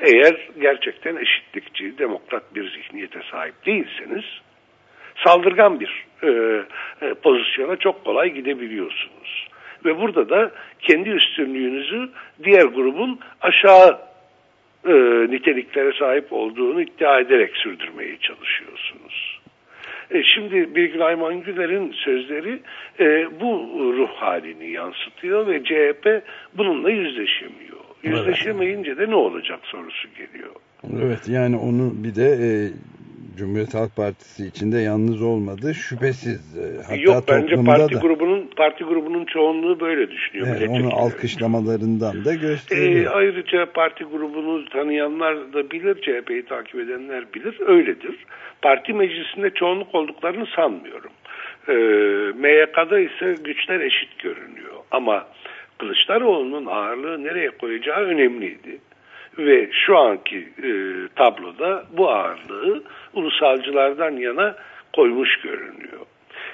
Eğer gerçekten eşitlikçi, demokrat bir zihniyete sahip değilseniz saldırgan bir e, e, pozisyona çok kolay gidebiliyorsunuz. Ve burada da kendi üstünlüğünüzü diğer grubun aşağı e, niteliklere sahip olduğunu iddia ederek sürdürmeye çalışıyorsunuz. E, şimdi Birgül Ayman Güler'in sözleri e, bu ruh halini yansıtıyor ve CHP bununla yüzleşemiyor. Yüzleşemeyince de ne olacak sorusu geliyor. Evet yani onu bir de e, Cumhuriyet Halk Partisi içinde yalnız olmadı şüphesiz. E, hatta Yok bence parti da, grubunun parti grubunun çoğunluğu böyle düşünüyor. Evet, onu alkışlamalarından da gösteriyor. E, ayrıca parti grubunu tanıyanlar da bilir, CHP'yi takip edenler bilir, öyledir. Parti meclisinde çoğunluk olduklarını sanmıyorum. E, MYK'da ise güçler eşit görünüyor. Ama Kılıçdaroğlu'nun ağırlığı nereye koyacağı önemliydi. Ve şu anki e, tabloda bu ağırlığı ulusalcılardan yana koymuş görünüyor.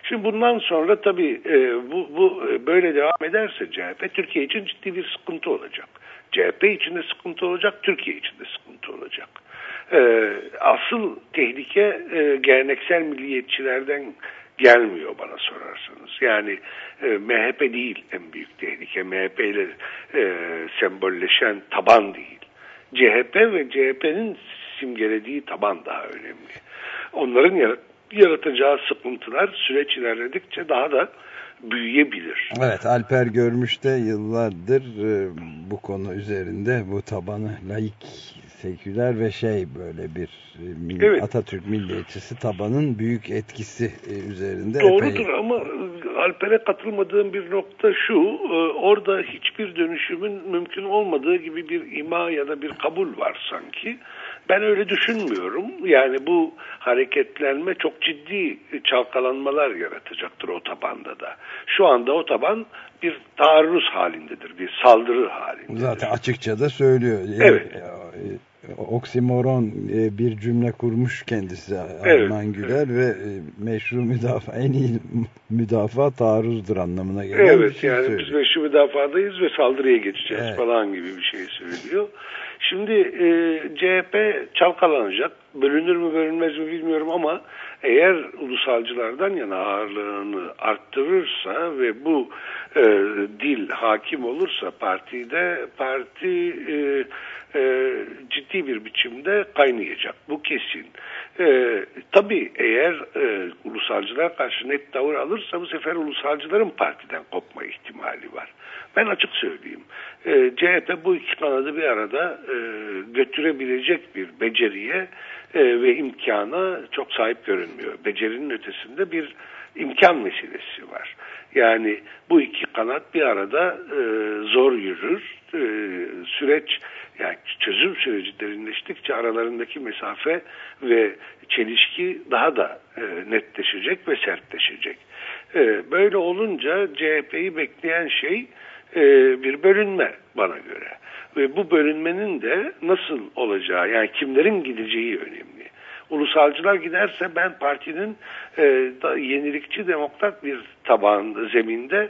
Şimdi bundan sonra tabii e, bu, bu e, böyle devam ederse CHP Türkiye için ciddi bir sıkıntı olacak. CHP için de sıkıntı olacak, Türkiye için de sıkıntı olacak. E, asıl tehlike e, geleneksel milliyetçilerden gelmiyor bana sorarsanız. Yani e, MHP değil en büyük tehlike. MHP ile e, sembolleşen taban değil. CHP ve CHP'nin simgelediği taban daha önemli. Onların yaratacağı sıkıntılar süreç ilerledikçe daha da büyüyebilir. Evet Alper Görmüş de yıllardır e, bu konu üzerinde bu tabanı laik seküler ve şey böyle bir e, evet. Atatürk milliyetçisi tabanın büyük etkisi e, üzerinde. Doğrudur epey... ama Alper'e katılmadığım bir nokta şu orada hiçbir dönüşümün mümkün olmadığı gibi bir ima ya da bir kabul var sanki. Ben öyle düşünmüyorum. Yani bu hareketlenme çok ciddi çalkalanmalar yaratacaktır o tabanda da. Şu anda o taban bir taarruz halindedir, bir saldırı halindedir. Zaten açıkça da söylüyor. Evet. Oksimoron e, bir cümle kurmuş kendisi evet. Arman Güler ve e, meşru müdafaa en iyi müdafaa taarruzdur anlamına gelen evet, şey yani söylüyor. biz meşru müdafadayız ve saldırıya geçeceğiz evet. falan gibi bir şey söylüyor. Şimdi e, CHP çalkalanacak. Bölünür mü bölünmez mi bilmiyorum ama eğer ulusalcılardan yana ağırlığını arttırırsa ve bu e, dil hakim olursa partide parti e, e, ciddi bir biçimde kaynayacak. Bu kesin. E, tabii eğer e, ulusalcılar karşı net tavır alırsa bu sefer ulusalcıların partiden kopma ihtimali var. Ben açık söyleyeyim. E, CHP bu iki kanadı bir arada e, götürebilecek bir beceriye e, ve imkana çok sahip görünmüyor. Becerinin ötesinde bir imkan meselesi var. Yani bu iki kanat bir arada e, zor yürür. E, süreç yani çözüm süreci derinleştikçe aralarındaki mesafe ve çelişki daha da e, netleşecek ve sertleşecek. E, böyle olunca CHP'yi bekleyen şey e, bir bölünme bana göre. Ve bu bölünmenin de nasıl olacağı yani kimlerin gideceği önemli. Ulusalcılar giderse ben partinin e, yenilikçi demokrat bir taban zeminde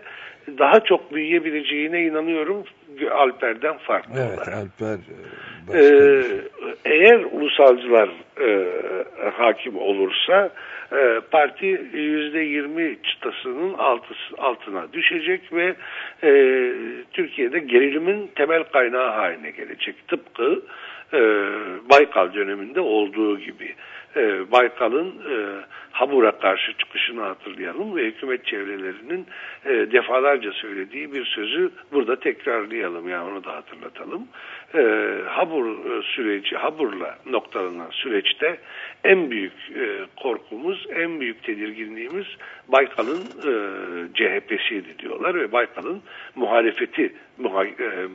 daha çok büyüyebileceğine inanıyorum Alper'den farklı evet, olarak. Alper e, ee, eğer ulusalcılar e, hakim olursa e, parti yüzde yirmi çıtasının altısı, altına düşecek ve e, Türkiye'de gerilimin temel kaynağı haline gelecek. Tıpkı e, Baykal döneminde olduğu gibi. E, Baykal'ın e, Habur'a karşı çıkışını hatırlayalım ve hükümet çevrelerinin e, defalarca söylediği bir sözü burada tekrarlayalım yani onu da hatırlatalım. E, Habur e, süreci, Habur'la noktalanan süreçte en büyük e, korkumuz, en büyük tedirginliğimiz Baykal'ın e, CHP'siydi diyorlar ve Baykal'ın muhalefeti, muha, e,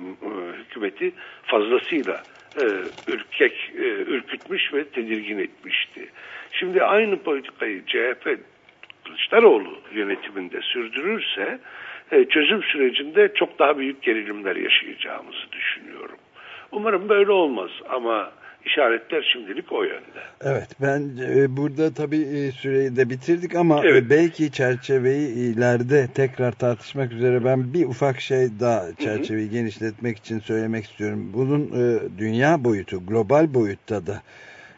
hükümeti fazlasıyla e, ürkek, e, ürkütmüş ve tedirgin etmişti. Şimdi aynı politikayı CHP Kılıçdaroğlu yönetiminde sürdürürse e, çözüm sürecinde çok daha büyük gerilimler yaşayacağımızı düşünüyorum. Umarım böyle olmaz ama işaretler şimdilik o yönde. Evet ben e, burada tabii e, süreyi de bitirdik ama evet. belki çerçeveyi ileride tekrar tartışmak üzere ben bir ufak şey daha çerçeveyi hı hı. genişletmek için söylemek istiyorum. Bunun e, dünya boyutu, global boyutta da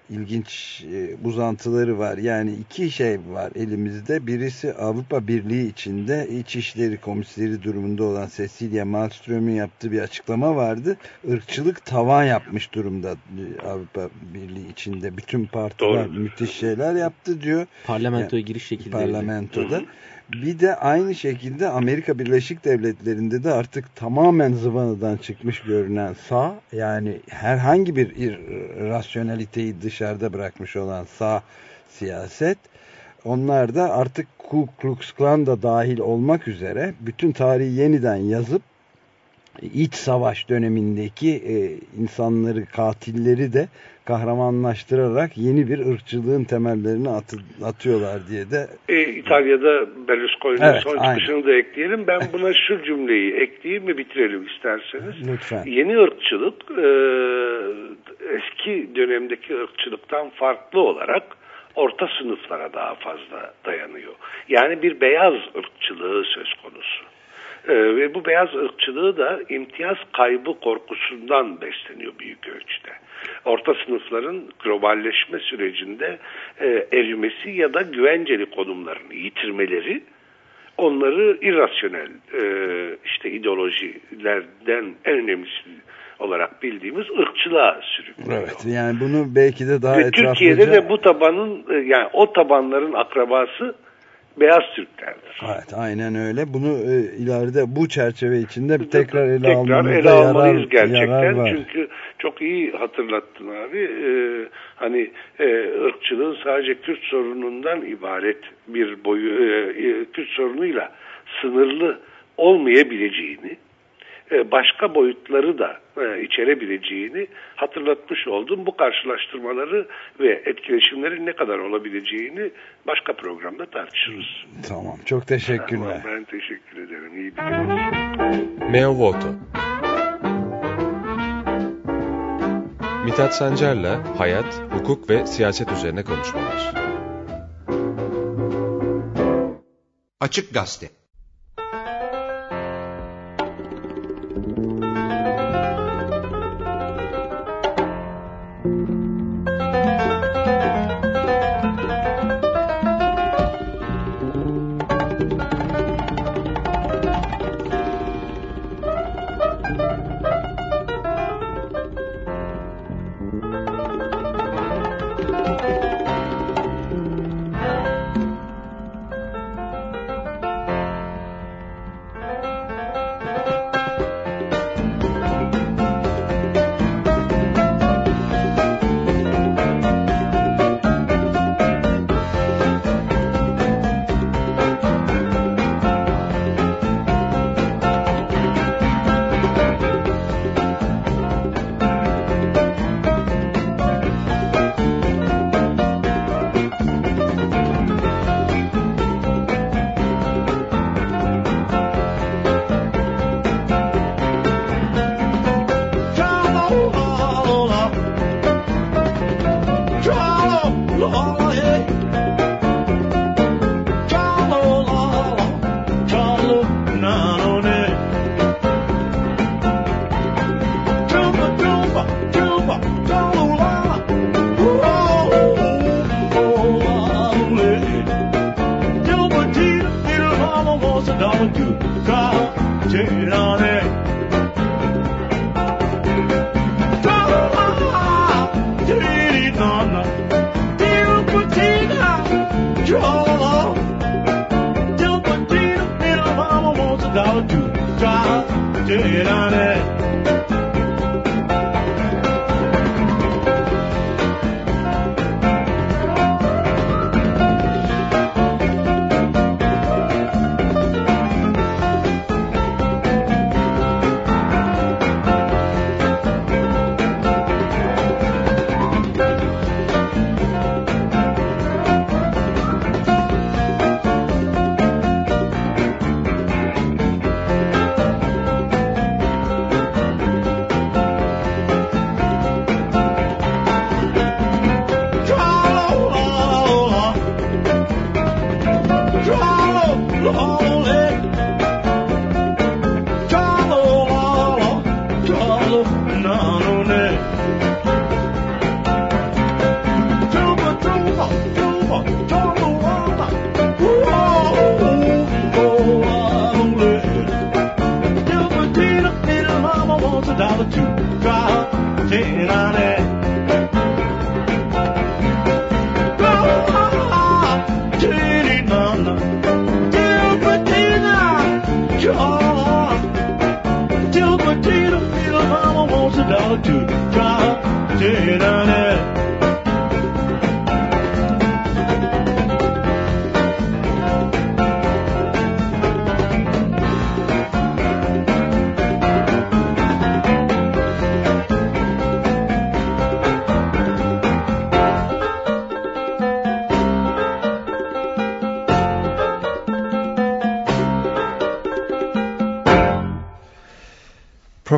ilginç e, uzantıları var. Yani iki şey var elimizde. Birisi Avrupa Birliği içinde İçişleri Komiseri durumunda olan Cecilia Malmström'ün yaptığı bir açıklama vardı. Irkçılık tavan yapmış durumda e, Avrupa Birliği içinde. Bütün partiler Doğru. müthiş şeyler yaptı diyor. Parlamentoya giriş şekilleri. Parlamentoda. Hı hı. Bir de aynı şekilde Amerika Birleşik Devletleri'nde de artık tamamen zıvanadan çıkmış görünen sağ yani herhangi bir ir- rasyoneliteyi dışarıda bırakmış olan sağ siyaset onlar da artık Ku Klux Klan da dahil olmak üzere bütün tarihi yeniden yazıp iç savaş dönemindeki e, insanları katilleri de kahramanlaştırarak yeni bir ırkçılığın temellerini atı- atıyorlar diye de E, İtalya'da Berlusconi'nin Evet, son aynen. çıkışını da ekleyelim. Ben buna şu cümleyi ekleyeyim ve bitirelim isterseniz. lütfen. Yeni ırkçılık e, eski dönemdeki ırkçılıktan farklı olarak orta sınıflara daha fazla dayanıyor. Yani bir beyaz ırkçılığı söz konusu. E, ve bu beyaz ırkçılığı da imtiyaz kaybı korkusundan besleniyor büyük ölçüde. Orta sınıfların globalleşme sürecinde e, erimesi ya da güvenceli konumlarını yitirmeleri onları irrasyonel e, işte ideolojilerden en önemlisi olarak bildiğimiz ırkçılığa sürüklüyor. Evet yani bunu belki de daha Ve etraflıca Türkiye'de de bu tabanın e, yani o tabanların akrabası beyaz Türklerdir. Evet aynen öyle. Bunu e, ileride bu çerçeve içinde bir tekrar ele Tekrar almamızda ele yarar, almalıyız gerçekten. yarar var. Çünkü çok iyi hatırlattın abi. Ee, hani e, ırkçılığın sadece Kürt sorunundan ibaret bir boyu e, e, Kürt sorunuyla sınırlı olmayabileceğini e, başka boyutları da e, içerebileceğini hatırlatmış oldum. Bu karşılaştırmaları ve etkileşimlerin ne kadar olabileceğini başka programda tartışırız. Tamam. Çok teşekkürler. Ben teşekkür ederim. İyi bir gün olsun. Meo Voto Mithat Sancar'la hayat, hukuk ve siyaset üzerine konuşmalar. Açık Gazete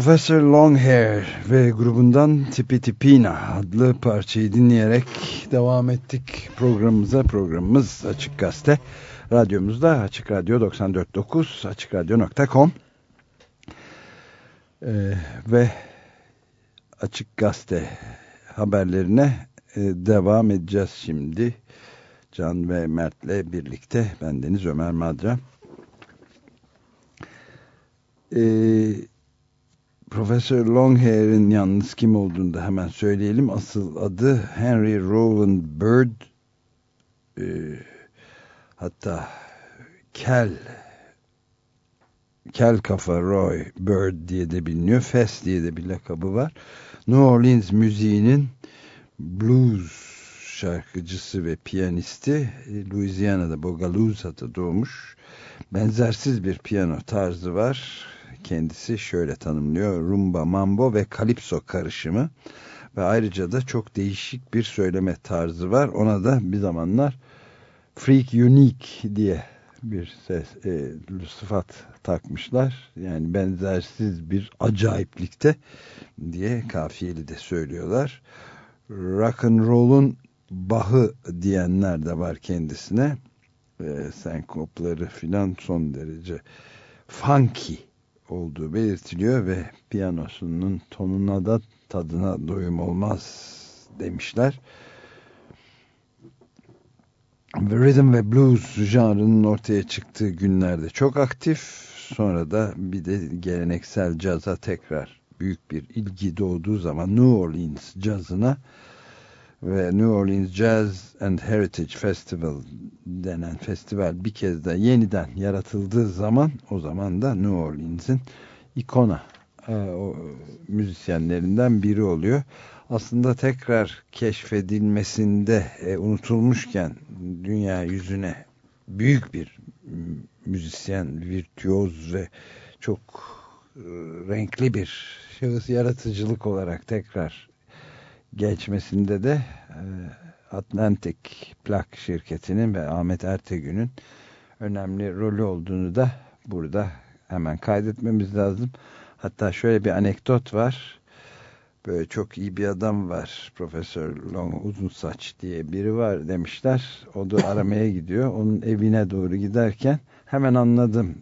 Professor Longhair ve grubundan Tipi Tipina adlı parçayı dinleyerek devam ettik programımıza. Programımız Açık Gazete. Radyomuzda Açık Radyo 94.9 AçıkRadyo.com ee, ve Açık Gazete haberlerine e, devam edeceğiz şimdi. Can ve Mert'le birlikte. Bendeniz Ömer Madra. Eee Profesör Longhair'in yalnız kim olduğunu da hemen söyleyelim. Asıl adı Henry Rowan Bird. Ee, hatta Kel Kel Kafa Roy Bird diye de biliniyor. Fes diye de bir lakabı var. New Orleans müziğinin blues şarkıcısı ve piyanisti. Louisiana'da Bogalusa'da doğmuş. Benzersiz bir piyano tarzı var kendisi şöyle tanımlıyor. Rumba, mambo ve kalipso karışımı ve ayrıca da çok değişik bir söyleme tarzı var. Ona da bir zamanlar freak unique diye bir ses, e, sıfat takmışlar. Yani benzersiz bir acayiplikte diye kafiyeli de söylüyorlar. Rock and roll'un bahı diyenler de var kendisine. E, senkopları filan son derece funky olduğu belirtiliyor ve piyanosunun tonuna da tadına doyum olmaz demişler. Rhythm ve blues janrının ortaya çıktığı günlerde çok aktif. Sonra da bir de geleneksel caza tekrar büyük bir ilgi doğduğu zaman New Orleans cazına ve New Orleans Jazz and Heritage Festival denen festival bir kez de yeniden yaratıldığı zaman o zaman da New Orleans'in ikona e, o, müzisyenlerinden biri oluyor. Aslında tekrar keşfedilmesinde e, unutulmuşken dünya yüzüne büyük bir müzisyen, virtüoz ve çok e, renkli bir şahıs yaratıcılık olarak tekrar geçmesinde de e, Atlantic Plak şirketinin ve Ahmet Ertegün'ün önemli rolü olduğunu da burada hemen kaydetmemiz lazım. Hatta şöyle bir anekdot var. Böyle çok iyi bir adam var. Profesör Long Uzun Saç diye biri var demişler. O da aramaya gidiyor. Onun evine doğru giderken hemen anladım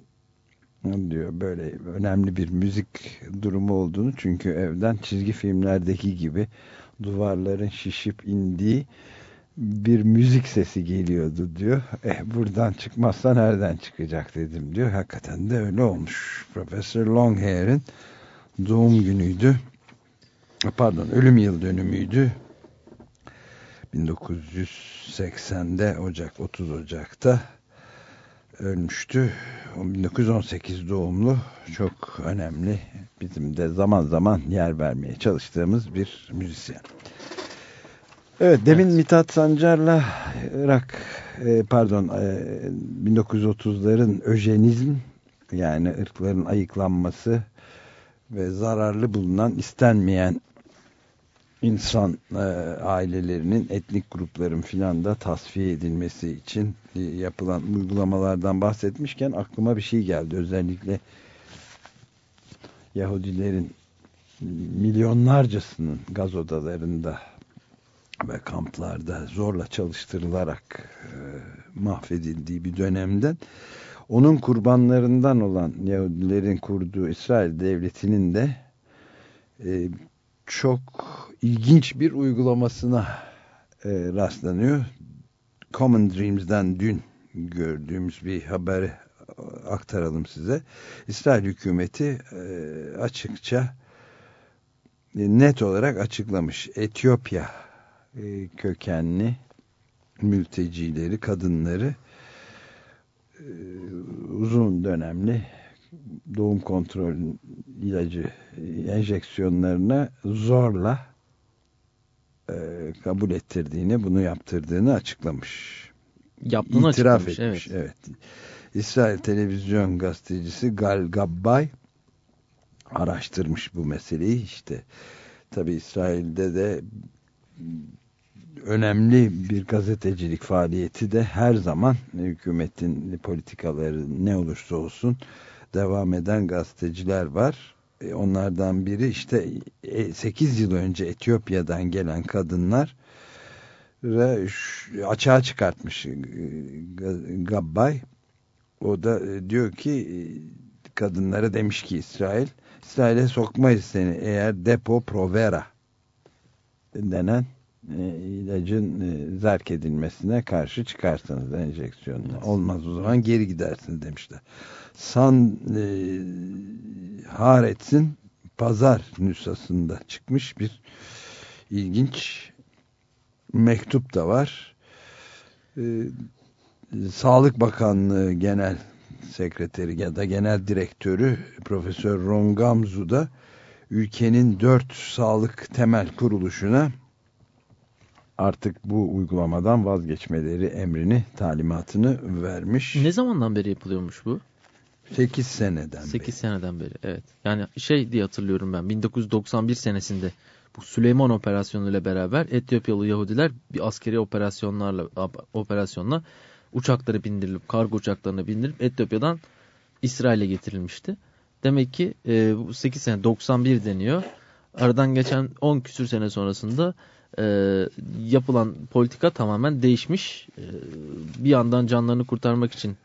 diyor böyle önemli bir müzik durumu olduğunu. Çünkü evden çizgi filmlerdeki gibi duvarların şişip indiği bir müzik sesi geliyordu diyor. Eh buradan çıkmazsa nereden çıkacak dedim diyor. Hakikaten de öyle olmuş. Profesör Longhair'in doğum günüydü. Pardon ölüm yıl dönümüydü. 1980'de Ocak 30 Ocak'ta ölmüştü. 1918 doğumlu çok önemli bizim de zaman zaman yer vermeye çalıştığımız bir müzisyen. Evet demin evet. Mithat Sancar'la Irak e, pardon e, 1930'ların öjenizm yani ırkların ayıklanması ve zararlı bulunan istenmeyen insan e, ailelerinin etnik grupların filan da tasfiye edilmesi için e, yapılan uygulamalardan bahsetmişken aklıma bir şey geldi. Özellikle Yahudilerin milyonlarcasının gaz odalarında ve kamplarda zorla çalıştırılarak e, mahvedildiği bir dönemden onun kurbanlarından olan Yahudilerin kurduğu İsrail devletinin de e, çok ilginç bir uygulamasına e, rastlanıyor. Common Dreams'den dün gördüğümüz bir haberi aktaralım size. İsrail hükümeti e, açıkça e, net olarak açıklamış. Etiyopya e, kökenli mültecileri, kadınları e, uzun dönemli doğum kontrol ilacı enjeksiyonlarına zorla e, kabul ettirdiğini, bunu yaptırdığını açıklamış. Yaptığını İtiraf açıklamış. etmiş. Evet. Evet. İsrail televizyon gazetecisi Gal Gabbay araştırmış bu meseleyi işte. Tabi İsrail'de de önemli bir gazetecilik faaliyeti de her zaman hükümetin politikaları ne olursa olsun devam eden gazeteciler var. E, Onlardan biri işte 8 yıl önce Etiyopya'dan gelen kadınlar ş- açığa çıkartmış e, Ga- Gabbay. O da e, diyor ki e, kadınlara demiş ki İsrail İsrail'e sokmayız seni eğer depo provera denen e, ilacın e, zerk edilmesine karşı çıkarsanız enjeksiyonla. Olmaz o zaman geri gidersiniz demişler. San e, Haaretz'in pazar nüshasında çıkmış bir ilginç mektup da var. E, Sağlık Bakanlığı Genel Sekreteri ya da Genel Direktörü Profesör Ron Gamzu da ülkenin dört sağlık temel kuruluşuna artık bu uygulamadan vazgeçmeleri emrini, talimatını vermiş. Ne zamandan beri yapılıyormuş bu? 8 seneden 8 seneden beri evet. Yani şey diye hatırlıyorum ben 1991 senesinde bu Süleyman operasyonu ile beraber Etiyopyalı Yahudiler bir askeri operasyonlarla operasyonla uçakları bindirilip kargo uçaklarına bindirilip Etiyopya'dan İsrail'e getirilmişti. Demek ki e, bu 8 sene 91 deniyor. Aradan geçen 10 küsür sene sonrasında e, yapılan politika tamamen değişmiş. E, bir yandan canlarını kurtarmak için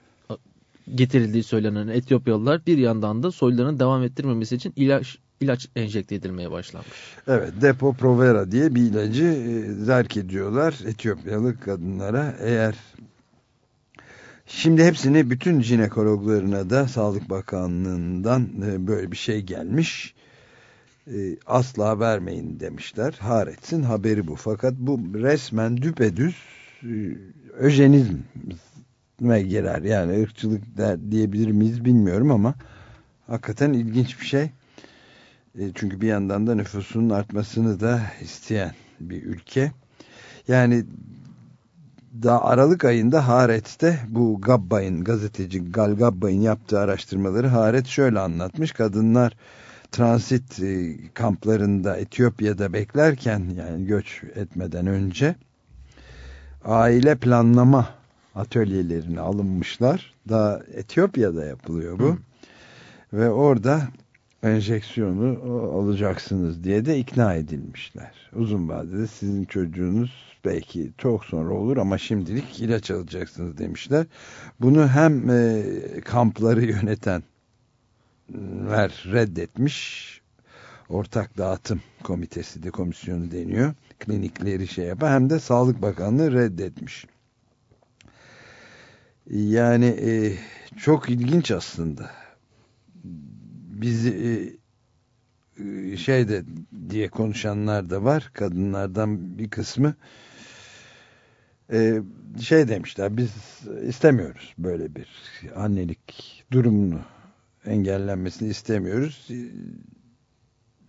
getirildiği söylenen Etiyopyalılar bir yandan da soylarını devam ettirmemesi için ilaç ilaç enjekte edilmeye başlanmış. Evet Depo Provera diye bir ilacı e, zerk ediyorlar Etiyopyalı kadınlara. Eğer şimdi hepsini bütün jinekologlarına da Sağlık Bakanlığı'ndan e, böyle bir şey gelmiş. E, asla vermeyin demişler. Haretz'in haberi bu. Fakat bu resmen düpedüz e, öjenizme girer. Yani ırkçılık der, diyebilir miyiz bilmiyorum ama hakikaten ilginç bir şey. E, çünkü bir yandan da nüfusunun artmasını da isteyen bir ülke. Yani daha Aralık ayında Haaretz'te bu Gabbay'ın gazeteci Gal Gabbay'ın yaptığı araştırmaları Haaretz şöyle anlatmış. Kadınlar transit e, kamplarında Etiyopya'da beklerken yani göç etmeden önce aile planlama atölyelerine alınmışlar. Daha Etiyopya'da yapılıyor bu. Hı. Ve orada enjeksiyonu alacaksınız diye de ikna edilmişler. Uzun vadede sizin çocuğunuz belki çok sonra olur ama şimdilik ilaç alacaksınız demişler. Bunu hem e, kampları yöneten ver reddetmiş. Ortak dağıtım komitesi de komisyonu deniyor. Klinikleri şey yapar hem de Sağlık Bakanlığı reddetmiş. Yani e, çok ilginç aslında bizi e, şeyde diye konuşanlar da var kadınlardan bir kısmı e, şey demişler biz istemiyoruz böyle bir annelik durumunu engellenmesini istemiyoruz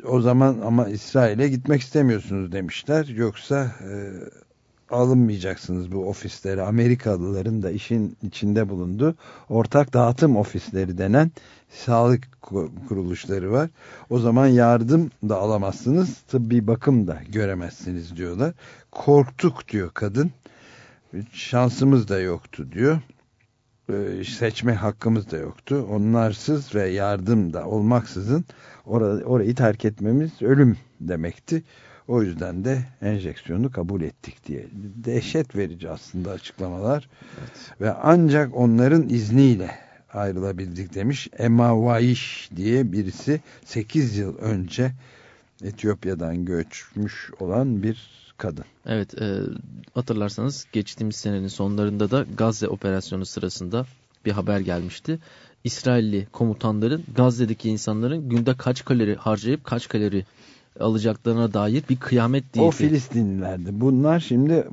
o zaman ama İsrail'e gitmek istemiyorsunuz demişler yoksa e, alınmayacaksınız bu ofislere Amerikalıların da işin içinde bulunduğu ortak dağıtım ofisleri denen sağlık kuruluşları var. O zaman yardım da alamazsınız, tıbbi bakım da göremezsiniz diyorlar. Korktuk diyor kadın. Şansımız da yoktu diyor. Seçme hakkımız da yoktu. Onlarsız ve yardım da olmaksızın orayı, orayı terk etmemiz ölüm demekti. O yüzden de enjeksiyonu kabul ettik diye. Dehşet verici aslında açıklamalar. Evet. Ve ancak onların izniyle ayrılabildik demiş. Emma Vaish diye birisi 8 yıl önce Etiyopya'dan göçmüş olan bir kadın. Evet e, hatırlarsanız geçtiğimiz senenin sonlarında da Gazze operasyonu sırasında bir haber gelmişti. İsrailli komutanların Gazze'deki insanların günde kaç kalori harcayıp kaç kalori alacaklarına dair bir kıyamet değil. O Filistinlilerdi. Bunlar şimdi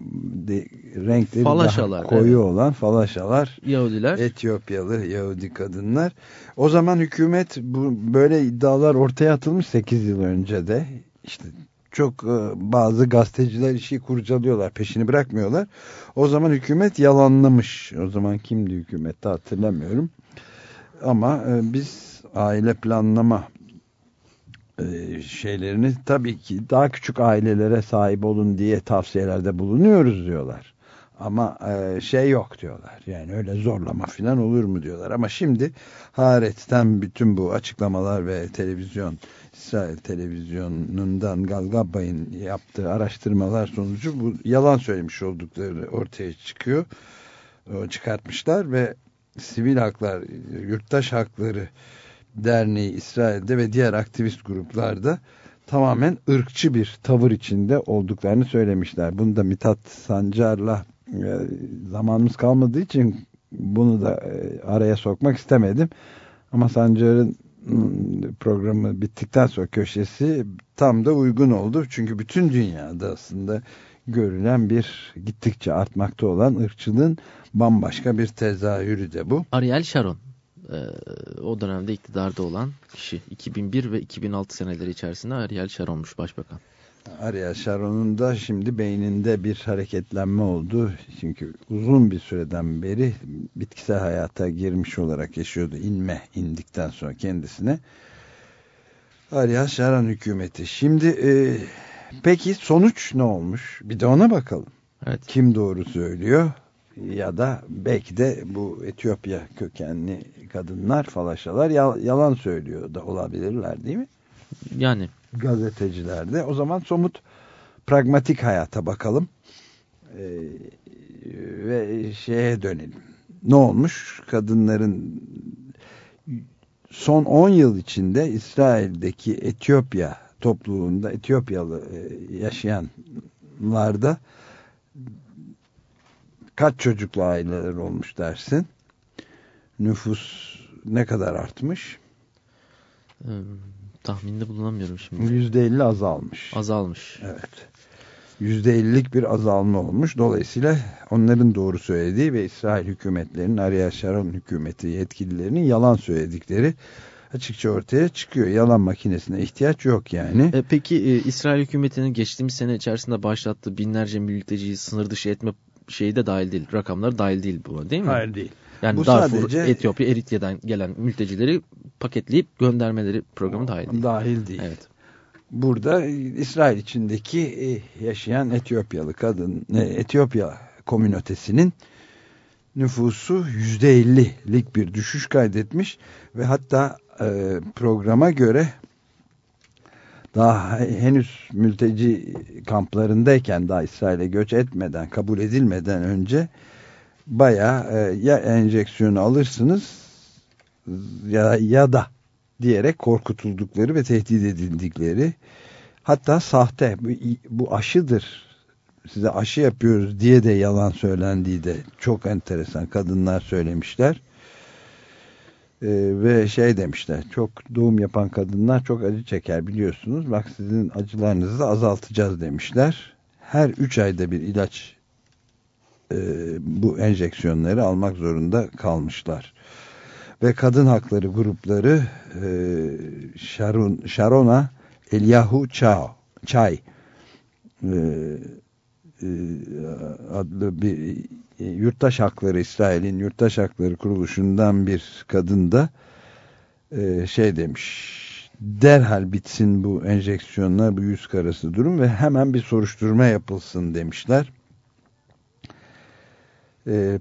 de, renkleri Falaşalar, daha koyu evet. olan falaşalar. Yahudiler Etiyopyalı Yahudi kadınlar. O zaman hükümet bu böyle iddialar ortaya atılmış 8 yıl önce de. İşte çok e, bazı gazeteciler işi kurcalıyorlar, peşini bırakmıyorlar. O zaman hükümet yalanlamış. O zaman kimdi hükümette hatırlamıyorum. Ama e, biz aile planlama e, şeylerini tabii ki daha küçük ailelere sahip olun diye tavsiyelerde bulunuyoruz diyorlar. Ama şey yok diyorlar. Yani öyle zorlama falan olur mu diyorlar. Ama şimdi Haaretz'ten bütün bu açıklamalar ve televizyon İsrail televizyonundan Galgabay'ın yaptığı araştırmalar sonucu bu yalan söylemiş oldukları ortaya çıkıyor. Çıkartmışlar ve sivil haklar, yurttaş hakları derneği İsrail'de ve diğer aktivist gruplarda tamamen ırkçı bir tavır içinde olduklarını söylemişler. Bunu da Mithat Sancar'la e, zamanımız kalmadığı için bunu da e, araya sokmak istemedim. Ama Sancar'ın programı bittikten sonra köşesi tam da uygun oldu. Çünkü bütün dünyada aslında görülen bir gittikçe artmakta olan ırkçılığın bambaşka bir tezahürü de bu. Ariel Sharon e, o dönemde iktidarda olan kişi 2001 ve 2006 seneleri içerisinde Ariel Sharon'muş başbakan. Ariel Sharon'un da şimdi beyninde bir hareketlenme oldu. Çünkü uzun bir süreden beri bitkisel hayata girmiş olarak yaşıyordu. İnme indikten sonra kendisine. Ariel Sharon hükümeti. Şimdi e, peki sonuç ne olmuş? Bir de ona bakalım. Evet. Kim doğru söylüyor? Ya da belki de bu Etiyopya kökenli kadınlar, falaşalar yalan söylüyor da olabilirler değil mi? Yani gazetecilerde. O zaman somut pragmatik hayata bakalım. Ee, ve şeye dönelim. Ne olmuş? Kadınların son 10 yıl içinde İsrail'deki Etiyopya topluluğunda Etiyopyalı e, yaşayanlarda kaç çocuklu aileler olmuş dersin? Nüfus ne kadar artmış? Tahminde bulunamıyorum şimdi. %50 azalmış. Azalmış. Evet. %50'lik bir azalma olmuş. Dolayısıyla onların doğru söylediği ve İsrail hükümetlerinin, Ariel Sharon hükümeti yetkililerinin yalan söyledikleri açıkça ortaya çıkıyor. Yalan makinesine ihtiyaç yok yani. E, peki e, İsrail hükümetinin geçtiğimiz sene içerisinde başlattığı binlerce mülteciyi sınır dışı etme şeyi de dahil değil. Rakamlar dahil değil buna değil mi? Hayır değil. Yani Bu Darfur, sadece- Etiyopya, Eritra'dan gelen mültecileri paketleyip göndermeleri programı dahil değil. Dahil değil. Evet. Burada İsrail içindeki e, yaşayan Etiyopyalı kadın, e, Etiyopya komünitesinin nüfusu %50'lik bir düşüş kaydetmiş ve hatta e, programa göre daha henüz mülteci kamplarındayken daha İsrail'e göç etmeden, kabul edilmeden önce bayağı e, ya enjeksiyonu alırsınız ya, ya da diyerek korkutuldukları ve tehdit edildikleri hatta sahte bu, bu aşıdır size aşı yapıyoruz diye de yalan söylendiği de çok enteresan kadınlar söylemişler. Ee, ve şey demişler çok doğum yapan kadınlar çok acı çeker biliyorsunuz. Bak sizin acılarınızı azaltacağız demişler. Her 3 ayda bir ilaç e, bu enjeksiyonları almak zorunda kalmışlar ve kadın hakları grupları e, Sharon, Sharona Eliyahu Chao, e, adlı bir e, yurttaş hakları İsrail'in yurttaş hakları kuruluşundan bir kadın da şey demiş derhal bitsin bu enjeksiyonlar bu yüz karası durum ve hemen bir soruşturma yapılsın demişler. E,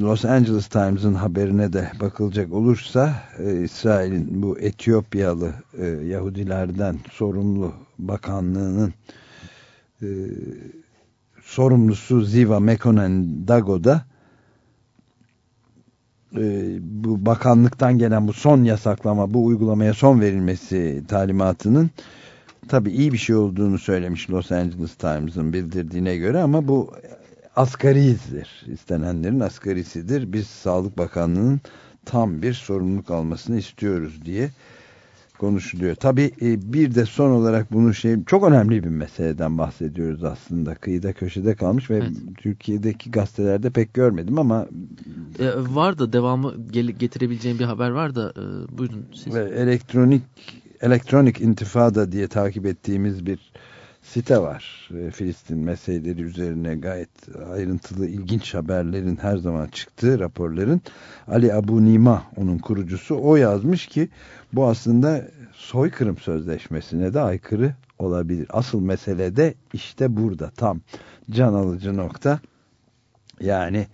Los Angeles Times'ın haberine de bakılacak olursa e, İsrail'in bu Etiyopyalı e, Yahudilerden sorumlu bakanlığının sorumlusu Ziva Mekonnen Dago'da bu bakanlıktan gelen bu son yasaklama bu uygulamaya son verilmesi talimatının tabi iyi bir şey olduğunu söylemiş Los Angeles Times'ın bildirdiğine göre ama bu asgaridir. İstenenlerin asgarisidir. Biz Sağlık Bakanlığı'nın tam bir sorumluluk almasını istiyoruz diye konuşuluyor. Tabii e, bir de son olarak bunu şey çok önemli bir meseleden bahsediyoruz aslında. Kıyıda köşede kalmış ve Evet. Türkiye'deki gazetelerde pek görmedim ama E, var da devamı getirebileceğim bir haber var da e, buyurun siz. ve elektronik elektronik intifada diye takip ettiğimiz bir site var. Filistin meseleleri üzerine gayet ayrıntılı ilginç haberlerin her zaman çıktığı raporların Ali Abu Nima onun kurucusu o yazmış ki bu aslında soykırım sözleşmesine de aykırı olabilir. Asıl mesele de işte burada tam can alıcı nokta. Yani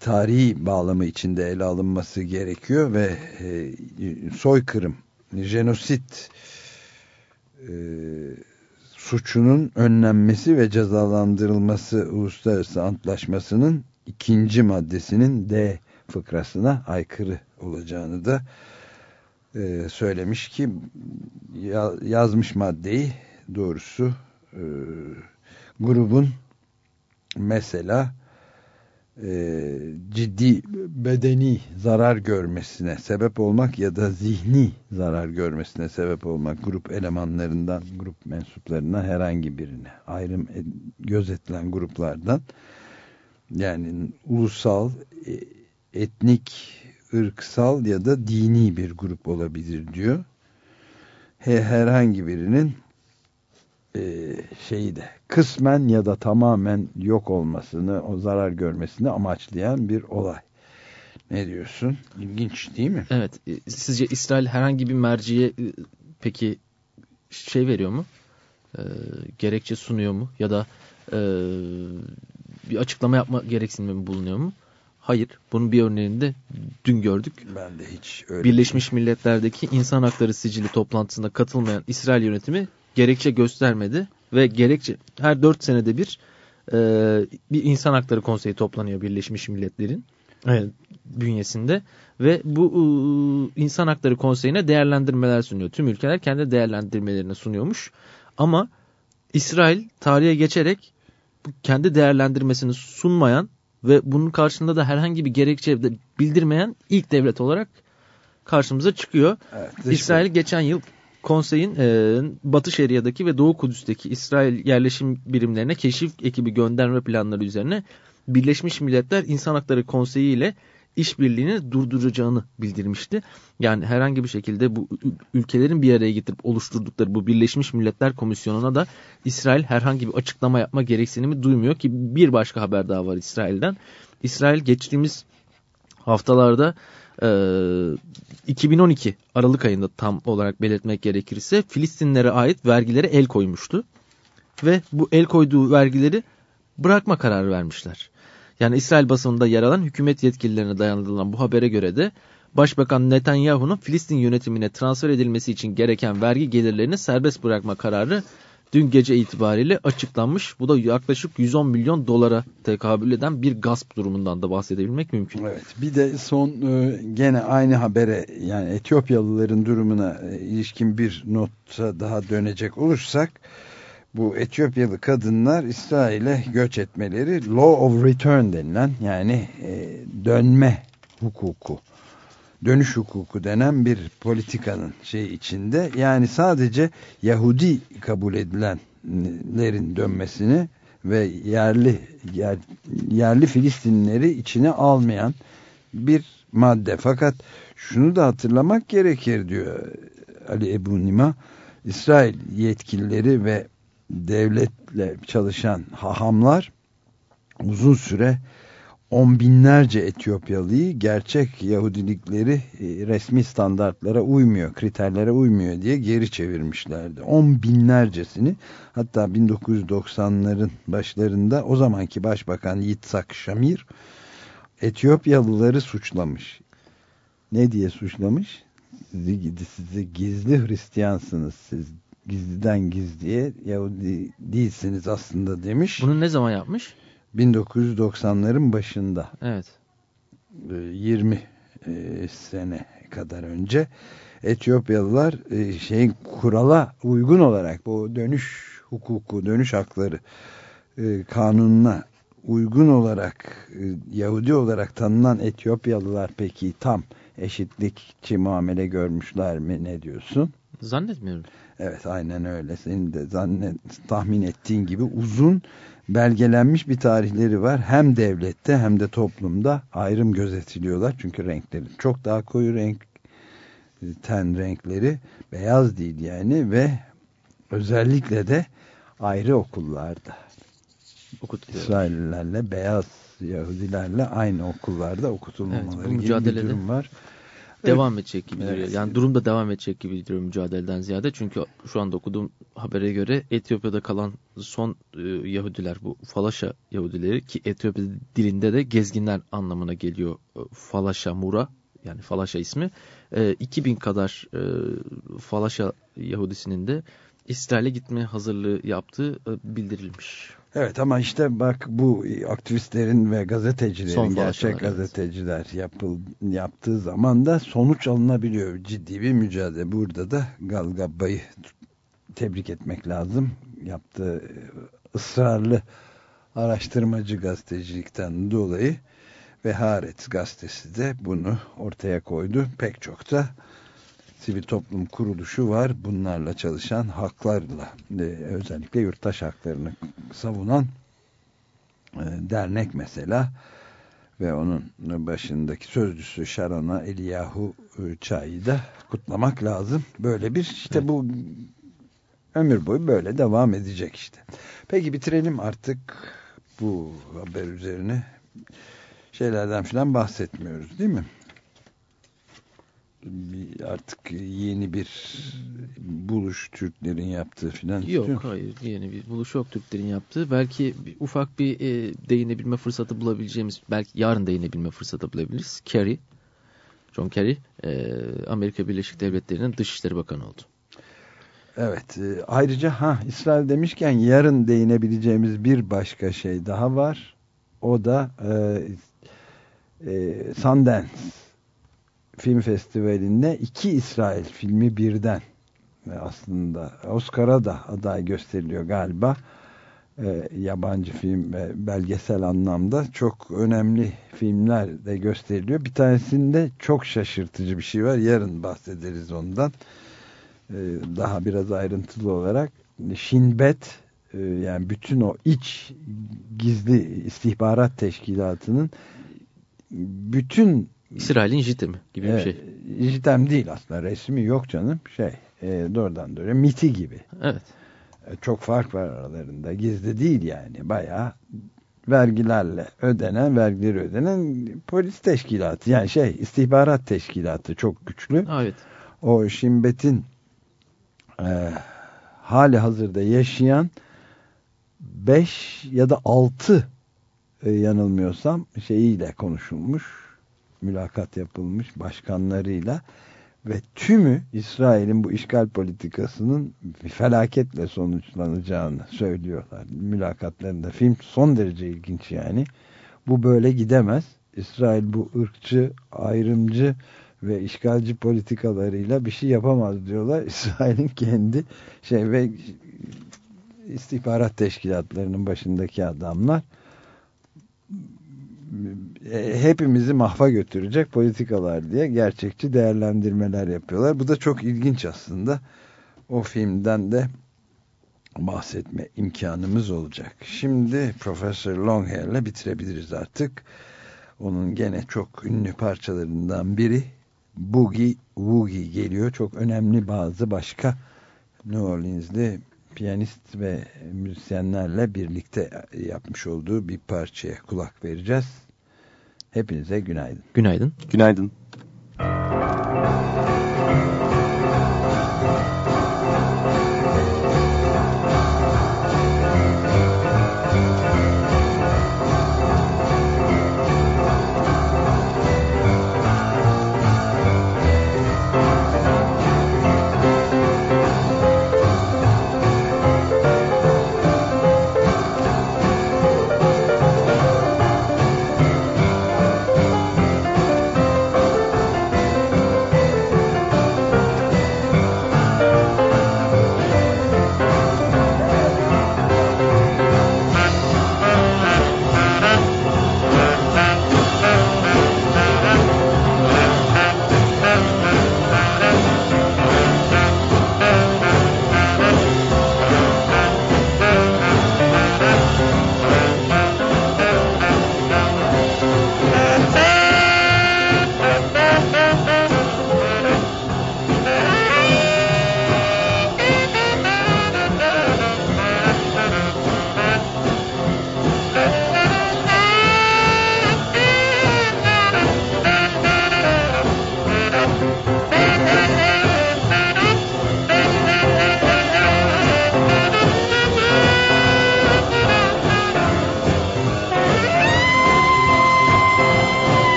tarihi bağlamı içinde ele alınması gerekiyor ve e, soykırım, jenosit e, suçunun önlenmesi ve cezalandırılması uluslararası antlaşmasının ikinci maddesinin D fıkrasına aykırı olacağını da e, söylemiş ki ya- yazmış maddeyi doğrusu e, grubun mesela e, ciddi bedeni zarar görmesine sebep olmak ya da zihni zarar görmesine sebep olmak grup elemanlarından, grup mensuplarından herhangi birine ayrım gözetilen gruplardan yani ulusal, e, etnik, ırksal ya da dini bir grup olabilir diyor. He, herhangi birinin şeyi de kısmen ya da tamamen yok olmasını, o zarar görmesini amaçlayan bir olay. Ne diyorsun? İlginç değil mi? Evet. e, Sizce İsrail herhangi bir merciye e, peki şey veriyor mu? E, gerekçe sunuyor mu? Ya da e, bir açıklama yapma gereksinimi bulunuyor mu? Hayır. Bunun bir örneğini de dün gördük. Ben de hiç öyle. Birleşmiş Milletler'deki insan hakları sicili toplantısına katılmayan İsrail yönetimi gerekçe göstermedi ve gerekçe her dört senede bir e, bir insan hakları konseyi toplanıyor Birleşmiş Milletler'in e, bünyesinde ve bu e, insan hakları konseyine değerlendirmeler sunuyor. Tüm ülkeler kendi değerlendirmelerini sunuyormuş ama İsrail tarihe geçerek kendi değerlendirmesini sunmayan ve bunun karşılığında da herhangi bir gerekçe bildirmeyen ilk devlet olarak karşımıza çıkıyor. Evet, İsrail geçen yıl konseyin e, Batı Şeria'daki ve Doğu Kudüs'teki İsrail yerleşim birimlerine keşif ekibi gönderme planları üzerine Birleşmiş Milletler İnsan Hakları Konseyi ile işbirliğini durduracağını bildirmişti. Yani herhangi bir şekilde bu ül- ülkelerin bir araya getirip oluşturdukları bu Birleşmiş Milletler Komisyonu'na da İsrail herhangi bir açıklama yapma gereksinimi duymuyor ki bir başka haber daha var İsrail'den. İsrail geçtiğimiz haftalarda 2012 Aralık ayında tam olarak belirtmek gerekirse Filistinlere ait vergilere el koymuştu. Ve bu el koyduğu vergileri bırakma kararı vermişler. Yani İsrail basınında yer alan hükümet yetkililerine dayandırılan bu habere göre de Başbakan Netanyahu'nun Filistin yönetimine transfer edilmesi için gereken vergi gelirlerini serbest bırakma kararı dün gece itibariyle açıklanmış. Bu da yaklaşık 110 milyon dolara tekabül eden bir gasp durumundan da bahsedebilmek mümkün. Evet. Bir de son e, gene aynı habere yani Etiyopyalıların durumuna e, ilişkin bir nota daha dönecek olursak bu Etiyopyalı kadınlar İsrail'e göç etmeleri law of return denilen yani e, dönme hukuku dönüş hukuku denen bir politikanın şey içinde yani sadece Yahudi kabul edilenlerin dönmesini ve yerli yer, yerli Filistinlileri içine almayan bir madde. Fakat şunu da hatırlamak gerekir diyor Ali Ebu Nima. İsrail yetkilileri ve devletle çalışan hahamlar uzun süre on binlerce Etiyopyalıyı gerçek Yahudilikleri e, resmi standartlara uymuyor, kriterlere uymuyor diye geri çevirmişlerdi. On binlercesini hatta 1990'ların başlarında o zamanki başbakan Yitzhak Shamir Etiyopyalıları suçlamış. Ne diye suçlamış? Sizi, sizi gizli Hristiyansınız siz gizliden gizliye Yahudi değilsiniz aslında demiş. Bunu ne zaman yapmış? 1990'ların başında Evet. e, 20 e, sene kadar önce Etiyopyalılar e, şeyin kurala uygun olarak bu dönüş hukuku, dönüş hakları e, kanununa uygun olarak Yahudi olarak tanınan Etiyopyalılar peki tam eşitlikçi muamele görmüşler mi ne diyorsun? Zannetmiyorum. Evet aynen öyle. Senin de zannet, tahmin ettiğin gibi uzun belgelenmiş bir tarihleri var. Hem devlette hem de toplumda ayrım gözetiliyorlar. Çünkü renkleri çok daha koyu renk ten renkleri beyaz değil yani ve özellikle de ayrı okullarda Okutuluyor. İsraillilerle beyaz Yahudilerle aynı okullarda okutulmamaları Evet, gibi bir durum var. Devam edecek gibi duruyor. Yani durum da devam edecek gibi duruyor mücadeleden ziyade. Çünkü şu anda okuduğum habere göre Etiyopya'da kalan son e, Yahudiler bu Falaşa Yahudileri ki Etiyopya dilinde de gezginler anlamına geliyor e, Falaşa Mura yani Falaşa ismi. E, 2000 kadar e, Falaşa Yahudisinin de İsrail'e gitme hazırlığı yaptığı e, bildirilmiş. Evet ama işte bak bu aktivistlerin ve gazetecilerin Son gerçek evet. gazeteciler yapıl, yaptığı zaman da sonuç alınabiliyor. Ciddi bir mücadele. Burada da Gal Gabba'yı tebrik etmek lazım. Yaptığı ısrarlı araştırmacı gazetecilikten dolayı ve Haaretz gazetesi de bunu ortaya koydu. Pek çok da sivil toplum kuruluşu var. Bunlarla çalışan haklarla e, özellikle yurttaş haklarını savunan e, dernek mesela ve onun başındaki sözcüsü Şarona Eliyahu e, Çay'ı da kutlamak lazım. Böyle bir işte bu ömür boyu böyle devam edecek işte. Peki bitirelim artık bu haber üzerine şeylerden falan bahsetmiyoruz değil mi? Artık yeni bir buluş Türklerin yaptığı falan istiyor Yok musun? hayır yeni bir buluş yok Türklerin yaptığı. Belki bir, ufak bir e, değinebilme fırsatı bulabileceğimiz belki yarın değinebilme fırsatı bulabiliriz. Kerry, John Kerry e, Amerika Birleşik Devletleri'nin Dışişleri Bakanı oldu. Evet. e, ayrıca ha İsrail demişken yarın değinebileceğimiz bir başka şey daha var. O da e, e, Sundance Film Festivali'nde iki İsrail filmi birden aslında Oscar'a da aday gösteriliyor galiba. E, yabancı film ve belgesel anlamda çok önemli filmler de gösteriliyor. Bir tanesinde çok şaşırtıcı bir şey var. Yarın bahsederiz ondan. E, daha biraz ayrıntılı olarak Shin Bet e, yani bütün o iç gizli istihbarat teşkilatının bütün İsrail'in JIT'i mi gibi bir şey. JITEM değil aslında resmi yok canım şey e, doğrudan doğruya MIT'i gibi Evet. E, çok fark var aralarında gizli değil yani bayağı vergilerle ödenen vergileri ödenen polis teşkilatı yani şey istihbarat teşkilatı çok güçlü evet. o Şimbet'in e, hali hazırda yaşayan 5 ya da 6 e, yanılmıyorsam şeyiyle konuşulmuş mülakat yapılmış başkanlarıyla ve tümü İsrail'in bu işgal politikasının felaketle sonuçlanacağını söylüyorlar. Mülakatlarında film son derece ilginç yani. Bu böyle gidemez. İsrail bu ırkçı, ayrımcı ve işgalci politikalarıyla bir şey yapamaz diyorlar. İsrail'in kendi şey ve istihbarat teşkilatlarının başındaki adamlar hepimizi mahva götürecek politikalar diye gerçekçi değerlendirmeler yapıyorlar. Bu da çok ilginç aslında. O filmden de bahsetme imkanımız olacak. Şimdi Profesör Longhair'le bitirebiliriz artık. Onun gene çok ünlü parçalarından biri Boogie Woogie geliyor. Çok önemli bazı başka New Orleans'li piyanist ve müzisyenlerle birlikte yapmış olduğu bir parçaya kulak vereceğiz. Hepinize günaydın. Günaydın. Günaydın.